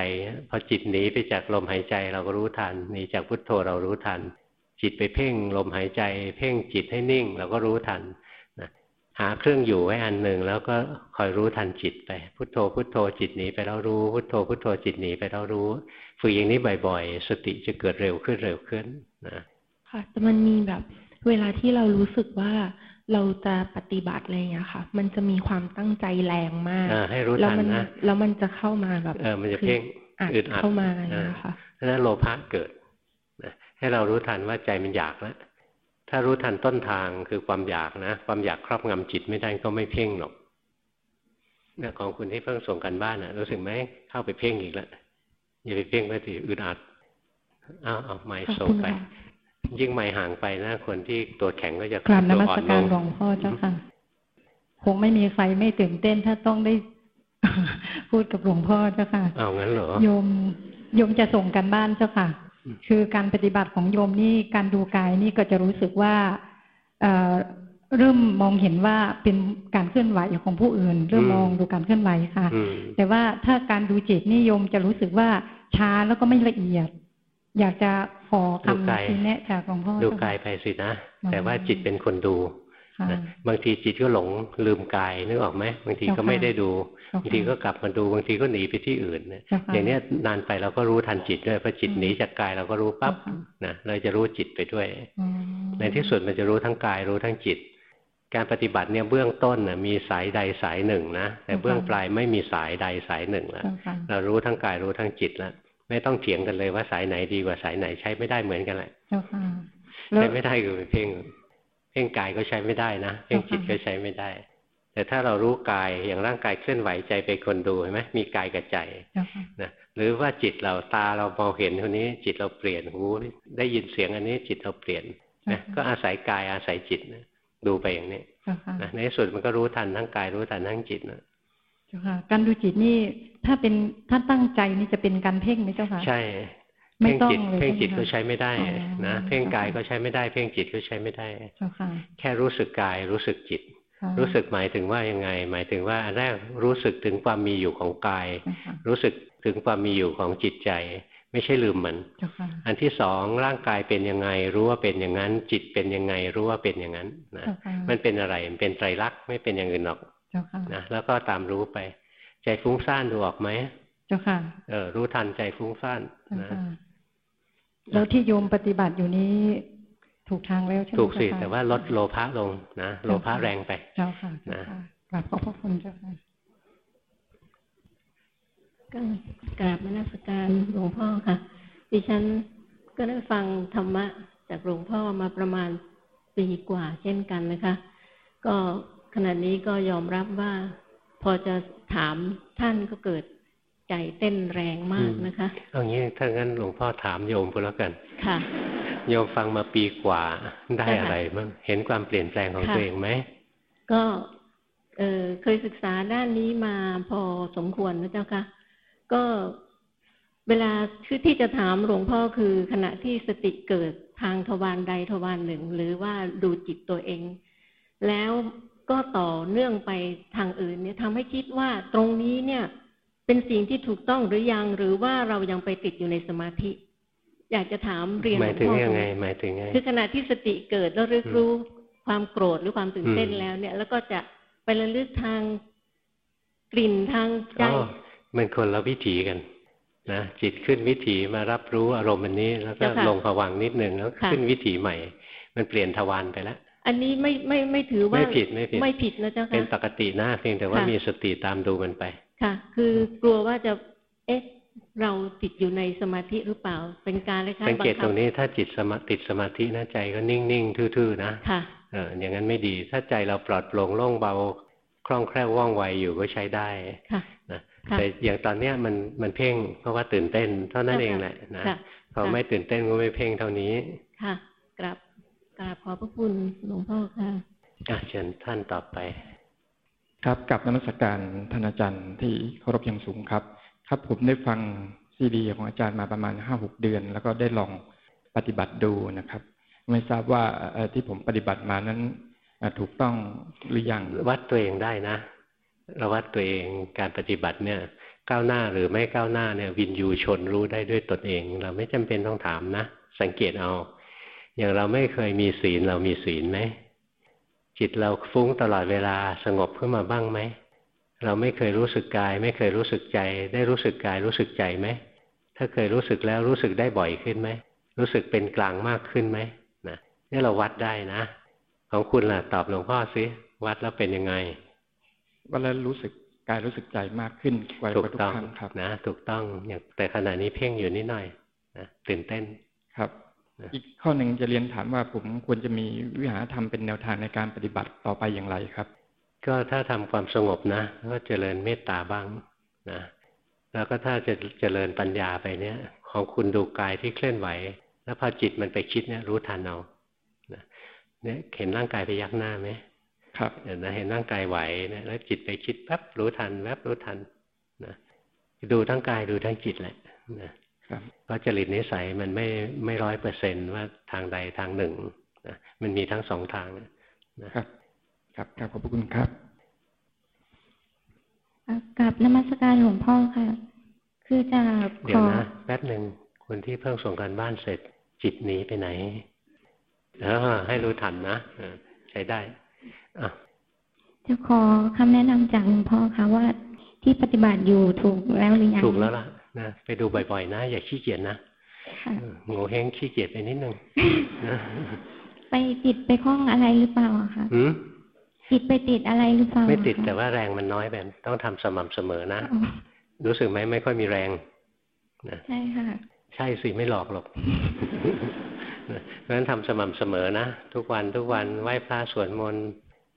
พอจิตหนีไปจากลมหายใจเราก็รู้ทันหนีจากพุทโธเรารู้ทัน จิตไปเพ่งลมหายใจ เพ่งจิตให้นิ่งเราก็รู้ทันหาเครื่องอยู่ไว้อันหนึ่งแล้วก็คอยรู้ทันจิตไป พุทโธพุทโธจิตหนีไปแล้วรู้พุทโธพุทโธจิตหนีไปแล้วรู้ฝึกอย่างนี้บ่อยๆ สติจะเกิดเร็วขึ้นเร็วขึ้นนะ
ค่ะแต่มันมีแบบเวลาที่เรารู้สึกว่า เราจะปฏิบัติอะไรอย่างนี้ค่ะ มันจะมีความตั้งใจแรงมาก
ให้รู้ทันนะ
แล้วมันจะเข้ามาแบบ
เออมันจะเพ่ง
อึดอัดเข้ามาอย่างนี้ค่ะ
นั้นโลภะเกิดนะให้เรารู้ทันว่าใจมันอยากแล้วถ้ารู้ทันต้นทางคือความอยากนะ ความอยากครอบงำจิตไม่ได้ก็ไม่เพ่งหรอกเนี่ยของคุณที่เพิ่งส่งกันบ้านนะรู้สึกไหมเข้าไปเพ่งอีกแล้วอย่าไปเพ่งไปสิอึดอัดอ้าวเอาไม้ส่งไป ยิ่งไม้ห่างไปนะคนที่ตัวแข็งก็จะ
กลับนมัสการหลวงพ่อเจ้าค่ะ คงไม่มีใครไม่ตื่นเต้นถ้าต้องได้ พูดกับหลวงพ่อเจ้าค่ะ
เอางั้นเหรอ
โยมโยมจะส่งกันบ้านเจ้าค่ะ คือการปฏิบัติของโยมนี่การดูกายนี่ก็จะรู้สึกว่าเริ่มมองเห็นว่าเป็นการเคลื่อนไหวของผู้อื่น เริ่มมองดูการเคลื่อนไหวค่ะ แต่ว่าถ้าการดูจิตนี่โยมจะรู้สึกว่าช้าแล้วก็ไม่ละเอียด อยากจะขอคำชี้แนะจากหลวงพ่อ
ดูกายไปสินะ แต่ว่าจิตเป็นคนดูนะบางทีจิตก็หลงลืมกายนึกออกไหมบางทีก็ไม่ได้ดูบางทีก็กลับมาดูบางทีก็หนีไปที่อื่นเนี่ยอย่างนี้นานไปเราก็รู้ทันจิตด้วยพอจิตหนีจากกายเราก็รู้ปั๊บนะเราจะรู้จิตไปด้วย ในที่สุดมันจะรู้ทั้งกายรู้ทั้งจิต การปฏิบัติเนี่ยเบื้องต้นนะมีสายใดสายหนึ่งนะแต่เบื้องปลายไม่มีสายใดสายหนึ่งแล้วเรารู้ทั้งกายรู้ทั้งจิตแล้ว ไม่ต้องเถียงกันเลยว่าสายไหนดีกว่าสายไหนใช้ไม่ได้เหมือนกันแหละใช้ไม่ได้คือเพ่งเพ่งกายก็ใช้ไม่ได้นะเพ่งจิตก็ใช้ไม่ได้ แต่ถ้าเรารู้กายอย่างร่างกายเคลื่อนไหวใจเป็นคนดูเห็นไหมมีกายกับใจนะหรือว่าจิตเราตาเรามองเห็นคนนี้ จิตเราเปลี่ยนหูได้ยินเสียงอันนี้ จิตเราเปลี่ยนนะก็อาศัยกายอาศัยจิตนะดูไปอย่างนี้นะในที่สุดมันก็รู้ทันทั้งกายรู้ทันทั้งจิตนะ
เจ้าค่ะ การดูจิตนี่ถ้าเป็นถ้าตั้งใจนี่จะเป็นการเพ่งไหมเจ้าค่ะ
ใช่ เพ่งจิตเพ่งจิตก็ใช้ไม่ได้นะเพ่งกายก็ใช้ไม่ได้ เพ่งจิตก็ใช้ไม่ได้แค่รู้สึกกายรู้สึกจิต รู้สึกหมายถึงว่ายังไง หมายถึงว่าอันแรกรู้สึกถึงความมีอยู่ของกาย รู้สึกถึงความมีอยู่ของจิตใจไม่ใช่ลืมมัน อันที่สองร่างกายเป็นยังไง รู้ว่าเป็นอย่างนั้น จิตเป็นยังไง รู้ว่าเป็นอย่างนั้นนะมันเป็นอะไรมันเป็นไตรลักษณ์ไม่เป็นอย่างอื่นหรอก นะแล้วก็ตามรู้ไป ใจฟุ้งซ่านดูออกไหม
เจ้าค่ะ
เออรู้ทันใจฟุ้งซ่านนะ
แล้วที่โยมปฏิบัติอยู่นี้ถูกทางแล้วใช่ไหม
ถูกสิแต่ว่าลดโลภะลงนะโลภะแรงไป
เจ้าค่ะนะกราบขอบพระคุณเจ้าค่ะ
ก็กราบมนัสการหลวงพ่อค่ะ ดิฉันก็ได้ฟังธรรมะจากหลวงพ่อมาประมาณปีกว่าเช่นกันนะคะ ก็ ขณะนี้ก็ยอมรับว่า พอจะถามท่านก็เกิดใจเต้นแรงมากนะคะ
เอางี้ถ้างั้นหลวงพ่อถามโยมก็แล้วกัน
ค่ะ
โยมฟังมาปีกว่าได้อะไรบ้างเห็นความเปลี่ยนแปลงของตัวเองไหม
ก็เออเคยศึกษาด้านนี้มาพอสมควรนะเจ้าค่ะ ก็เวลาคือที่จะถามหลวงพ่อคือขณะที่สติเกิดทางทวารใดทวารหนึ่ง หรือว่าดูจิตตัวเอง แล้ว ก็ต่อเนื่องไปทางอื่นเนี่ยทำให้คิดว่าตรงนี้เนี่ย เป็นสิ่งที่ถูกต้องหรือยัง หรือว่าเรายังไปติดอยู่ในสมาธิ อยากจะถามเรียน
หมายถึงยังไง หมายถึงไง
คือขณะที่สติเกิดแล้วรึกรู้ความโกรธหรือความตื่นเต้นแล้วเนี่ย แล้วก็จะไประลึกทางกลิ่นทางใจ
มันคนละวิถีกันนะจิตขึ้นวิถีมารับรู้อารมณ์อันนี้ แล้วก็ลงผวังนิดหนึ่งแล้วขึ้นวิถีใหม่ มันเปลี่ยนทวารไปแล้ว
อันนี้ไม่ไม่ไม่ถือว่าไม่
ผิดไม่ผิด
ไม่ผิดนะเจ้าค่ะ
เป็นปกตินะเพียงแต่ว่ามีสติตามดูมันไป
ค่ะ คือกลัวว่าจะเอ๊ะเราติดอยู่ในสมาธิหรือเปล่า เป็นการเลยค่ะ
สังเกตตรงนี้ถ้าจิตสมาติดสมาธินะใจก็นิ่งๆทื่อๆนะ
ค่ะ
เอออย่างนั้นไม่ดี ถ้าใจเราปลอดโปร่งโล่งเบาคล่องแคล่วว่องไวอยู่ก็ใช้ได้
ค่ะ
นะแต่อย่างตอนเนี้ยมันมันเพ่งเพราะว่าตื่นเต้น เท่านั้นเองแหละนะพอไม่ตื่นเต้นก็ไม่เพ่งเท่านี้
ค่ะกราบ กราบขอพระคุณหลวงพ่อค่ะ
อะเชิญท่านต่อไป
ครับกับนมัสการท่านอาจารย์ที่เคารพอย่างสูงครับ ครับผมได้ฟังซีดีของอาจารย์มาประมาณห้าหกเดือน แล้วก็ได้ลองปฏิบัติดูนะครับ ไม่ทราบว่าที่ผมปฏิบัติมานั้นถูกต้องหรือยัง
วัดตัวเองได้นะเราวัดตัวเองการปฏิบัติเนี่ยก้าวหน้าหรือไม่ก้าวหน้าเนี่ยวินยูชนรู้ได้ด้วยตนเอง เราไม่จำเป็นต้องถามนะ สังเกตเอา อย่างเราไม่เคยมีศีลเรามีศีลไหมจิตเราฟุ้งตลอดเวลาสงบขึ้นมาบ้างไหมเราไม่เคยรู้สึกกาย ไม่เคยรู้สึกใจ ได้รู้สึกกายรู้สึกใจไหมถ้าเคยรู้สึกแล้วรู้สึกได้บ่อยขึ้นไหมรู้สึกเป็นกลางมากขึ้นไหมนะนี่เราวัดได้นะ ของคุณล่ะตอบหลวงพ่อสิวัดแล้วเป็นยังไง
วันแล้วรู้สึกกายรู้สึกใจมากขึ้น
กว่าทุกครั้งครับนะ ถูกต้องอย่างแต่ขณะนี้เพ่งอยู่นิดหน่อยนะตื่นเต้น
ครับ อีกข้อหนึ่งจะเรียนถามว่าผมควรจะมีวิหารธรรมเป็นแนวทางในการปฏิบัติต่อไปอย่างไรครับ
ก็ถ้าทำความสงบนะก็เจริญเมตตาบ้างนะแล้วก็ถ้าจะเจริญปัญญาไปเนี่ย ของคุณดูกายที่เคลื่อนไหว แล้วพอจิตมันไปคิดเนี่ยรู้ทันเอาเนี่ยเห็นร่างกายไปยักหน้าไหม
ครับ
เห็นนะเห็นร่างกายไหวเนี่ยแล้วจิตไปคิดแป๊บรู้ทันแวบรู้ทันนะดูทั้งกายดูทั้งจิตแหละนะ เพราะจริตนิสัยมันไม่ไม่ร้อยเปอร์เซนว่าทางใดทางหนึ่งนะมันมีทั้งสองทาง
นะครับครับครับขอบคุณครับ
กับนมัสการหลวงพ่อค่ะ คือจะ
เดี๋ยวนะแป๊บหนึ่งคนที่เพิ่งส่งการบ้านเสร็จจิตหนีไปไหนเออให้รู้ทันนะใช้ได้
จะขอคำแนะนำจากหลวงพ่อค่ะว่าที่ปฏิบัติอยู่ถูกแล้วหรือยัง
ถูกแล้วล่ะ นะไปดูบ่อยๆ นะ อย่าขี้เกียจนะโง่เฮงขี้เกียจไปนิดนึง
ไปติดไปคล้องอะไรหรือเปล่าคะติดไปติดอะไรหรือเปล่า
ไม่ติดแต่ว่าแรงมันน้อยแบบต้องทำสม่ำเสมอนะรู้สึกไหมไม่ค่อยมีแรง
นะใช่ค่ะ
ใช่สิไม่หลอกหรอกเพราะฉะนั้นทำสม่ำเสมอนะทุกวันทุกวันไหว้พระสวดมนต์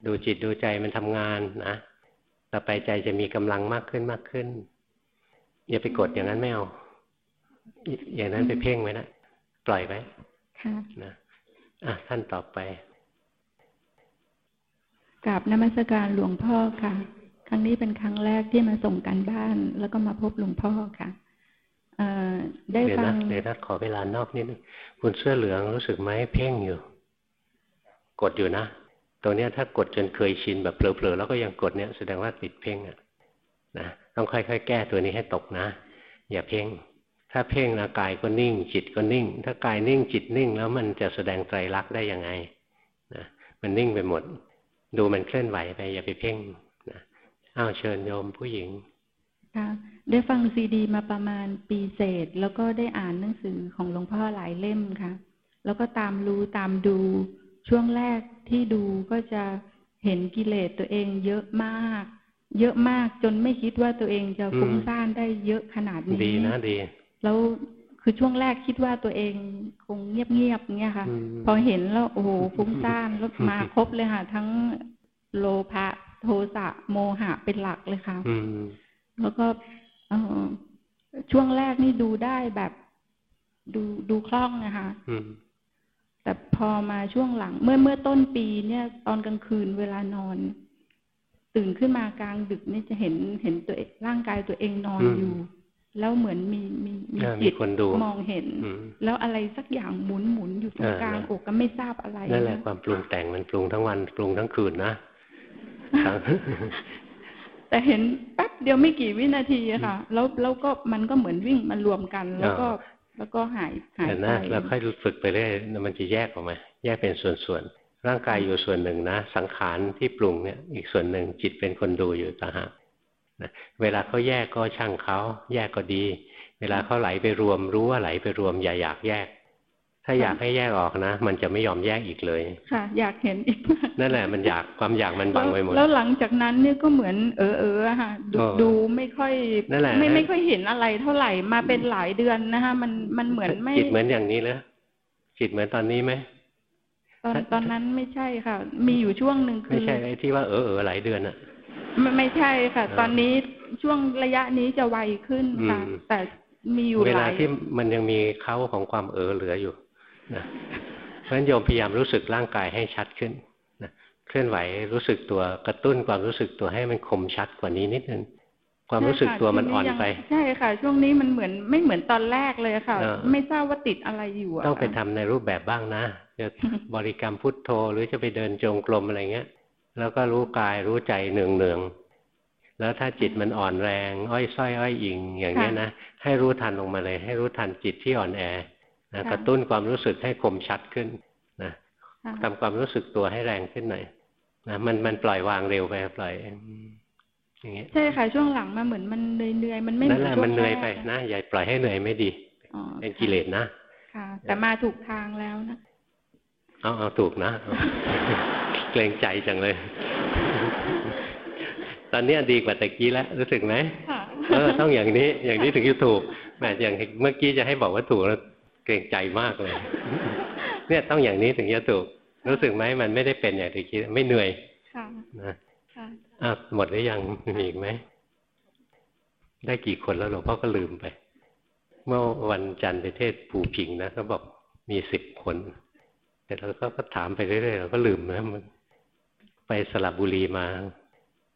ดูจิตดูใจมันทำงานนะต่อไปใจจะมีกำลังมากขึ้นมากขึ้น อย่าไปกดอย่างนั้นไม่เอาอย่างนั้นไปเพ่งไว้นะปล่อยไว้นะอะท่านต่อไป
กราบนมัสการหลวงพ่อค่ะ ครั้งนี้เป็นครั้งแรกที่มาส่งกันบ้าน แล้วก็มาพบหลวงพ่อค่ะ
ได้ฟังเดี๋ยวนะขอเวลานอกนิดนึงคุณเสื้อเหลืองรู้สึกไหมเพ่งอยู่ กดอยู่นะตรงนี้ถ้ากดจนเคยชินแบบเผลอๆแล้วก็ยังกดเนี้ยแสดงว่าติดเพ่งอะนะ ต้องค่อย ๆ แก้ตัวนี้ให้ตกนะ อย่าเพ่ง ถ้าเพ่งนะกายก็นิ่ง จิตก็นิ่ง ถ้ากายนิ่งจิตนิ่ง แล้วมันจะแสดงไตรลักษณ์ได้ยังไงนะมันนิ่งไปหมด ดูมันเคลื่อนไหวไป อย่าไปเพ่งนะอ้าวเชิญโยมผู้หญิง
ค่ะได้ฟังซีดี มาประมาณปีเศษ แล้วก็ได้อ่านหนังสือของหลวงพ่อหลายเล่มค่ะ แล้วก็ตามรู้ตามดูช่วงแรกที่ดูก็จะเห็นกิเลสตัวเองเยอะมาก เยอะมากจนไม่คิดว่าตัวเองจะฟุ้งซ่านได้เยอะขนาดนี้
ดีนะดี
แล้วคือช่วงแรกคิดว่าตัวเองคงเงียบๆเงี้ยค่ะ พอเห็นแล้วโอ้โหฟุ้งซ่านแล้วมาครบเลยค่ะ ทั้งโลภะโทสะโมหะเป็นหลักเลยค่ะแล้วก็เออช่วงแรกนี่ดูได้แบบดูดูคล่องนะคะแต่พอมาช่วงหลัง เมื่อเมื่อต้นปีเนี่ย ตอนกลางคืนเวลานอน ตื่นขึ้นมากลางดึกนี่จะเห็นเห็นตัวร่างกายตัวเองนอนอยู่ แล้วเหมือนมีมี
มีจิต
มองเห็น แล้วอะไรสักอย่างหมุนหมุนอยู่ตรงกลางอกก็ไม่ทราบอะไร
นั่นแหละความปรุงแต่งมันปรุงทั้งวันปรุงทั้งคืนนะ
แต่เห็นแป๊บเดียวไม่กี่วินาทีค่ะ แล้วแล้วก็มันก็เหมือนวิ่งมารวมกัน แล้วก็แล้วก็หายหายไปนะ
แล้วค่อยฝึกไปเรื่อยมันจะแยกออกมา แยกเป็นส่วนๆ ร่างกายอยู่ส่วนหนึ่งนะ สังขารที่ปรุงเนี่ยอีกส่วนหนึ่งจิตเป็นคนดูอยู่ต่างหากเวลาเขาแยกก็ช่างเขาแยกก็ดี เวลาเขาไหลไปรวม รู้ว่าไหลไปรวม อย่าอยากแยก ถ้าอยากให้แยกออกนะ มันจะไม่ยอมแยกอีกเลย
ค่ะ อยากเห็นอีก
นั่นแหละมันอยากความอยากมันบังไว้หมด
แล้วหลังจากนั้นเนี่ยก็เหมือนเออเออค่ะดูไม่ค่อย
นั่นแหละ
ไม่ไม่ค่อยเห็นอะไรเท่าไหร่มาเป็นหลายเดือนนะคะมันมันเหมือนไม่
จิตเหมือนอย่างนี้เลยจิตเหมือนตอนนี้ไหม
ตอนตอนนั้นไม่ใช่ค่ะ มีอยู่ช่วงหนึ่งคือ
ไม่ใช่ไอ้ที่ว่าเออเออหลายเดือนอะ
ไม่ไม่ใช่ค่ะ ตอนนี้ช่วงระยะนี้จะไวขึ้นค่ะแต่มีอยู่
เวลาที่มันยังมีเขาของความเออเหลืออยู่นะเพราะฉะนั้นโยมพยายามรู้สึกร่างกายให้ชัดขึ้นนะเคลื่อนไหวรู้สึกตัวกระตุ้นความรู้สึกตัวให้มันคมชัดกว่านี้นิดนึง ความรู้สึกตัวมันอ่อนไป
ใช่ค่ะ ช่วงนี้มันเหมือนไม่เหมือนตอนแรกเลยค่ะ ไม่ทราบว่าติดอะไรอยู่
ต้องไปทำในรูปแบบบ้างนะจะบริกรรมพุทโธหรือจะไปเดินจงกรมอะไรเงี้ย แล้วก็รู้กายรู้ใจเนืองเนืองแล้วถ้าจิตมันอ่อนแรง อ้อยส้อยอ้อยอิงอย่างเงี้ยนะให้รู้ทันลงมาเลย ให้รู้ทันจิตที่อ่อนแอนะกระตุ้นความรู้สึกให้คมชัดขึ้นนะทำความรู้สึกตัวให้แรงขึ้นหน่อยนะมันมันปล่อยวางเร็วไปปล่อย อย่างเงี้ย
ใช่ค่ะช่วงหลังมาเหมือนมันเหนื่อยมันไม่
นั่นแหละมันเหนื่อยไปนะอย่าปล่อยให้เหนื่อยไม่ดีเป็นกิเลสนะ
ค่ะ แต่มาถูกทางแล้วนะ
เอาเอาถูกนะเกรงใจจังเลย ตอนนี้ดีกว่าตะกี้แล้วรู้สึกไหมเออต้องอย่างนี้ อย่างนี้ถึงจะถูกแม้อย่างเมื่อกี้จะให้บอกว่าถูกแล้วเกรงใจมากเลย เนี่ยต้องอย่างนี้ถึงจะถูก รู้สึกไหมมันไม่ได้เป็นอย่างที่คิดไม่เหนื่อยนะ อะหมดหรือยังมีอีกไหม ได้กี่คนแล้วหลวงพ่อก็ลืมไป เมื่อวันจันทร์ไปเทศผูผิงนะเขาบอกมีสิบคน แต่เราก็ถามไปเรื่อยๆเราก็ลืมนะมันไปสลับบุรีมา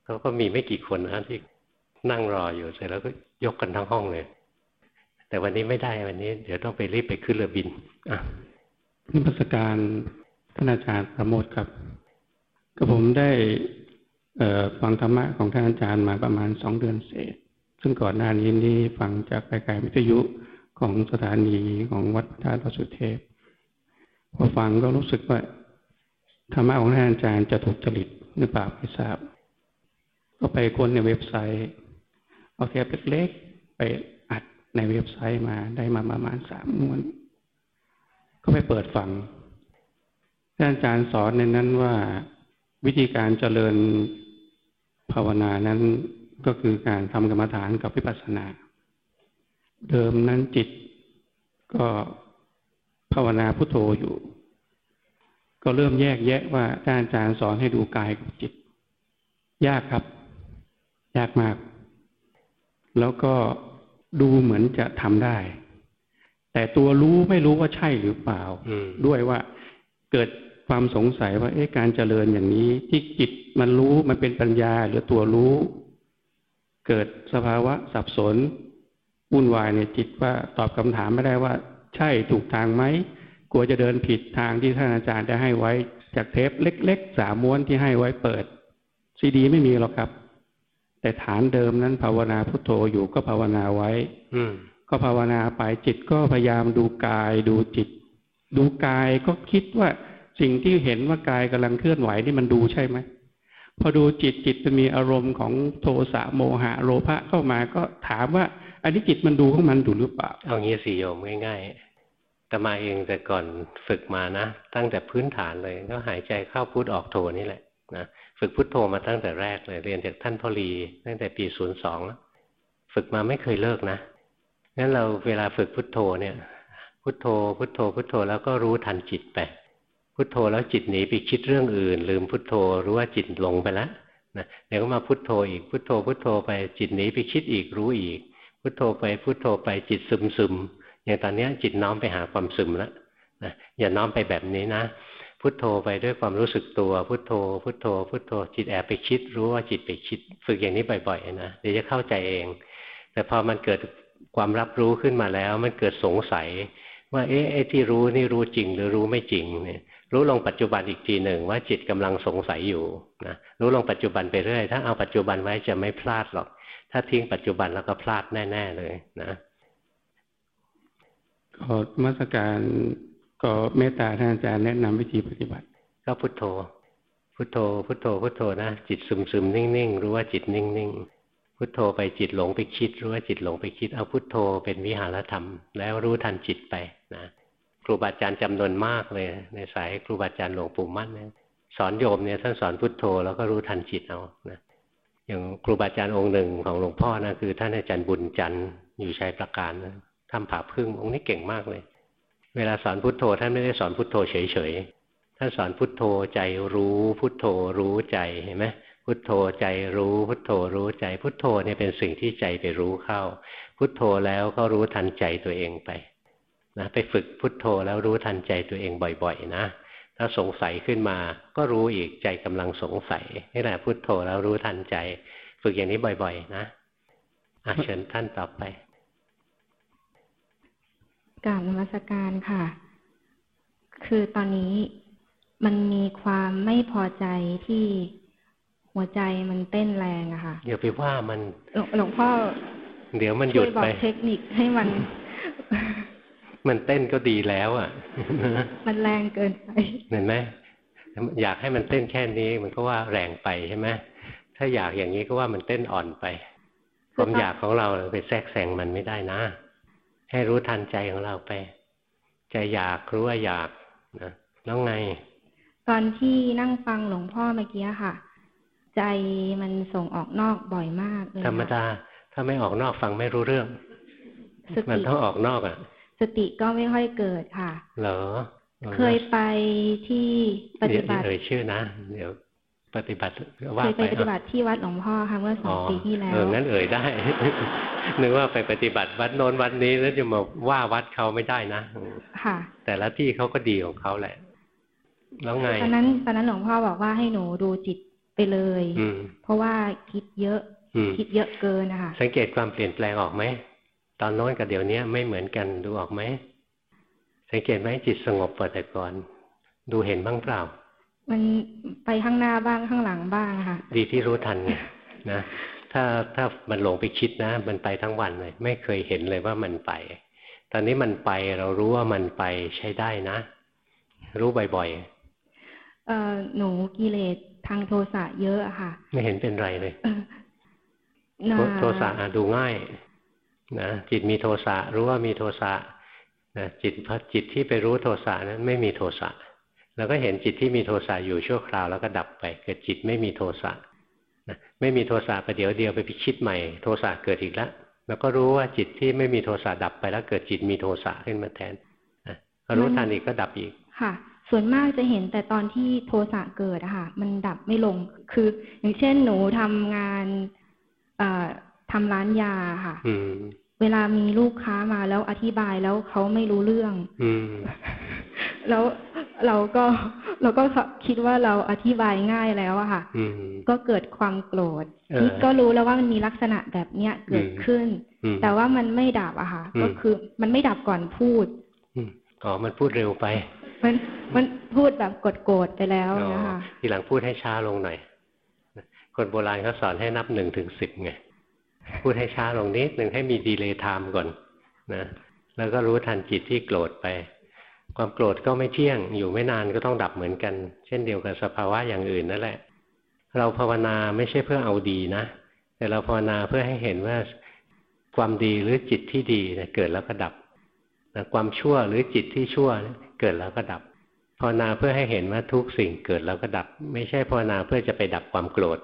เขาก็มีไม่กี่คนนะที่นั่งรออยู่เสร็จแล้วก็ยกกันทั้งห้องเลย แต่วันนี้ไม่ได้วันนี้ เดี๋ยวต้องไปรีบไปขึ้นเรือบินอะ
นิพสการท่านอาจารย์ประโมทครับ ก็ผมได้ ฟังธรรมะของท่านอาจารย์มาประมาณสองเดือนเศษ ซึ่งก่อนหน้านี้นี่ฟังจากรายการวิทยุของสถานีของวัดพระธาตุสุเทพพอฟังก็รู้สึกว่าธรรมะของท่านอาจารย์จะถูกจริตหรือเปล่าไม่ทราบ ก็ไปค้นในเว็บไซต์เอาเทปเล็กๆไปอัดในเว็บไซต์มาได้มาประมาณสามม้วน ก็ไปเปิดฟังท่านอาจารย์สอนในนั้นว่าวิธีการเจริญ ภาวนานั้นก็คือการทำกรรมฐานกับวิปัสสนา เดิมนั้นจิตก็ภาวนาพุทโธอยู่ ก็เริ่มแยกแยะว่าท่านอาจารย์สอนให้ดูกายกับจิต ยากครับ ยากมาก แล้วก็ดูเหมือนจะทำได้ แต่ตัวรู้ไม่รู้ว่าใช่หรือเปล่า ด้วยว่าเกิด ความสงสัยว่าเอ๊ะการเจริญอย่างนี้ ที่จิตมันรู้มันเป็นปัญญาหรือตัวรู้ เกิดสภาวะสับสนวุ่นวายในจิตว่าตอบคำถามไม่ได้ว่า ใช่ถูกทางไหมกลัวจะเดินผิดทางที่ท่านอาจารย์ได้ให้ไว้ จากเทปเล็กๆสามม้วนที่ให้ไว้เปิด ซีดี ไม่มีหรอกครับ แต่ฐานเดิมนั้นภาวนาพุทโธอยู่ก็ภาวนาไว้
อื
ก็ภาวนาไปจิตก็พยายามดูกายดูจิต ดูกายก็คิดว่า สิ่งที่เห็นว่ากายกำลังเคลื่อนไหวนี่มันดูใช่ไหมพอดูจิตจิตจะมีอารมณ์ของโทสะโมหะโลภะเข้ามาก็ถามว่า อันนี้จิตมันดูของมันดูหรือเปล่า
เอางี้สิโยมง่ายๆแต่มาเองแต่ก่อนฝึกมานะ ตั้งแต่พื้นฐานเลยก็หายใจเข้าพุทออกโทนี่แหละนะฝึกพุทโธมาตั้งแต่แรกเลยเรียนจากท่านพ่อรีตั้งแต่ปีศูนย์สองฝึกมาไม่เคยเลิกนะงั้นเราเวลาฝึกพุทโธเนี่ย พุทโธ พุทโธ พุทโธแล้วก็รู้ทันจิตไป พุทโธแล้วจิตหนีไปคิดเรื่องอื่น ลืมพุทโธรู้ว่าจิตหลงไปแล้วนะเดี๋ยวก็มาพุทโธอีกพุทโธพุทโธไปจิตหนีไปคิดอีกรู้อีก พุทโธไปพุทโธไปจิตซึมซึมอย่างตอนนี้จิตน้อมไปหาความซึมแล้วนะอย่าน้อมไปแบบนี้นะ พุทโธไปด้วยความรู้สึกตัว พุทโธ พุทโธ พุทโธ จิตแอบไปคิด รู้ว่าจิตไปคิด ฝึกอย่างนี้บ่อยๆนะเดี๋ยวจะเข้าใจเอง แต่พอมันเกิดความรับรู้ขึ้นมาแล้ว มันเกิดสงสัย ว่าเอ๊ะไอ้ที่รู้นี่รู้จริงหรือรู้ไม่จริงเนี่ย รู้ลงปัจจุบันอีกทีหนึ่งว่าจิตกำลังสงสัยอยู่นะรู้ลงปัจจุบันไปเรื่อย ถ้าเอาปัจจุบันไว้จะไม่พลาดหรอก ถ้าทิ้งปัจจุบันแล้วก็พลาดแน่ ๆ เลยนะ
ก็มาสการก็เมตตาท่านอาจารย์แนะนำวิธีปฏิบัติ
ก็พุทโธ พุทโธ พุทโธ พุทโธนะ จิตซึมซึมนิ่งๆ รู้ว่าจิตนิ่งๆ พุทโธไปจิตหลงไปคิด รู้ว่าจิตหลงไปคิด เอาพุทโธเป็นวิหารธรรม แล้วรู้ทันจิตไปนะ ครูบาอาจารย์จำนวนมากเลย ในสายครูบาอาจารย์หลวงปู่มั่นนี่ยสอนโยมเนี่ยท่านสอนพุทโธแล้วก็รู้ทันจิตเอานะอย่างครูบาอาจารย์องค์หนึ่งของหลวงพ่อนะคือ ท่านอาจารย์บุญจันทร์อยู่ชัยประการนะทำผ่าพึ่งองค์นี้เก่งมากเลย เวลาสอนพุทโธ ท่านไม่ได้สอนพุทโธเฉยๆท่านสอนพุทโธใจรู้พุทโธรู้ใจเห็นไหมพุทโธใจรู้พุทโธรู้ใจ พุทโธเนี่ยเป็นสิ่งที่ใจไปรู้เข้า พุทโธแล้วก็รู้ทันใจตัวเองไป นะไปฝึกพุทโธแล้วรู้ทันใจตัวเองบ่อยๆนะ ถ้าสงสัยขึ้นมาก็รู้อีกใจกำลังสงสัยนี่แหละพุทโธแล้วรู้ทันใจ ฝึกอย่างนี้บ่อย ๆ นะอาเชิญท่านต่อไป
กราบนมัสการค่ะ คือตอนนี้มันมีความไม่พอใจที่หัวใจมันเต้นแรงอะค่ะ
อย่าไปว่ามัน
หลวงพ่อ
เดี๋ยวมันหยุดไป
บอกเทคนิคให้มัน
มันเต้นก็ดีแล้วอะ
มันแรงเกินไป
เห็นไหมอยากให้มันเต้นแค่นี้มันก็ว่าแรงไปใช่ไหมถ้าอยากอย่างนี้ก็ว่ามันเต้นอ่อนไปความอยากของเราไปแทรกแซงมันไม่ได้นะ ให้รู้ทันใจของเราไป ใจอยากรู้ว่าอยากนะแล้วไง
ตอนที่นั่งฟังหลวงพ่อเมื่อกี้ค่ะ ใจมันส่งออกนอกบ่อยมากเลย
ธรรมดาถ้าไม่ออกนอกฟังไม่รู้เรื่อง มันต้องออกนอกอะ
สติก็ไม่ค่อยเกิดค่ะ
เหรอ
เคยไปที่ปฏิบัติ
เอ่ยชื่อนะ เดี๋ยวปฏิบัติ
ว่าไปเคยไปปฏิบัติที่วัดหลวงพ่อค่ะเมื่อสองปีที่แล้วเอ
องั้นเอ่ยได้ นึกว่าไปปฏิบัติวัดโน้นวัดนี้แล้วจะมาว่าวัดเขาไม่ได้นะ
ค่ะ
แต่ละที่เขาก็ดีของเขาแหละ แล้วไง
ตอนนั้นตอนนั้นหลวงพ่อบอกว่าให้หนูดูจิตไปเลย เพราะว่าคิดเยอะ คิดเยอะเกินนะคะ
สังเกตความเปลี่ยนแปลงออกไหม ตอนโน้นกับเดี๋ยวนี้ไม่เหมือนกันดูออกไหมสังเกตไหมจิตสงบกว่าแต่ก่อน ดูเห็นบ้างเปล่า
มันไปข้างหน้าบ้างข้างหลังบ้างค่ะ
ดีที่รู้ทันไงนะถ้าถ้ามันหลงไปคิดนะ มันไปทั้งวันเลย ไม่เคยเห็นเลยว่ามันไป ตอนนี้มันไปเรารู้ว่ามันไปใช้ได้นะ รู้บ่อย
ๆเอ่อหนูกิเลสทางโทสะเยอะอะค่ะ
ไม่เห็นเป็นไรเลย
นะ
โทสะอะดูง่าย นะจิตมีโทสะรู้ว่ามีโทสะนะจิตพอจิตที่ไปรู้โทสะนั้นไม่มีโทสะแล้วก็เห็นจิตที่มีโทสะอยู่ชั่วคราว แล้วก็ดับไป เกิดจิตไม่มีโทสะนะไม่มีโทสะประเดี๋ยวเดียวไปพิชิตใหม่ โทสะเกิดอีกแล้วแล้วก็รู้ว่าจิตที่ไม่มีโทสะดับไปแล้วเกิดจิตมีโทสะขึ้นมาแทนนะพอรู้ทันอีกก็ดับอีก
ค่ะ ส่วนมากจะเห็นแต่ตอนที่โทสะเกิดอะค่ะ มันดับไม่ลงคือ อย่างเช่นหนูทำงานอ่อ ทำร้านยาค่ะ
อืม
เวลามีลูกค้ามาแล้วอธิบายแล้วเขาไม่รู้เรื่อง
อืม
แล้วเราก็เราก็คิดว่าเราอธิบายง่ายแล้วอะค่ะ
อืม
ก็เกิดความโกรธ
เออ
นี่ก็รู้แล้วว่ามันมีลักษณะแบบเนี้ยเกิดขึ้น
อืม
แต่ว่ามันไม่ดับอะค่ะ
อืม
ก็คือมันไม่ดับก่อนพูด
อืมอ๋อมันพูดเร็วไป
มันมันพูดแบบโกรธๆไปแล้ว
อ๋อ
นะคะ
ทีหลังพูดให้ช้าลงหน่อยคนโบราณเขาสอนให้นับหนึ่งถึงสิบไง พูดให้ช้าลงนิดหนึ่งให้มีดีเลย์ไทม์ก่อนนะแล้วก็รู้ทันจิตที่โกรธไป ความโกรธก็ไม่เที่ยง อยู่ไม่นานก็ต้องดับเหมือนกัน เช่นเดียวกับสภาวะอย่างอื่นนั่นแหละ เราภาวนาไม่ใช่เพื่อเอาดีนะ แต่เราภาวนาเพื่อให้เห็นว่าความดีหรือจิตที่ดีเกิดแล้วก็ดับความชั่วหรือจิตที่ชั่วเกิดแล้วก็ดับภาวนาเพื่อให้เห็นว่าทุกสิ่งเกิดแล้วก็ดับ ไม่ใช่ภาวนาเพื่อจะไปดับความโกรธ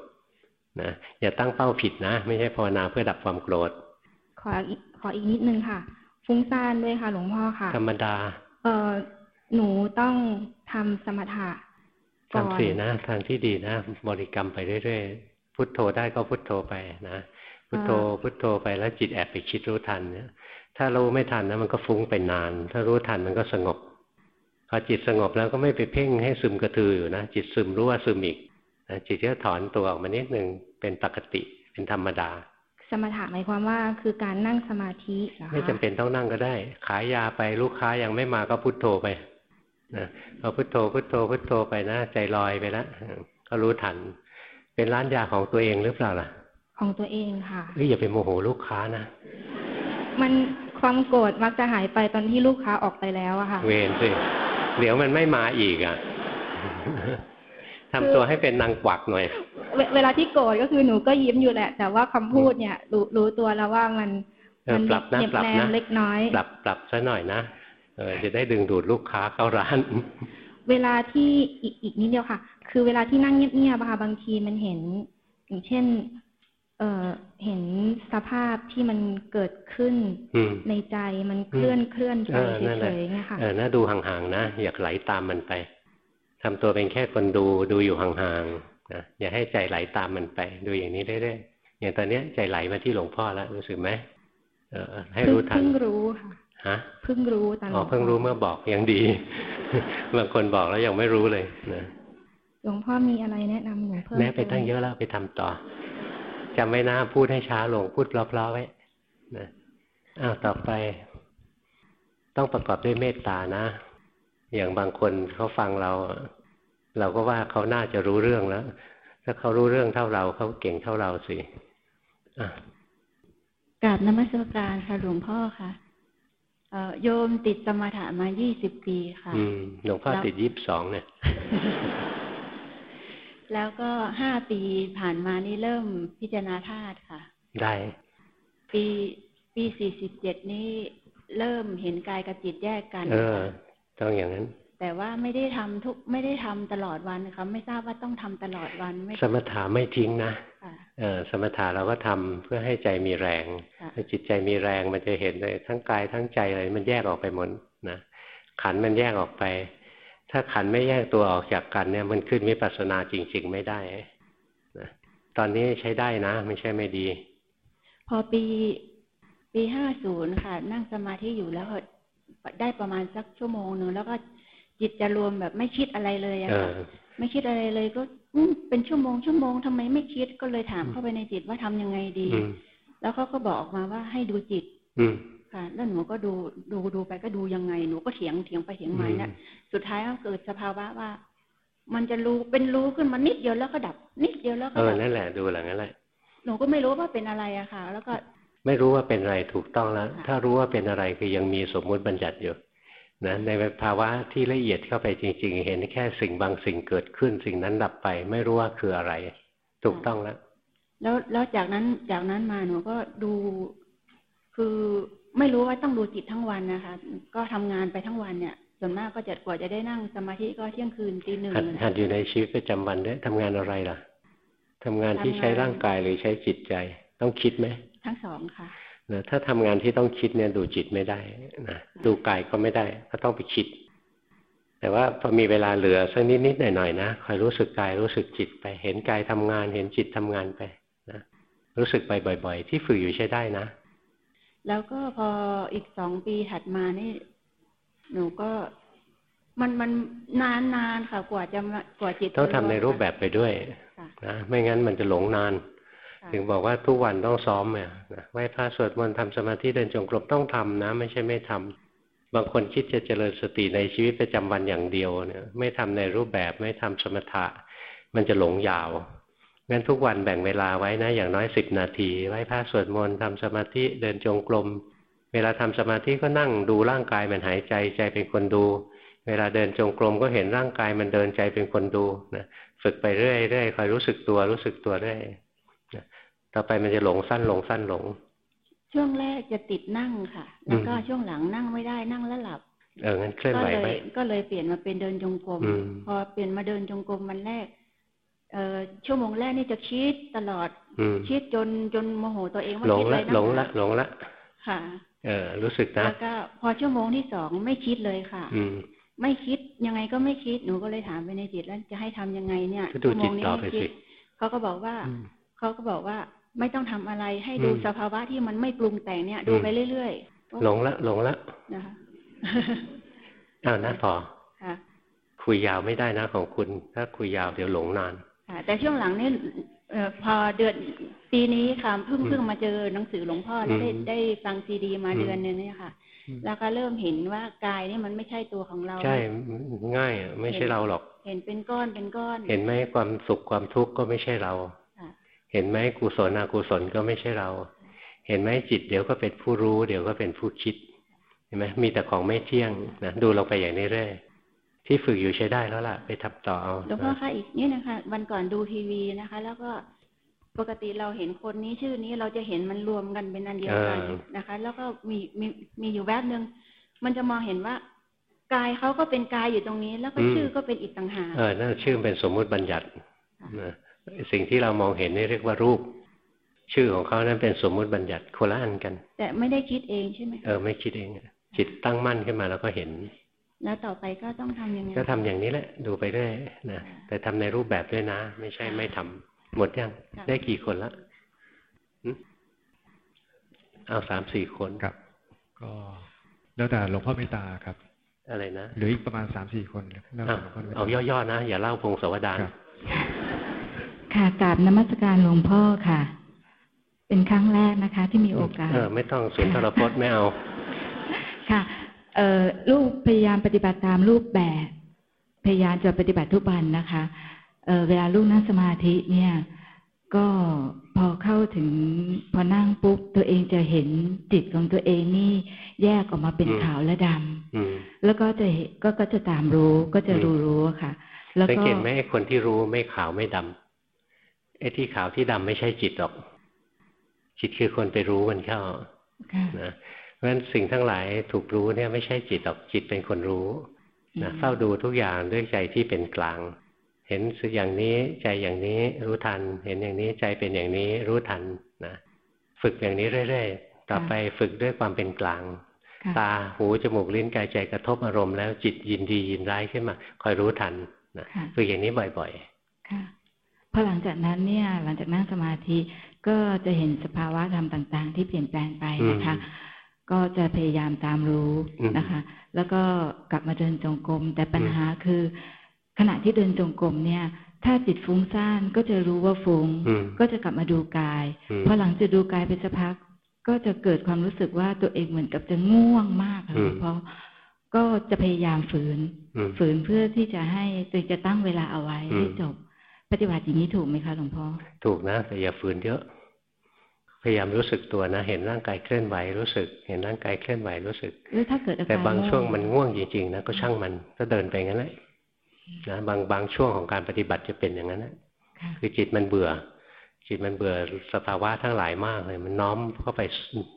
นะอย่าตั้งเป้าผิดนะ ไม่ใช่ภาวนาเพื่อดับความโกรธ
ขออีกขออีกนิดนึงค่ะ ฟุ้งซ่านด้วยค่ะ หลวงพ่อค่ะ
ธรรมดา
เอ่อหนูต้องทำสมถะก่อน
ทำสีนะทางที่ดีนะ บริกรรมไปเรื่อยๆพุทโธได้ก็พุทโธไปนะพุทโธพุทโธไปแล้วจิตแอบไปคิดรู้ทันเนี่ยถ้ารู้ไม่ทันนะมันก็ฟุ้งไปนาน ถ้ารู้ทันมันก็สงบพอจิตสงบแล้วก็ไม่ไปเพ่งให้ซึมกระตืออยู่นะจิตซึมรู้ว่าซึมอีกนะ จิตก็ถอนตัวออกมานิดหนึ่งเป็นปกติเป็นธรรมดา
สมถะหมายความว่าคือการนั่งสมาธิเหรอคะ
ไม่จำเป็นต้องนั่งก็ได้ ขายยาไปลูกค้ายังไม่มาก็พุทโธไปนะพอพุทโธพุทโธพุทโธไปนะใจลอยไปแล้วก็รู้ทัน เป็นร้านยาของตัวเองหรือเปล่าล่ะ
ของตัวเองค่ะ
เฮ้ยอย่าไปโมโหลูกค้านะ
มันความโกรธมักจะหายไปตอนที่ลูกค้าออกไปแล้วอะค่ะ
เวรสิเดี๋ยวมันไม่มาอีกอะ ทำตัวให้เป็นนางกวักหน่อย
เวเวลาที่โกรธก็คือหนูก็ยิ้มอยู่แหละ แต่ว่าคำพูดเนี่ย รู้รู้ตัวแล้วว่ามัน
เออ
มั
ปรับนะ
เหน็บ
ปรับ
แน
นะ
มเล็กน้อย
ปรับปรับซะหน่อยนะเออจะได้ดึงดูดลูกค้าเข้าร้าน
เวลาที่อีกอีกนิดเดียวค่ะ คือเวลาที่นั่งเงียบๆอะค่ะบางทีมันเห็น อย่างเช่น เอ่อเห็นสภาพที่มันเกิดขึ้น
อืม
ในใจมันเคลื่อนเคลื่อนไป
เออนั่น
เฉ
แหละ
ยๆเนี่ยค่ะ
เออน่าดูห่างๆนะ อยากไหลตามมันไป ทำตัวเป็นแค่คนดูดูอยู่ห่างๆนะอย่าให้ใจไหลตามมันไป ดูอย่างนี้เรื่อยๆอย่างตอนเนี้ยใจไหลมาที่หลวงพ่อแล้วรู้สึกไหมเออให้
เพิ่ง
รู้ทัน
เพิ่งรู้ค่ะ
ฮะ
เพิ่งรู้ตอนหล
อ๋อ
วงพ่อ
เพิ่งรู้เมื่อบอกยังดีบางคนบอกแล้วยังไม่รู้เลยนะ
หลวงพ่อมีอะไรแนะนำหนูเพิ่ม
แม้ไป
เติม
ตั้งเยอะแล้วไปทำต่อจำไว้นะพูดให้ช้าลงพูดเพลาๆไว้นะอ้าวต่อไป ต้องประกอบด้วยเมตตานะ อย่างบางคนเขาฟังเรา เราก็ว่าเขาน่าจะรู้เรื่องแล้ว ถ้าเขารู้เรื่องเท่าเราเขาเก่งเท่าเราสิอะ
กราบนมัสการค่ะหลวงพ่อค่ะเอ่อโยมติดสมถะมายี่สิบปีค่ะ
อืมหลวงพ่อ
แล้ว
ติดยี่สิบสองเนี่ย
แล้วก็ห้าปีผ่านมานี่เริ่มพิจารณาธาตุค่ะ
ได้
ปีปีสี่สิบเจ็ดนี้เริ่มเห็นกายกับจิตแยกกัน
เออ
ค่ะ
ต้องอย่างนั้น
แต่ว่าไม่ได้ทำทุกไม่ได้ทำตลอดวันค่ะไม่ทราบว่าต้องทำตลอดวันไม่
สมถะไม่ทิ้งนะ
ค่ะ
เออสมถะเราก็ทำเพื่อให้ใจมีแรง
ค่ะ
ถ้าจิตใจมีแรงมันจะเห็นเลยทั้งกายทั้งใจอะไรมันแยกออกไปหมดนะขันธ์มันแยกออกไป ถ้าขันธ์ไม่แยกตัวออกจากกันเนี่ยมันขึ้นวิปัสสนาจริง ๆ ไม่ได้นะตอนนี้ใช้ได้นะ ไม่ใช่ไม่ดี
พอปีปีห้าศูนย์ค่ะ นั่งสมาธิอยู่แล้ว ได้ประมาณสักชั่วโมงหนึ่งแล้วก็จิตจะรวมแบบไม่คิดอะไรเลยอะ
เอ
ค่ะ
อ
ไม่คิดอะไรเลยก็อืมเป็นชั่วโมงชั่วโมงทำไมไม่คิดก็เลยถามเข้าไปในจิตว่าทำยังไงดี
อืม
แล้วเขาก็บอกออกมาว่าให้ดูจิต
อืม
ค่ะแล้วหนูก็ดูดูดูไปก็ดูยังไง หนูก็เถียงเถียงไปเถียงมา
อืม
เนี่ยสุดท้ายก็เกิดสภาวะว่า มันจะรู้เป็นรู้ขึ้นมานิดเดียวแล้วก็ดับ นิดเดียวแล้วก็
เออ
ดับ
นั่นแหละดูหลังนั้นแหละ
หนูก็ไม่รู้ว่าเป็นอะไรอะค่ะ แล้วก็
ไม่รู้ว่าเป็นอะไรถูกต้องแล้ว
ค่ะ
ถ้ารู้ว่าเป็นอะไรคือยังมีสมมุติบัญญัติอยู่นะในภาวะที่ละเอียดเข้าไปจริง ๆ เห็นแค่สิ่งบางสิ่งเกิดขึ้น สิ่งนั้นดับไป ไม่รู้ว่าคืออะไร ถูกต้องแล้ว
แล้วแล้วจากนั้นจากนั้นมาหนูก็ดู คือไม่รู้ว่าต้องดูจิตทั้งวันนะคะ ก็ทำงานไปทั้งวันเนี่ยส่วนมากก็จะกว่าจะได้นั่งสมาธิก็เที่ยงคืนตีหนึ่ง
หัดหัดอยู่ในชีวิตประจำวันด้วยทำงานอะไรล่ะทำงานที่ใช้ร่างกายหรือใช้จิตใจ ต้องคิดไหม
ทั้งสองค่ะ
นะถ้าทำงานที่ต้องคิดเนี่ยดูจิตไม่ได้นะดูกายก็ไม่ได้ ก็ต้องไปคิด แต่ว่าพอมีเวลาเหลือสักนิดนิดหน่อยหน่อยๆนะคอยรู้สึกกายรู้สึกจิตไป เห็นกายทำงาน เห็นจิตทำงานไปนะรู้สึกไปบ่อย ๆ ที่ฝึกอยู่ใช้ได้นะ
แล้วก็พออีกสองปีถัดมานี่ หนูก็มันมันนานนานค่ะ กว่าจะมากว่าจิต
ต้องทำในรูปแบบไปด้วย
ค่ะ
นะไม่งั้นมันจะหลงนาน ถึงบอกว่าทุกวันต้องซ้อมเนี่ยไหว้พระสวดมนต์ทำสมาธิเดินจงกรมต้องทำนะ ไม่ใช่ไม่ทำบางคนคิดจะเจริญสติในชีวิตประจำวันอย่างเดียวเนี่ยไม่ทำในรูปแบบไม่ทำสมถะ มันจะหลงยาวงั้นทุกวันแบ่งเวลาไว้นะ อย่างน้อยสิบนาทีไหว้พระสวดมนต์ทำสมาธิเดินจงกรมเวลาทำสมาธิก็นั่งดูร่างกายมันหายใจใจเป็นคนดู เวลาเดินจงกรมก็เห็นร่างกายมันเดินใจเป็นคนดูนะฝึกไปเรื่อยๆคอยรู้สึกตัวรู้สึกตัวเรื่อย ต่อไปมันจะหลงสั้นหลงสั้นหลง
ช่วงแรกจะติดนั่งค่ะ แล้วก็ช่วงหลังนั่งไม่ได้นั่งแล้วหลับ
เอองั้นเคลื่อน
ก็
ไหว
เล
ไหม
ยก็เลยเปลี่ยนมาเป็นเดินจงกรม
อืม
พอเปลี่ยนมาเดินจงกรมวันแรกเอ่อชั่วโมงแรกนี่จะคิดตลอด
อืม
คิดจนจนโมโหตัวเองว่า
หลง
คิดอะไร
ละ
นัก
หลง
ห
ละ
นา
หลงละ
ค่ะ
เออรู้สึกนะ
แล้วก็พอชั่วโมงที่สองไม่คิดเลยค่ะ
อืม
ไม่คิดยังไงก็ไม่คิดหนูก็เลยถามไปในจิตแล้วจะให้ทำยังไงเนี่ย
ก็ดู
ชั่วโมงนี้
จิตต่อไป
ไม่คิ
สิ
ดเขาก็บอกว่า
อืม
เขาก็บอกว่า ไม่ต้องทำอะไรให้ดู
อืม
สภาวะที่มันไม่ปรุงแต่งเนี่ย ดู
อืม
ไปเรื่อยๆ
หลงละหลงละ
นะคะ
อ้าวนะพอ
ค่ะ
คุยยาวไม่ได้นะของคุณ ถ้าคุยยาวเดี๋ยวหลงนาน
ค่ะแต่ช่วงหลังนี่เอ่อพอเดือนปีนี้ค่ะเพิ่ง
อืม
เพิ่งมาเจอหนังสือหลวงพ่อแล้วได้
อืม
ได้ฟังซีดีมา
อืม
เดือนหนึงเนี่ยค่ะ
อืม
แล้วก็เริ่มเห็นว่ากายนี่มันไม่ใช่ตัวของเรา
ใช่ง่ายอะไม่ใช่เราหรอก
เห็นเป็นก้อนเป็นก้อน
เห็นไหมความสุขความทุกข์ก็ไม่ใช่เรา
ค่ะ
เห็นไหมกุศลอกุศลก็ไม่ใช่เรา เห็นไหมจิตเดี๋ยวก็เป็นผู้รู้ เดี๋ยวก็เป็นผู้คิด เห็นไหมมีแต่ของไม่เที่ยงนะดูลงไปอย่างนี้เรื่อยที่ฝึกอยู่ใช้ได้แล้วล่ะ ไปทำต่อเอา
หลวงพ่อคะอีกนี่นะคะ วันก่อนดูทีวีนะคะ แล้วก็ปกติเราเห็นคนนี้ชื่อนี้เราจะเห็นมันรวมกันเป็นอันเดียวกัน
เออ
นะคะ แล้วก็มีมีมีอยู่แวบหนึ่งมันจะมองเห็นว่ากายเขาก็เป็นกายอยู่ตรงนี้ แล้วก็ชื่อก็เป็นอีกต่างหาก
เออนั่นชื่อเป็นสมมุติบัญญัตินะ สิ่งที่เรามองเห็นนี่เรียกว่ารูป ชื่อของเขานั้นเป็นสมมุติบัญญัติโคนละอันกัน
แต่ไม่ได้คิดเองใช่ไหม
เออไม่คิดเองอะจิตตั้งมั่นขึ้นมาแล้วก็เห็น
แล้วต่อไปก็ต้องทำยังไง
ก็ทำอย่างนี้แหละดูไปเรื่อยนะแต่ทำในรูปแบบด้วยนะ ไม่ใช่ไม่ทำหมดยัง
ค่ะ
ได้กี่คนละหึเอาสามสี่คน
ครับ ก็แล้วแต่หลวงพ่อเมตตาครับ
อะไรนะ
เหลืออีกประมาณสามสี่คนครับแล้วแต่
เอา
หลวงพ่อเมตตา
เอาย่อๆนะ อย่าเล่าพงศาวดาร
ครับ
ค่ะกราบนมัสการหลวงพ่อค่ะ เป็นครั้งแรกนะคะ ที่มีโอกาส
เออ ไม่ต้องสุนทรพจน์ไม่เอา
ค่ะ เอ่อลูกพยายามปฏิบัติตามรูปแบบ พยายามจะปฏิบัติทุกวันนะคะ เอ่อเวลาลูกนั่งสมาธิเนี่ย ก็พอเข้าถึงพอนั่งปุ๊บตัวเองจะเห็นจิตของตัวเองนี่แยกออกมาเป็น
อืม
ขาวและดำ
อืม
แล้วก็จะเห็นก็ก็จะตามรู้ก็จะรู้รู้อะค่ะ แล้ว
สัง
ก็
เกตไหมไอ้คนที่รู้ไม่ขาวไม่ดำ ไอ้ที่ขาวที่ดำไม่ใช่จิตหรอก จิตคือคนไปรู้มันเข้า
ค่ะ
นะเพราะฉะนั้นสิ่งทั้งหลายถูกรู้เนี่ยไม่ใช่จิตหรอกจิตเป็นคนรู้นะเฝ้าดูทุกอย่างด้วยใจที่เป็นกลาง เห็นสิ่งอย่างนี้ใจอย่างนี้รู้ทัน เห็นอย่างนี้ใจเป็นอย่างนี้รู้ทันนะฝึกอย่างนี้เรื่อยๆต่อไปฝึกด้วยความเป็นกลาง
ค่ะ
ตาหูจมูกลิ้นกายใจกระทบอารมณ์แล้วจิตยินดียินร้ายขึ้นมา คอยรู้ทันนะ
ค่ะ
ฝึกอย่างนี้บ่อย
ค่ะ พอหลังจากนั้นเนี่ย หลังจากนั่งสมาธิก็จะเห็นสภาวะธรรมต่าง ๆ ที่เปลี่ยนแปลงไปนะคะ ก็จะพยายามตามรู้
อืม
นะคะ แล้วก็กลับมาเดินจงกรมแต่ปัญหาคือ ขณะที่เดินจงกรมเนี่ยถ้าจิตฟุ้งซ่านก็จะรู้ว่าฟุง้ง
อืม
ก็จะกลับมาดูกาย
อืม
พอหลังจากดูกายไปสักพัก ก็จะเกิดความรู้สึกว่าตัวเองเหมือนกับจะง่วงมากค่ะ
อืม
หลวงพ่อก็จะพยายามฝืน
อืม
ฝืนเพื่อที่จะให้ตัวเองจะตั้งเวลาเอาไว้
อืม
ให้จบ ปฏิบัติอย่างนี้ถูกไหมคะหลวงพ่อ
ๆถูกนะแต่อย่าฝืนเยอะฝพยายามรู้สึกตัวนะ เห็นร่างกายเคลื่อนไหวรู้สึก เห็นร่างกายเคลื่อนไหวรู้สึก
แล้วถ้าเกิดอาการแต่
บางช่วงมันง่วงจริงๆนะก็ช่างมันก็เดินไปงั้นแหละนะบางบางช่วงของการปฏิบัติจะเป็นอย่างนั้นนะคือจิตมันเบื่อ จิตมันเบื่อสภาวะทั้งหลายมากเลย มันน้อมเข้าไป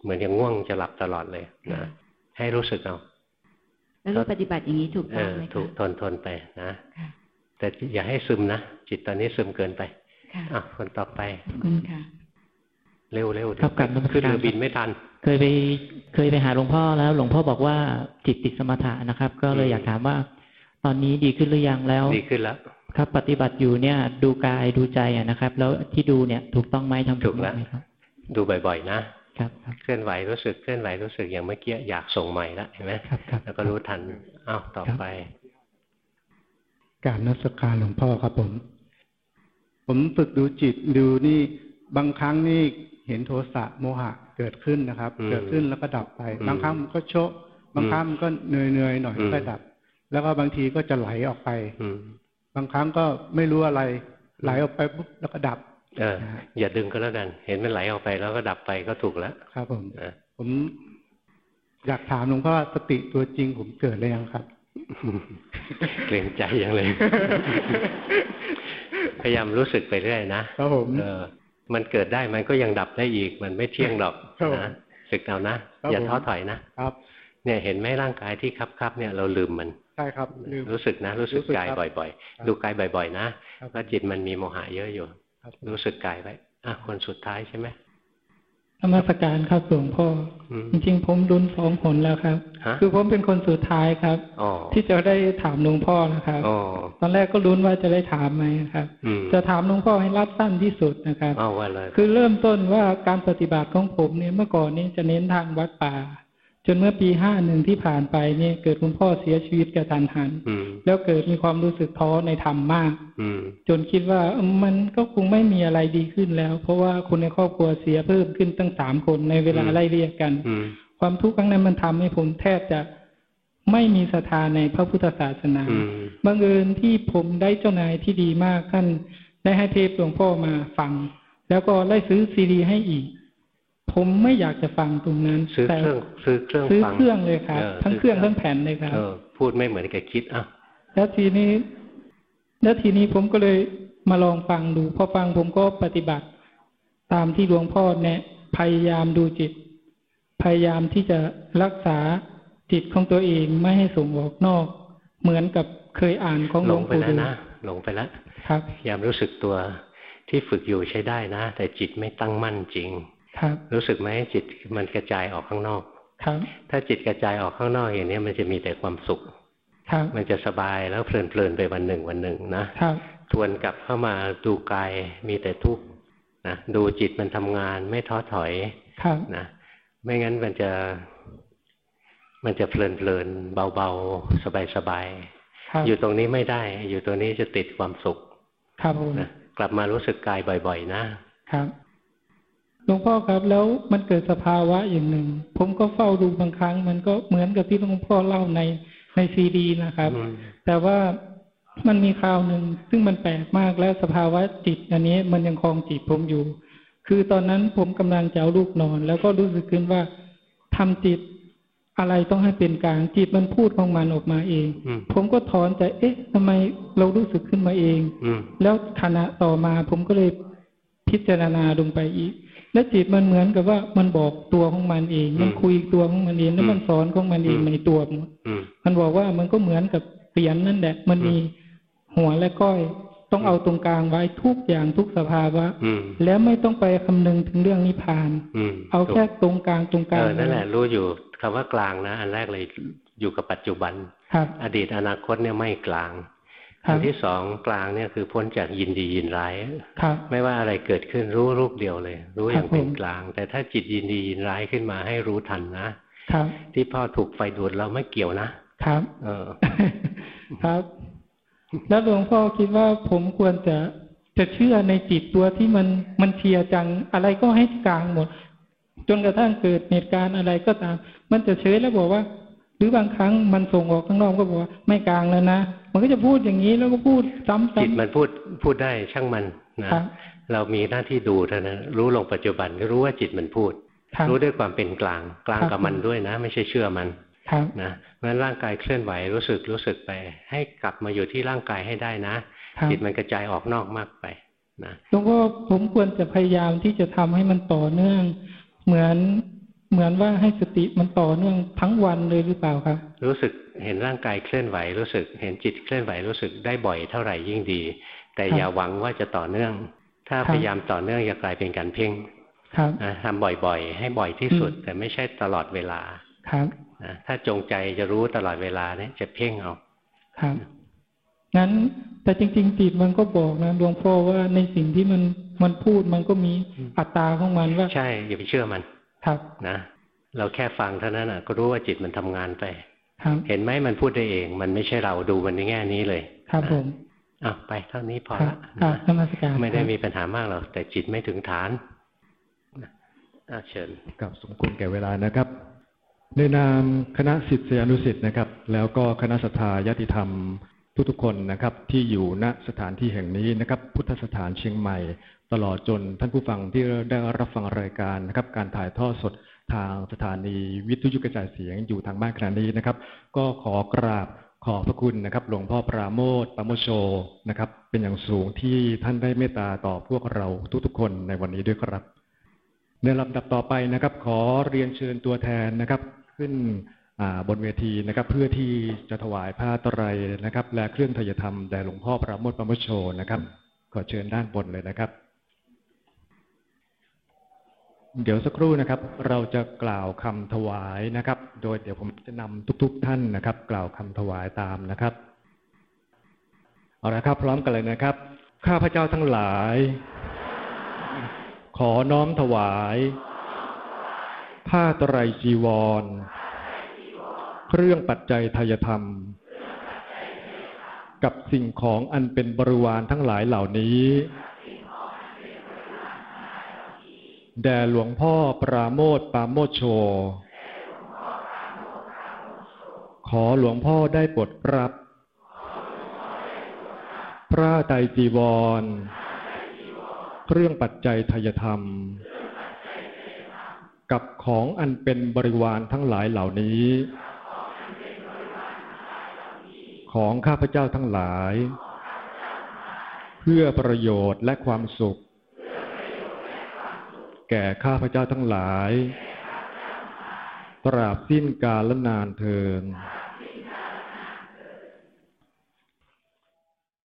เหมือนอย่างง่วงจะหลับตลอดเลยนะให้รู้สึกเอา
แล้วปฏิบัติอย่างนี้ถูกต้องไหม
ถูกทนทนไปนะ แต่อย่าให้ซึมนะ จิตตอนนี้ซึมเกินไปอะคนต่อไป
คุณค่ะ
เร็วเร็วครับกับขึ้นเรือบินไม่ทัน
เคยไปเคยไปหาหลวงพ่อแล้ว หลวงพ่อบอกว่าจิตติดสมถะนะครับ ก็เลยอยากถามว่า ตอนนี้ดีขึ้นหรือยังแล้ว
ดีขึ้นแล้ว
ครับ ปฏิบัติอยู่เนี่ย ดูกายดูใจอะนะครับ แล้วที่ดูเนี่ย ถูกต้องไหมทำ
ถูกแล้วดูบ่อยๆนะครับเคลื่อนไหวรู้สึกเคลื่อนไหวรู้สึกอย่างเมื่อกี้อยากส่งใหม่แล้วเห็นไหมแล้วก็รู้ทันอ้าวต่อไป
การนักสการหลวงพ่อครับผม ผมฝึกดูจิตดูนี่บางครั้งนี่เห็นโทสะโมหะเกิดขึ้นนะครับ เกิดขึ้นแล้วก็ดับไป บางครั้งมันก็โชะบางครั้งมันก็เหนื่อยเหนื่อยหน่อยก็ดับ แล้วก็บางทีก็จะไหลออกไปบางครั้งก็ไม่รู้อะไร ไหลออกไปปุ๊บแล้วก็ดับ
เออ อย่าดึงก็แล้วกัน เห็นมันไหลออกไปแล้วก็ดับไปก็ถูกแล้ว
ครับผมผมอยากถามหลวงพ่อสติตัวจริงผมเกิดเลยยังครับ
เกรงใจยังเลย พยายามรู้สึกไปเรื่อยนะครับผมเออ มันเกิดได้มันก็ยังดับได้อีก มันไม่เที่ยงหรอกนะสึกเอานะ อย่าท้อถอยนะครับ เนี่ยเห็นไหมร่างกายที่คับคับเนี่ยเราลืมมัน
ใช่ครับ
รู้สึกนะ รู้สึกกายบ่อย ๆ ดูกายบ่อย ๆ นะว่าจิตมันมีโมหะเยอะอยู่ รู้สึกกายไว้อะคนสุดท้ายใช่ไหม
ธ รรมสการครับหลวงพ่อ จริง ๆ ผมรุนสองผลแล้วครับ คือผมเป็นคนสุดท้ายครับที่จะได้ถามหลวงพ่อนะครับตอนแรกก็รุนว่าจะได้ถามไหมครับ จะถามหลวงพ่อให้รัดสั้นที่สุดนะครับคือเริ่มต้นว่าการปฏิบัติของผมเนี่ยเมื่อก่อนนี้จะเน้นทางวัดป่า จนเมื่อปีห้าหนึ่งที่ผ่านไปเนี่ยเกิดคุณพ่อเสียชีวิตกระทันหันแล้วเกิดมีความรู้สึกท้อในธรรมมากจนคิดว่ามันก็คงไม่มีอะไรดีขึ้นแล้ว เพราะว่าคนในครอบครัวเสียเพิ่มขึ้นตั้งสามคนในเวลาไล่เรียกกัน ความทุกข์ครั้งนั้นมันทำให้ผมแทบจะไม่มีศรัทธาในพระพุทธศาสนาบังเอิญที่ผมได้เจ้านายที่ดีมากท่านได้ให้เทปหลวงพ่อมาฟัง แล้วก็ได้ซื้อซีดีให้อีก ผมไม่อยากจะฟังตรงนั้น
ซื้อเครื่องซื้อเครื่อง
ซื้อเครื่องเลยครับทั้งเครื่องทั้งแผ่นเลยครับ
พูดไม่เหมือนกับคิดอะ
แล้วทีนี้ แล้วทีนี้ผมก็เลยมาลองฟังดูพอฟังผมก็ปฏิบัติ ตามที่หลวงพ่อแนะพยายามดูจิต พยายามที่จะรักษาจิตของตัวเองไม่ให้ส่งออกนอก เหมือนกับเคยอ่านของหลวงปู่ดู
นะหลงไปแล้ว
ครับ
พยายามรู้สึกตัวที่ฝึกอยู่ใช้ได้นะ แต่จิตไม่ตั้งมั่นจริง
ครับ
รู้สึกไหมจิตมันกระจายออกข้างนอก
ครับ
ถ้าจิตกระจายออกข้างนอกอย่างนี้มันจะมีแต่ความสุข
ครับ
มันจะสบายแล้วเพลินเพลินไปวันหนึ่งวันหนึ่งนะครับ ทวนกลับเข้ามาดูกายมีแต่ทุกข์นะดูจิตมันทำงานไม่ท้อถอย
ครับ
นะไม่งั้นมันจะมันจะเพลินเพลินเบาๆ สบายสบายอยู่ตรงนี้ไม่ได้ อยู่ตรงนี้จะติดความสุข
ครับ
นะกลับมารู้สึกกายบ่อย ๆ นะ
ครับ หลวงพ่อครับ แล้วมันเกิดสภาวะอย่างหนึ่ง ผมก็เฝ้าดูบางครั้ง มันก็เหมือนกับที่หลวงพ่อเล่าในในซีดีนะครับ แต่ว่ามันมีคราวหนึ่งซึ่งมันแปลกมากแล้วสภาวะจิต อันนี้มันยังคลองจิตผมอยู่ คือตอนนั้นผมกำลังจะเอาลูกนอน แล้วก็รู้สึกขึ้นว่าทำจิตอะไรต้องให้เป็นกลางจิตมันพูดของมันออกมาเอง ผมก็ถอนแต่เอ๊ะทำไมเรารู้สึกขึ้นมาเอง แล้วขณะต่อมาผมก็เลยพิจารณาลงไปอีก และจิตมันเหมือนกับว่ามันบอกตัวของมันเอง มันคุยตัวของมันเองแล้วมันสอนของมันเองในตัวมันบอกว่ามันก็เหมือนกับเปลี่ยนนั่นแหละ มันมีหัวและก้อยต้องเอาตรงกลางไว้ทุกอย่างทุกสภาวะแล้วไม่ต้องไปคำนึงถึงเรื่องนิพพานเอาแค่ตรงกลางตรงกลาง
นั่นแหละรู้อยู่คำว่ากลางนะ อันแรกเลยอยู่กับปัจจุบันอดีตอนาคตเนี่ยไม่กลาง อันที่สองกลางเนี่ยคือพ้นจากยินดียินร้ายไม่ว่าอะไรเกิดขึ้นรู้รูปเดียวเลย รู้อย่างเป็นกลาง แต่ถ้าจิตยินดียินร้ายขึ้นมาให้รู้ทันนะที่พ่อถูกไฟดูดเราไม่เกี่ยวนะ
ครับ
เออ
ครับ แล้วหลวงพ่อคิดว่าผมควรจะจะเชื่อในจิตตัวที่มันมันเทียจังอะไรก็ให้กลางหมด จนกระทั่งเกิดเหตุการณ์อะไรก็ตาม มันจะเฉยแล้วบอกว่า หรือบางครั้งมันส่งออกข้างนอกก็บอกว่าไม่กลางแล้วนะ มันก็จะพูดอย่างนี้แล้วก็พูดซ้ำๆ
จิตมันพูดพูดได้ช่างมันนะ
ครับ
เรามีหน้าที่ดูเท่านั้นรู้ลงปัจจุบันก็รู้ว่าจิตมันพูด
ครับ
รู้ด้วยความเป็นกลางกลาง
ครับ
กับมันด้วยนะ ไม่ใช่เชื่อมัน
ครับ
นะเพราะฉะนั้นร่างกายเคลื่อนไหวรู้สึกรู้สึกไป ให้กลับมาอยู่ที่ร่างกายให้ได้นะ
ครับ
จิตมันกระจายออกนอกมากไปนะ
หลวงพ่อผมควรจะพยายามที่จะทำให้มันต่อเนื่อง เหมือน เหมือนว่าให้สติมันต่อเนื่องทั้งวันเลยหรือเปล่าครับ
รู้สึกเห็นร่างกายเคลื่อนไหวรู้สึก เห็นจิตเคลื่อนไหวรู้สึกได้บ่อยเท่าไหร่ยิ่งดี แต่
ครับ
อย่าหวังว่าจะต่อเนื่อง ถ้า
ครับ
พยายามต่อเนื่องจะกลายเป็นการเพ่ง
ครับ
นะทำบ่อยๆ ให้บ่อยที่สุด
อืม
แต่ไม่ใช่ตลอดเวลา
ครับ
นะถ้าจงใจจะรู้ตลอดเวลาเนี่ยจะเพ่งเอา
ครับงั้นแต่จริง ๆ จิตมันก็บอกนะหลวงพ่อว่าในสิ่งที่มันมันพูดมันก็มีอัตตราของมันว่า
ใช่อย่าไปเชื่อมัน
ครับ
นะเราแค่ฟังเท่านั้นนะก็รู้ว่าจิตมันทำงานไป
ครับ
เห็นไหมมันพูดได้เอง มันไม่ใช่เราดูมันในแง่นี้เลย
ครับผม
อะไปเท่านี้พอ
ครั
ละ
บกราบนมัสการ
ไม่ได้
ครับ
มีปัญหามากหรอกแต่จิตไม่ถึงฐานอะเชิญ
กับสมควรแก่เวลานะครับ ในนามคณะศิษยานุศิษย์นะครับ แล้วก็คณะสัทธาญาติธรรมทุกๆคนนะครับ ที่อยู่ณสถานที่แห่งนี้นะครับ พุทธสถานเชียงใหม่ ตลอดจนท่านผู้ฟังที่ได้รับฟังรายการนะครับ การถ่ายทอดสดทางสถานีวิทยุกระจายเสียงอยู่ทางบ้านขณะนี้นะครับ ก็ขอกราบขอบพระคุณนะครับ หลวงพ่อปราโมทปราโมโชนะครับ เป็นอย่างสูงที่ท่านได้เมตตาต่อพวกเราทุกๆคนในวันนี้ด้วยครับ ในลำดับต่อไปนะครับ ขอเรียนเชิญตัวแทนนะครับ ขึ้นอ่าบนเวทีนะครับ เพื่อที่จะถวายผ้าตรัยนะครับ และเครื่องทยธรรมแด่หลวงพ่อปราโมทปรโมชโชนะครับ ขอเชิญด้านบนเลยนะครับ เดี๋ยวสักครู่นะครับ เราจะกล่าวคำถวายนะครับ โดยเดี๋ยวผมจะนำทุก ๆ ท่านนะครับ กล่าวคำถวายตามนะครับเอาละครับพร้อมกันเลยนะครับ ข้าพเจ้าทั้งหลาย ขอน้อมถวาย ผ้าไตรจีวร เครื่องปัจจัยทายธรรม กับสิ่งของอันเป็นบริวารทั้งหลายเหล่านี้ แด่หลวงพ่อปราโมทปราโมทโช ขอหลวงพ่อได้โปรดรับ พระไตรจีวร เครื่องปัจจัยทยธรรม กับของอันเป็นบริวารทั้งหลายเหล่านี้ ของข้าพเจ้าทั้งหลาย เพื่อประโยชน์และความสุข แก่ข้าพเจ้าทั้งหลาย ตราบสิ้นกาลนานเทิน